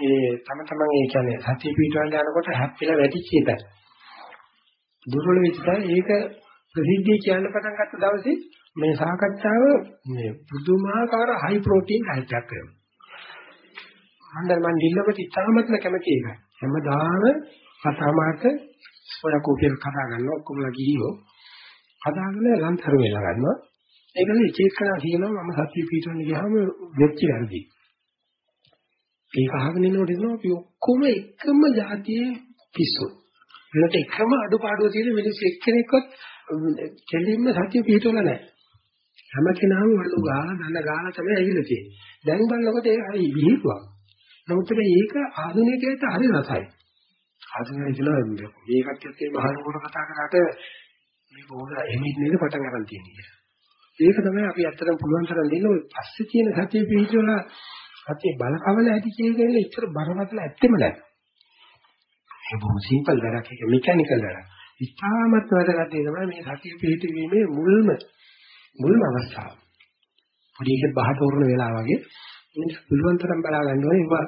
Speaker 2: ඒ තම තමන් ඒ කියන්නේ සතිය පිටවන්න යනකොට හැප්පිලා වැටිච්ච එක. දුර්වල වෙච්ච ඒක ප්‍රසිද්ධිය කියන්න පටන් ගත්ත දවසේ මේ සාකච්ඡාව මේ පුදුමාකාර හයි ප්‍රෝටීන් ඩයට් එකක් වෙනවා. හන්දල් මන් දිල්ලකට ඉතාමත්ම කැමති එක. හැමදාම කතාමාත ඔය කෝපියල් කතා ගන්නවා ඔක්කොමලා ගිහියෝ කතාගෙන ලන්තර වෙලා ගන්නවා. ඒකනේ එක එකනා කියනවා මම සතිය පිටවන්න ගියාම වෙච්ච වැඩි. ඒක අහගෙන ඉන්නකොට එනවා අපි ඔක්කොම එකම જાතියේ පිස්සු. වෙනට එකම අඩුපාඩුව තියෙන මිනිස්සු එක්කෙනෙක්වත් දෙලින්ම සතිය පිටවල නැහැ. හැම කෙනාම වලු ගාලා දන ගාලා තමයි ඇවිල්ලා තියෙන්නේ. දැන් බලනකොට ඒක හරි විහිළුවක්. නමුත් මේක ආධුනිකයට හරි රසයි. ආධුනිකය කියලා මේ කට්ටියත් මේ මහානුවර කතා කරාට මේ බෝල එමින් නේද පටන් ගන්න තියෙන්නේ. ඒක තමයි අපි ඇත්තටම පුළුවන් තරම් දෙන්න ඔය පස්සේ තියෙන සතිය පිටවල සතිය බලකවල ඇති කියන්නේ ඉතර බරපතල ඇත්තෙම නැහැ. ඒ බොහොම සිම්පල් වැඩක් ඒක මෙකැනිකල් වැඩක්. ඉතාමත් වැදගත් දේ තමයි මේ සතිය පිටවීමේ මුල්ම මුල්ම අවස්ථාව. පොඩි එකක් බහට වරන වෙලාව වගේ මිනිස් පුළුවන් තරම් බලා ගන්න ඕනේ ඒවා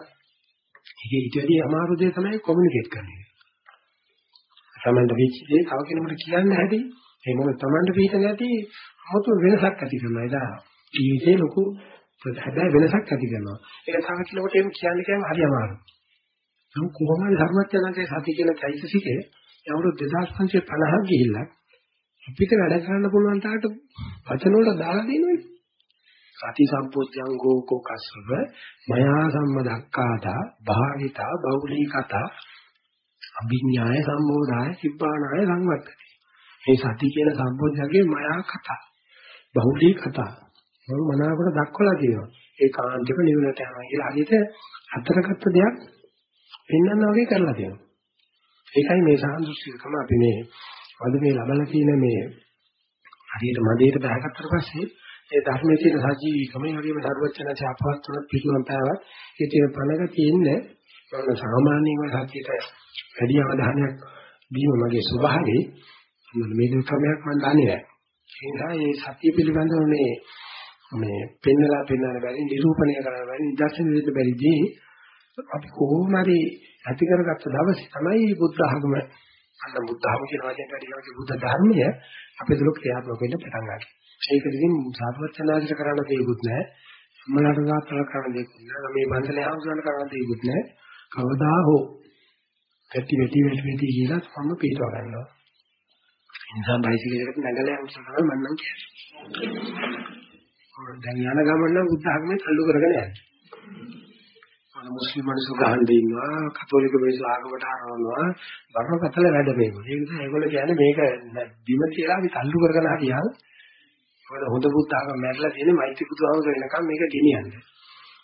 Speaker 2: ඒක ඊට වැඩි අමාරු දේ තමයි කොමියුනිකේට් කරන්නේ. තමන්ට විචිතේ තව කෙනෙකුට කියන්න හැදී ඒ මොකද තමන්ට පිට නැති 아무තු වෙනසක් ඇති කරනවා එදා. ජීවිතේ ලොකු හැබැයි වෙනසක් ඇති කරනවා. ඒක තව කෙනෙකුට එම් කියන්න කියන්න හරි අමාරුයි. නම් කොහොමද ධර්මචර්යනගේ සති කියන චෛතසිකේ අවුරුදු 2550 ගිහිල්ලා අපිට වැඩ කරන්න පුළුවන් තාට වචන වල දාලා දෙනවනේ. සති සම්පෝඥංගෝ කෝ කස්සව මයා සම්මදක්කාතා භාවිතා බෞලීකතා අභිඥාය සම්මෝධාය සිබ්බානාය සංවත්තති. මේ සති කියන සම්පෝත්‍යංගේ මයා කතා බෞලී කතා මම මනාවකට දක්වලා තියෙනවා. ඒ කාන්තික නිවනට යනවා කියලා හරියට හතරගත්ත දෙයක් පෙන්වන්න වගේ කරලා තියෙනවා. ඒකයි මේ සාන්දෘෂ්ටිකම අපි මේ අද මේ ලබලා තියෙන මේ හරියට මදේට බහගත්තට පස්සේ ඒ ධර්මයේ තියෙන සජීවීකම ඒ වගේම ධර්මචනච අපවත් තුන පිටුම් පාවක් ඒ තියෙන පණක තියෙන්නේ මම සාමාන්‍යව සත්‍යයට වැඩි අවධානයක් දීම මගේ ස්වභාවයේ මේ ක්‍රමයක් මම දන්නේ නැහැ. ඒ නිසා මේ සත්‍ය පිළිබඳව මේ මේ පෙන්නලා පෙන්නන බැරි නිරූපණය කරන්න බැරි නිදර්ශන දෙන්න බැරිදී අපි කොහොම හරි ඇති කරගත්ත දවසේ තමයි බුද්ධ ආගම අන්න බුද්ධ ආගම කියන වචෙන් වැඩි බුද්ධ ධර්මය අපේ දුක ක්‍රියාත්මක වෙන්න පටන් ගන්නවා. ඒක ඉතින් සාධවචනාදිට කරන්න දෙයක්වත් නැහැ. මලකට ගාතල කරන්න දෙයක්වත් නැහැ. මේ මන්දලේ ආවසන කරන්න දෙයක්වත් නැහැ. කවදා හෝ පැටි වැටි වැටි වැටි කියලා මම පිටව ගන්නවා. ඉන්සන් බයිසිකලයකට නැගලා යන්න තමයි මම නම් කියන්නේ. දැන් යන ගමන් නම් බුද්ධ ආගමේ තල්ලු කරගෙන යන්නේ. අන මුස්ලිම් මිනිස්සු ගහන්න ඉන්නවා, කතෝලික මිනිස්සු ආගමට හරවනවා, බරපතල වැඩ මේක. ඒ නිසා ඒගොල්ලෝ කියන්නේ මේක බිම තියලා අපි තල්ලු කරගෙන හරියල්. මොකද හොඳ බුද්ධ ආගම මැරලා තියෙන්නේ මෛත්‍රී බුදුහාම වෙනකම් මේක ගෙනියන්නේ.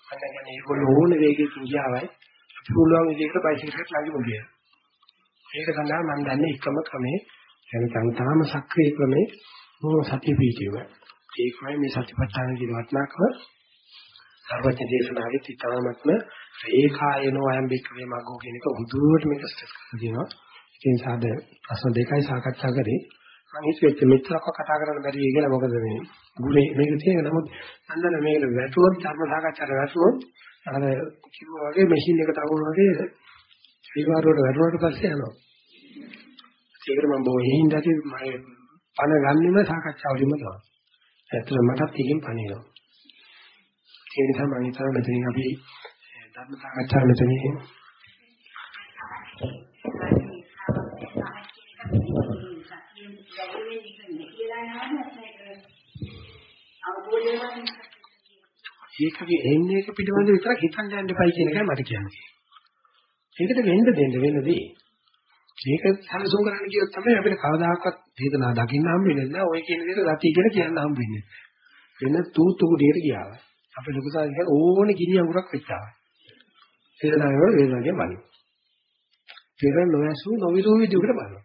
Speaker 2: අන්න කියන්නේ ඒගොල්ලෝ ඕන වේගයකින් ගියාවයි අපි පුළුවන් විදිහට බයිසිකලෙට ළඟිම ගියා. ඒක සඳහා මම දන්නේ එකම ක්‍රමේ එනකන් තාම සක්‍රීය ක්‍රමේ මොන සතිය පිටීම. ඒකමයි මේ සතිපට්ඨාන කියන වටනාකම සර්වඥ දේශනාවේ තිතාමත්ම ඒකායනෝ අයම් බික්කවේ මග්ගෝ කියන එක හුදුවට මේක ස්ට්‍රෙස් කරලා තියෙනවා. ඉතින් සාද ප්‍රශ්න දෙකයි සාකච්ඡා කරේ. මම හිතුවෙත් මෙච්චරක් කතා කරන්න බැරි වෙයි කියලා මොකද මේ ගුණේ මේක තියෙන නමුත් මන්දන මේකට වැටුවොත් ධර්ම සාකච්ඡාට වැටුවොත් අර කිව්වා වගේ මැෂින් එකට අවුල් වගේ ඊවාරෝට වැටුණාට පස්සේ යනවා. ඒකට මම බොහෝ හිඳටි මම පණ ගන්නෙම සාකච්ඡාවලින්ම තමයි. ඇත්තට මටත් එකකින් පණිනවා ඒ නිසා මම හිතනවා මෙතනින් අපි ධර්ම සාකච්ඡාව මෙතනින් ඒකගේ එන්නේ එක පිටවඳ විතරක් හිතන්න යන්න එපයි කියන එකයි මට කියන්නේ. ඒකට වෙන්න දෙන්න වෙනදී. මේක සැලසුම් කරන්න කියොත් තමයි අපිට කවදාකවත් වේදනාව දකින්න හම්බ වෙන්නේ නැහැ. ඔය කියන දේ රති කියලා කියන්න හම්බ වෙන්නේ. වෙන තූතු කුඩියට ගියාව. අපේ ලොකු සාහිත්‍ය ඕනේ ගිනි අඟුරක් වෙච්චා. වේදනාව වේදනාවේ බලයි. පෙර නොයසු නොවිරෝ විදිහකට බලනවා.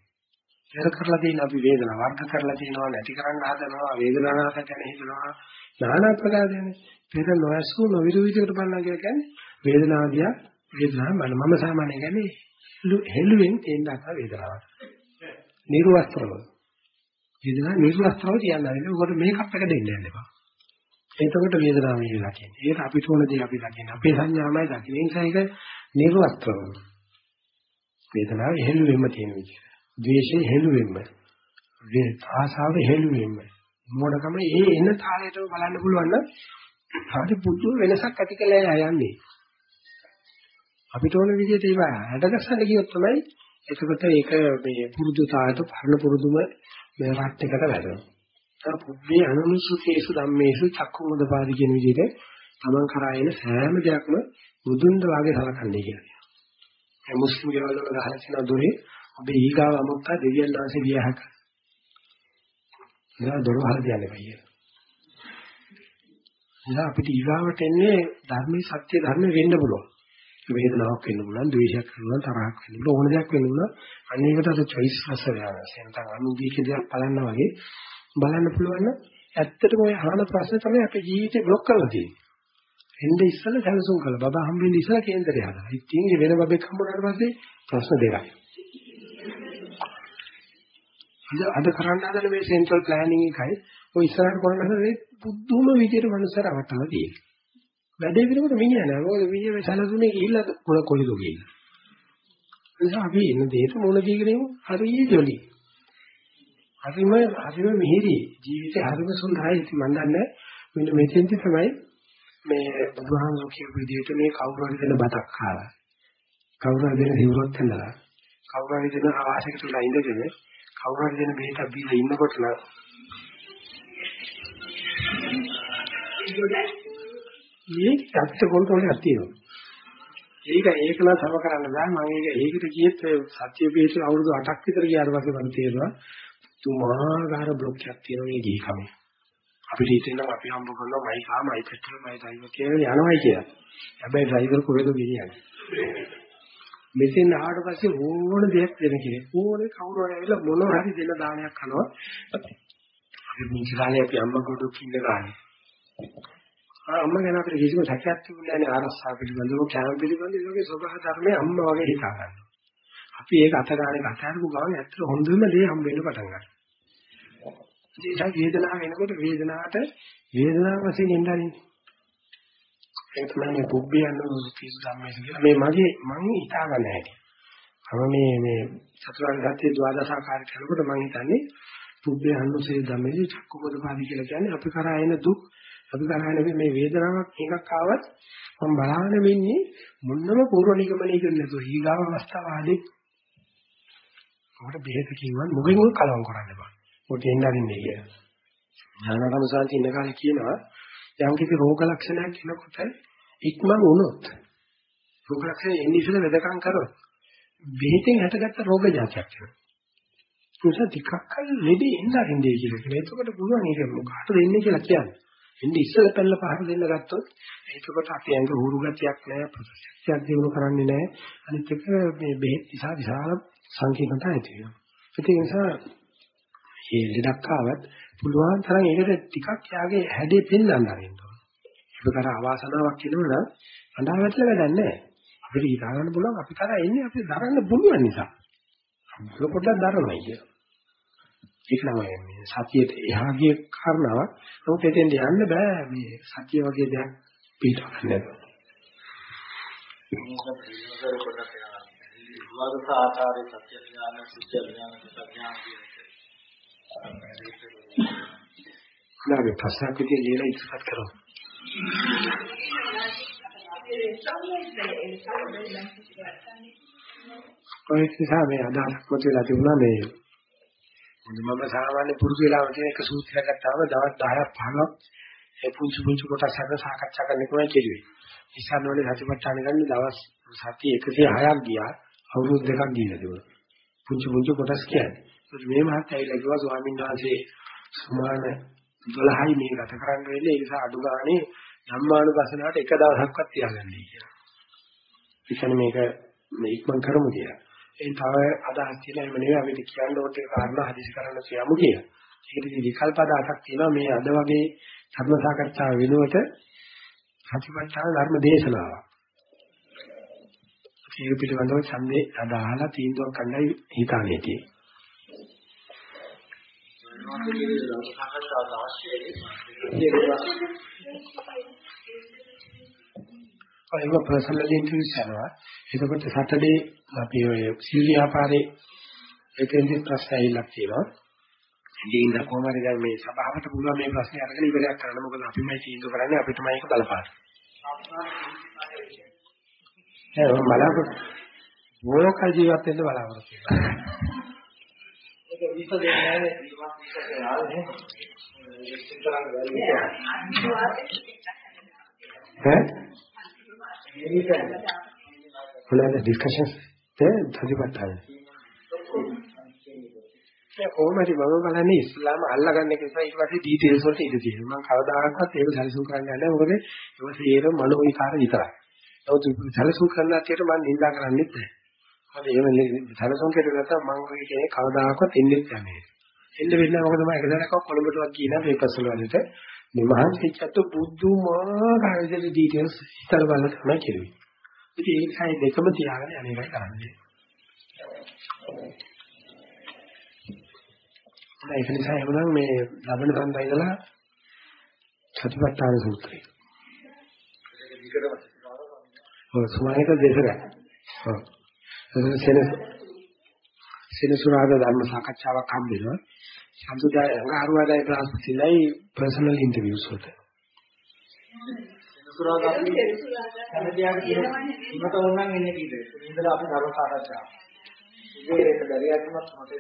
Speaker 2: පෙර කරලා තියෙන අපි වේදනාව වර්ධ කරලා තියෙනවා නැති කරන්න හදනවා වේදනාවක් ගැන හිතනවා নানা ප්‍රකාර දෙන්නේ. පෙර නොයසු නොවිරෝ විදිහකට බලනවා කියන්නේ වේදනාව දිහා වේදනාව මම මම සාමාන්‍යයෙන් කියන්නේ හෙළුවෙන් තේන්න ගන්න වේදනාවක්. නිර්වස්ත්‍රව. වේදනාව නිර්වස්ත්‍රව කියන්නේ. ඒකට මේකක් එක දෙන්න යන්න එපා. එතකොට වේදනාව කියලා කියන්නේ. ඒක අපිට ඕන දේ අපි දකින්න. අපේ සංඥාමයි දකින්න. ඒ නිසා ඒක නිර්වස්ත්‍රව. වේදනාව හෙළුවෙන්න තියෙන විදිහ. ද්වේෂය හෙළුවෙන්න. වේ ආසාව හෙළුවෙන්න. මොඩකම ඒ එන තාලයටම බලන්න පුළුවන් නම් හරි පුදු වෙනසක් ඇති කළා යන්නේ. අපිට ඕන විදිහට ඒව හැඩගස්සන්න කියොත් තමයි එතකොට ඒක මේ පුරුදු තාලට පරණ පුරුදුම මේ රට් එකට වැටෙනවා. අර පුබ්බේ අනුසුතේසු ධම්මේසු චක්කුමුදපාදි කියන විදිහට තමන් කරා එන සෑම දෙයක්ම බුදුන්ද වාගේ සලකන්නේ කියලා. ඒ මුස්ලිම් ගෙවල් වල ගහලා තියෙන දොරේ ඔබේ ඊගාව අමුත්තා දෙවියන් වහන්සේ වියහක. ඉතින් දොර වහලා තියන්නේ බයි. ඉතින් අපිට ඊගාවට එන්නේ ධර්මයේ සත්‍ය ධර්ම වෙන්න පුළුවන්. වේදනාවක් වෙන්න පුළුවන්, ද්වේෂයක් වෙන්න පුළුවන්, තරහක් වෙන්න පුළුවන්, ඕන දෙයක් වෙන්න පුළුවන්. අනේකට අර choice රස වෙනවා. සෙන්තන් අනුදීක දෙයක් බලන්න වගේ බලන්න පුළුවන් නම් ඇත්තටම ඔය අහන ප්‍රශ්න තමයි අපේ ජීවිතේ බ්ලොක් කරලා තියෙන්නේ. එnde ඉස්සෙල්ලා සැලසුම් කළා. බබා හම්බෙන්නේ ඉස්සෙල්ලා කේන්දරය හදලා. ඉතින් වෙන බබෙක් හම්බුනාට පස්සේ ප්‍රශ්න දෙකයි. අද කරන්න හදන මේ සෙන්ට්‍රල් ප්ලෑනින් එකයි ඔය ඉස්සරහට කරන්න හදන පුදුම විදියට මනුස්සයර අවටලා තියෙනවා. වැඩේ විතරකට මිනිහා නෑ. මොකද මිනිහා සැලසුමේ ගිහිල්ලා කොල කොලිද ගිහිල්ලා. නිසා අපි ඉන්න දෙයට මොන දීගෙන හරිය ජොලි. හරිම හරිම මිහිරි ජීවිතේ හරිම සුන්දරයි ඉතින් මම දන්නේ මෙන්න මෙතෙන්දි තමයි මේ බුදුහාමුදුරුවෝ කියපු විදිහට මේ කවුරු හරි දෙන බතක් කාලා කවුරු හරි දෙන හිවුරක් හඳලා කවුරු හරි දෙන ආවාසයකට උලා ඉඳගෙන කවුරු හරි දෙන බෙහෙතක් බීලා ඉන්නකොට නම් මේක ඇත්ත කොන්ට්‍රෝල් එකක් තියෙනවා. ඒක ඒක නම් සම කරන්න බෑ මම ඒක ඒකට ගියෙත් සත්‍ය පිළිස අවුරුදු 8ක් විතර ගියාට පස්සේ මම තේරුණා තුමාගාර බ්ලොක් එකක් තියෙනවා මේ ගිහිකම. අපිට හිතෙනවා අපි හම්බ කරනවා මයි කා මයි පෙට්‍රල් මයි ඩ්‍රයිවර් කියලා යනවායි කියලා. හැබැයි ඩ්‍රයිවර් කොහෙද ගෙනියන්නේ? මෙතෙන් ආවට පස්සේ ඕන දෙයක් දෙන කෙනෙක්. ඕනේ කවුරු හරි ඇවිල්ලා මොනවා හරි දෙන දානයක් කරනවා. අපි මිනිස්සු කාලේ අපි අම්මා කොට කින්න ගානේ. අම්මා ගැන අපිට කිසිම සැකයක් තිබුණේ නැහැ ආරස්සාව පිළිබඳව කැම පිළිබඳව ඒකේ සබහ ධර්මයේ අම්මා වගේ හිතා ගන්න. අපි ඒක අත ගානේ කතාරපු ගමන් ඇත්තට හොඳම දේ හම්බ වෙන්න පටන් ගන්නවා. ඒක වේදනාව වෙනකොට වේදනාවට වේදනාව වශයෙන් එන්නරින්. ඒක තමයි මේ පුබ්බේ යන පිස් ධම්මයේ කියලා මේ මගේ මම හිතා ගන්න හැටි. මම මේ මේ චතුරාර්ය සත්‍ය ද්වාදශාකාරය කරනකොට මම හිතන්නේ පුබ්බේ අනුසේ ධම්මයේ චක්කපදපාදි කියලා කියන්නේ අපි කරා එන දුක් අපි කරා එන මේ වේදනාවක් එකක් ආවත් මම බලාගෙන ඉන්නේ මොන්නම පූර්ව නිගමනයකින් නැතුව ඊගාව අවස්ථාව ආදී ඔකට බෙහෙත කිව්වන් මොකෙන් මොකක් කලවම් කරන්න බෑ. ඔක එන්න අරින්නේ කියලා. ඥානරම සාන්ති ඉන්න කාලේ කියනවා යම් කිසි රෝග ලක්ෂණයක් එනකොට ඉක්මන් වුණොත් රෝග ලක්ෂණ එන්නේ ඉස්සෙල්ලා වෙදකම් කරොත් බෙහෙතෙන් හටගත්ත රෝග જાතියක් වෙනවා. පුරුෂ ටිකක් කල් ලෙඩේ එන්න අරින්නේ කියලා කියනවා. එතකොට පුළුවන් ඒක මොකටද එන්නේ කියලා කියන්නේ. එන්නේ ඉස්සෙල්ලා පැල්ල පහර දෙන්න ගත්තොත් එතකොට අපි ඇඟ හුරු ගතියක් නැහැ ප්‍රතිශක්තියක් දිනු කරන්නේ නැහැ. අනිත් එක මේ බෙහෙත් නිසා විශාල සංකීර්ණතා ඇති වෙනවා. ඒ නිසා මේ ලෙඩක් ආවත් පුළුවන් තරම් ඒකට ටිකක් යාගේ හැඩේ පෙන්වන්න අරින්න ඕන. ඒකතර අවාසනාවක් වෙනවා නම් අඬා වැටලා වැඩක් නැහැ. අපිට හිතා ගන්න පුළුවන් අපි කරා එන්නේ අපි දරන්න පුළුවන් නිසා. ඒක පොඩ්ඩක් දරනවා කිය. ඒක නම් මේ සතියට එහා ගිය කාරණාවක්. නමුත් එතෙන්ට යන්න බෑ මේ සතිය වගේ දෙයක් පිටවන්න නැතුව.
Speaker 5: විවාදස ආකාරයේ සත්‍ය ඥාන, සුත්‍ය ඥාන, සත්‍ඥාන කියන
Speaker 2: නාගේ ප්‍රශ්නක් විදිහට ලියලා ඉස්සරහට කරමු. ඔය නිසා මේ අදහසක් මත වෙලා තිබුණා මේ මම සාමාන්‍ය පුරුදු වෙලාව තියෙන එක සූත්‍රයක් ගත්තාම දවස් 10ක් 15ක් ඒ පුංචි පුංචි කොටස් අරගෙන සාකච්ඡා කරන්න කොහොමද කෙරුවේ. ඉස්සන් වල සතිපට්ඨාන ගන්න දවස් සති 106ක් ගියා අවුරුදු දෙකක් ගිහිල්ලා තිබුණා. පුංචි පුංචි කොටස් කියන්නේ. ඒත් මේ මහත්තයා කිව්වා ස්වාමීන් වහන්සේ සමාන 12යි මේ ගත කරන්න වෙන්නේ ඒ නිසා අඩු ගානේ ධම්මානුපස්සනාවට එක දවසක්වත් තියාගන්නයි කියලා. ඉතින් මේක මේ ඉක්මන් කරමු කියලා. එයින් තව අදහස් තියෙන එහෙම නෙවෙයි අපිට කියන්න ඕනේ කාරණා හදිසි කරන්න තියමු කියලා. ඒකට ඉතින් විකල්ප අදහසක් තියෙනවා මේ අද වගේ ධර්ම සාකච්ඡාව වෙනුවට සතිපට්ඨාන ධර්ම දේශනාවක්. ඒක පිළිබඳව ඡන්දේ අදාහලා තීන්දුවක් ගන්නයි හිතානේ තියෙන්නේ. ඒක පර්සනල් ඉන්ටර්වියුස් කරනවා. එතකොට සැටර්ඩේ අපි ඔය සිල් ව්‍යාපාරේ ඒකෙන්දි ප්‍රශ්න ඇවිල්ලා තියෙනවා. ඉතින් ඉන්න කොහොමද දැන් මේ සභාවට පුළුවන් මේ ප්‍රශ්නේ අරගෙන ඉවරයක් කරන්න. මොකද අපිමයි තීන්දුව කරන්නේ අපිටමයි ඒක බලපාන. ඒක බලාපොරොත්තු ඕක ජීවත් වෙන්න බලාපොරොත්තු වෙනවා.
Speaker 5: ඒක විස දෙන්නේ නැහැ ඊවත් විස ආවේ නේ සිතරන් වැඩි
Speaker 2: ඈ? හොලන ඩිස්කෂන්ස් තේ. ඒ කොහොමද මම බලන්නේ ඉස්ලාම අල්ලගන්න එක නිසා ඊට පස්සේ ඩීටේල්ස් වලට ඉඳ තියෙනවා. මම කවදාකවත් ඒක සැලසුම් කරන්නේ නැහැ. මොකද ඒක සියර මනෝ විකාර විතරයි. නමුත් සැලසුම් කරන්න ඇත්තට මම නිඳා කරන්නේත් නැහැ. මොකද එහෙම සැලසුම් කෙරුවේ නැත්නම් මම ඔය කියන්නේ කවදාකවත් එන්නේ නැහැ. එන්න වෙන්නේ මොකද මම එකදැනක කොළඹටවත් කියන පේපර්ස් වලට මේ මහන්සිච්චත් බුද්ධමාකාර විදිහට ඩීටේල්ස් හිතලා බලලා තමයි කෙරුවේ. ඉතින් ඒ නිසා දෙකම තියාගෙන අනේකයි කරන්නේ. ඒක නිසා එහෙනම් මේ ලබන සම්බන්ධය ඉඳලා සතිපට්ඨාන සූත්‍රය. ඔව් සුමානික දෙසරක්. ඔව්. සෙනසුරාදා ධර්ම සාකච්ඡාවක් හම්බ වෙනවා. සම්පූර්ණ අඟහරුවාදා ප්‍රාස්තිලයි පර්සනල් ඉන්ටර්විව්ස් වලට.
Speaker 5: සෙනසුරාදා අපි හැමදේම ඉමත ඕනනම් එන්නේ කීයද? ඉඳලා අපි ධර්ම සාකච්ඡා. ඉතින් ඒක දරියක්මත් මට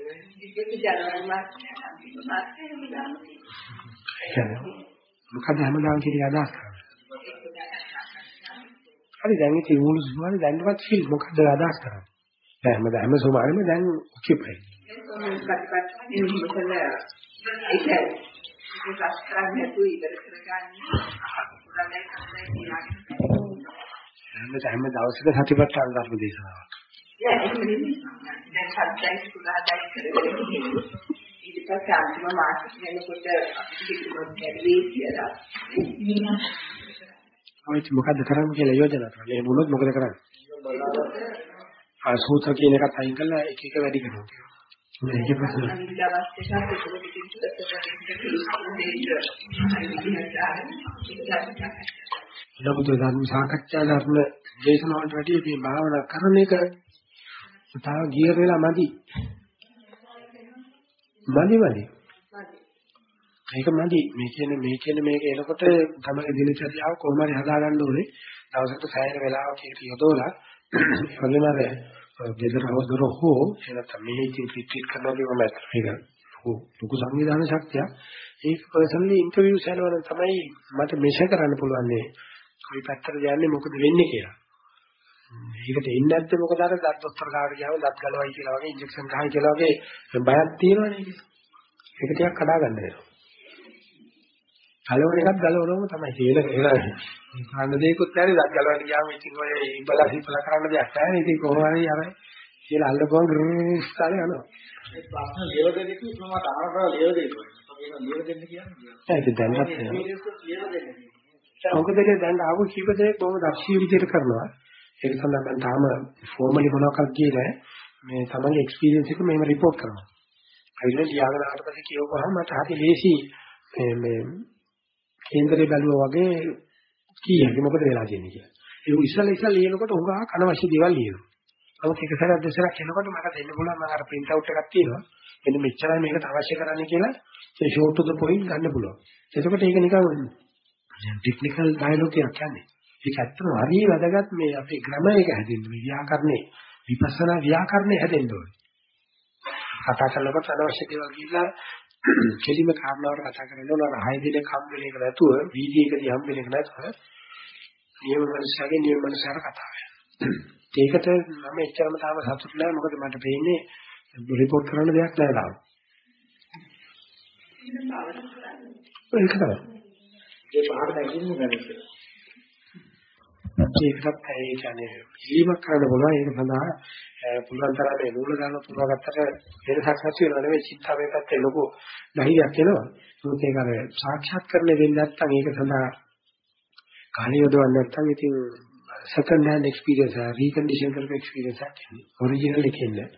Speaker 2: මොකද හැමදාම කියන අදහස් කරන්නේ. හරි දැන් ඉතින් මුළු සුමානේ දැන්වත් ෆිල් මොකද අදහස් කරන්නේ. දැන් හැමදාම හැම සුමානෙම දැන් ඔකියුපයි. හැම හැම දවසක සතිපට්ඨාන ධර්ම දේශනාවක්.
Speaker 6: දැන් සත්‍යයි සුදාදායි කරගෙන ඊට පස්සේ අන්තිම මාසෙ වෙනකොට අපිට කිව්වොත් කැඩේ කියලා.
Speaker 2: ඔයත් මොකද්ද කරන්න කියලා යෝජනා කරලා එහෙම වුණොත් මොකද කරන්නේ? ආ සූත්‍ර කියන එකත් අයින් කරලා එක එක වැඩි කරනවා. මේක ප්‍රශ්න. ලබුදු ධර්ම සාකච්ඡා ධර්ම දේශනාවට වැඩි මේ භාවනා කරන එක තව ගියර වෙලා මදි. මදි මදි. ඒක මදි. මේ කියන්නේ මේ කියන්නේ මේක එනකොට තමයි දිනචර්යාව කොහොම හරි හදාගන්න ඕනේ. දවසකට සෑහෙන වෙලාවක් ඒක යොදවලා වගේම අර ගෙදර හොදර හෝ එනතම මේ ඉතින් රිට්‍රීට් කරනවා කියවම මේක ලොකු සංවිධාන ශක්තිය. ඒක පර්සනලි ඉන්ටර්විව්ස් යනවා තමයි මට මෙෂර් කරන්න පුළුවන් මේ කොයි පැත්තට යන්නේ මොකද වෙන්නේ කියලා. ඒකට එන්නේ නැත්නම් මොකද අර දත් දොස්තර කාට ගියාම දත් ගලවයි කියලා වගේ ඉන්ජෙක්ෂන් ගහයි කියලා වගේ බයක් තියෙනවනේ. ඒක ටිකක් කඩා ගන්න වෙනවා. ගලවන එකත් ගලවනවම තමයි තියෙන ඒක. කාණ්ඩ දෙයක්වත් නැහැ දත් ගලවන්න ගියාම ඉතින් ඔය ඉබලා සිපලා කරන්න දෙයක් නැහැ. ඉතින් කොහොම හරි අර කියලා අල්ලපුවම ග්‍රස්තාලේ යනවා.
Speaker 5: ඒ ප්‍රශ්න ලියව දෙන්නේ කිව්වම තාරකව ලියව දෙන්නේ. ඒක ලියව දෙන්න කියන්නේ.
Speaker 2: ඒක.
Speaker 5: ලියව දෙන්නේ.
Speaker 2: මොකද දැන් ආපු කීප දෙනෙක් බොහොම දක්ෂිය විදිහට කරනවා. ඒක සඳහා මම තාම ෆෝමලි මොනවක්වත් කියේ නැහැ. මේ තමන්ගේ එක්ස්පීරියන්ස් එක මෙහෙම report කරනවා. අවිල ලියාගෙන ආවට පස්සේ කියවපුවාම මට හරි ලේසි මේ මේ කේන්දරේ බැලුවා වගේ කීයක මොකද වෙලා තියෙන්නේ කියලා. ඒක ඉස්සෙල්ලා ඉස්සෙල්ලා ලියනකොට උගා අනවශ්‍ය දේවල් ලියනවා. නමුත් එක සැරයක් දෙසරක් එනකොට මට දෙන්න පුළුවන් මම අර print out එකක් තියෙනවා. මෙන්න මෙච්චරයි මේකට අවශ්‍ය කරන්නේ කියලා ඒ short to the point ගන්න පුළුවන්. එතකොට ඒක නිකන් ටෙක්නිකල් ඩයලොග් එකක් කියන්නේ. ඒක ඇත්තම හරිය වැදගත් මේ අපේ ග්‍රැමර් එක හැදෙන්න මේ ව්‍යාකරණේ විපස්සනා ව්‍යාකරණේ හැදෙන්න ඕනේ. කතා කරනකොට අනවශ්‍ය දේවල් කියලා කෙලිම කාරණාවට කතා කරන්න ඕන අර හය දිනක හම් වෙන එක නැතුව වීඩියෝ එකදී හම් වෙන එක නැතුව නියම මනසගේ නියම මනසට කතා වෙනවා. ඒකට මම එච්චරම තාම සතුටු නැහැ මොකද මට පේන්නේ රිපෝට් කරන්න දෙයක් නැහැ තාම. ඒක තමයි.
Speaker 5: ඒ පහකට ඇවිල්න්නේ නැහැ.
Speaker 2: ඒකත් ඒ කියන්නේ? පිළිමක් කරන්න පුළුවන්. ඒක සඳහා පුළුවන් තරම් මේ නූල දාන පුරවගත්තට වෙනසක් නැති වෙනව නෙවෙයි. චිත්තාවේ පැත්තේ ලොකු ධෛර්යයක් එනවා. මොකද ඒක අර සාක්ෂාත් කරන්නේ වෙන්නේ නැත්නම් ඒක සඳහා කාලය යොදවන්නේ නැත්නම් ඉතින් second hand experience රීකන්ඩිෂන් කරපු experience එකක් ඔරිජිනල් එකෙන් නෑ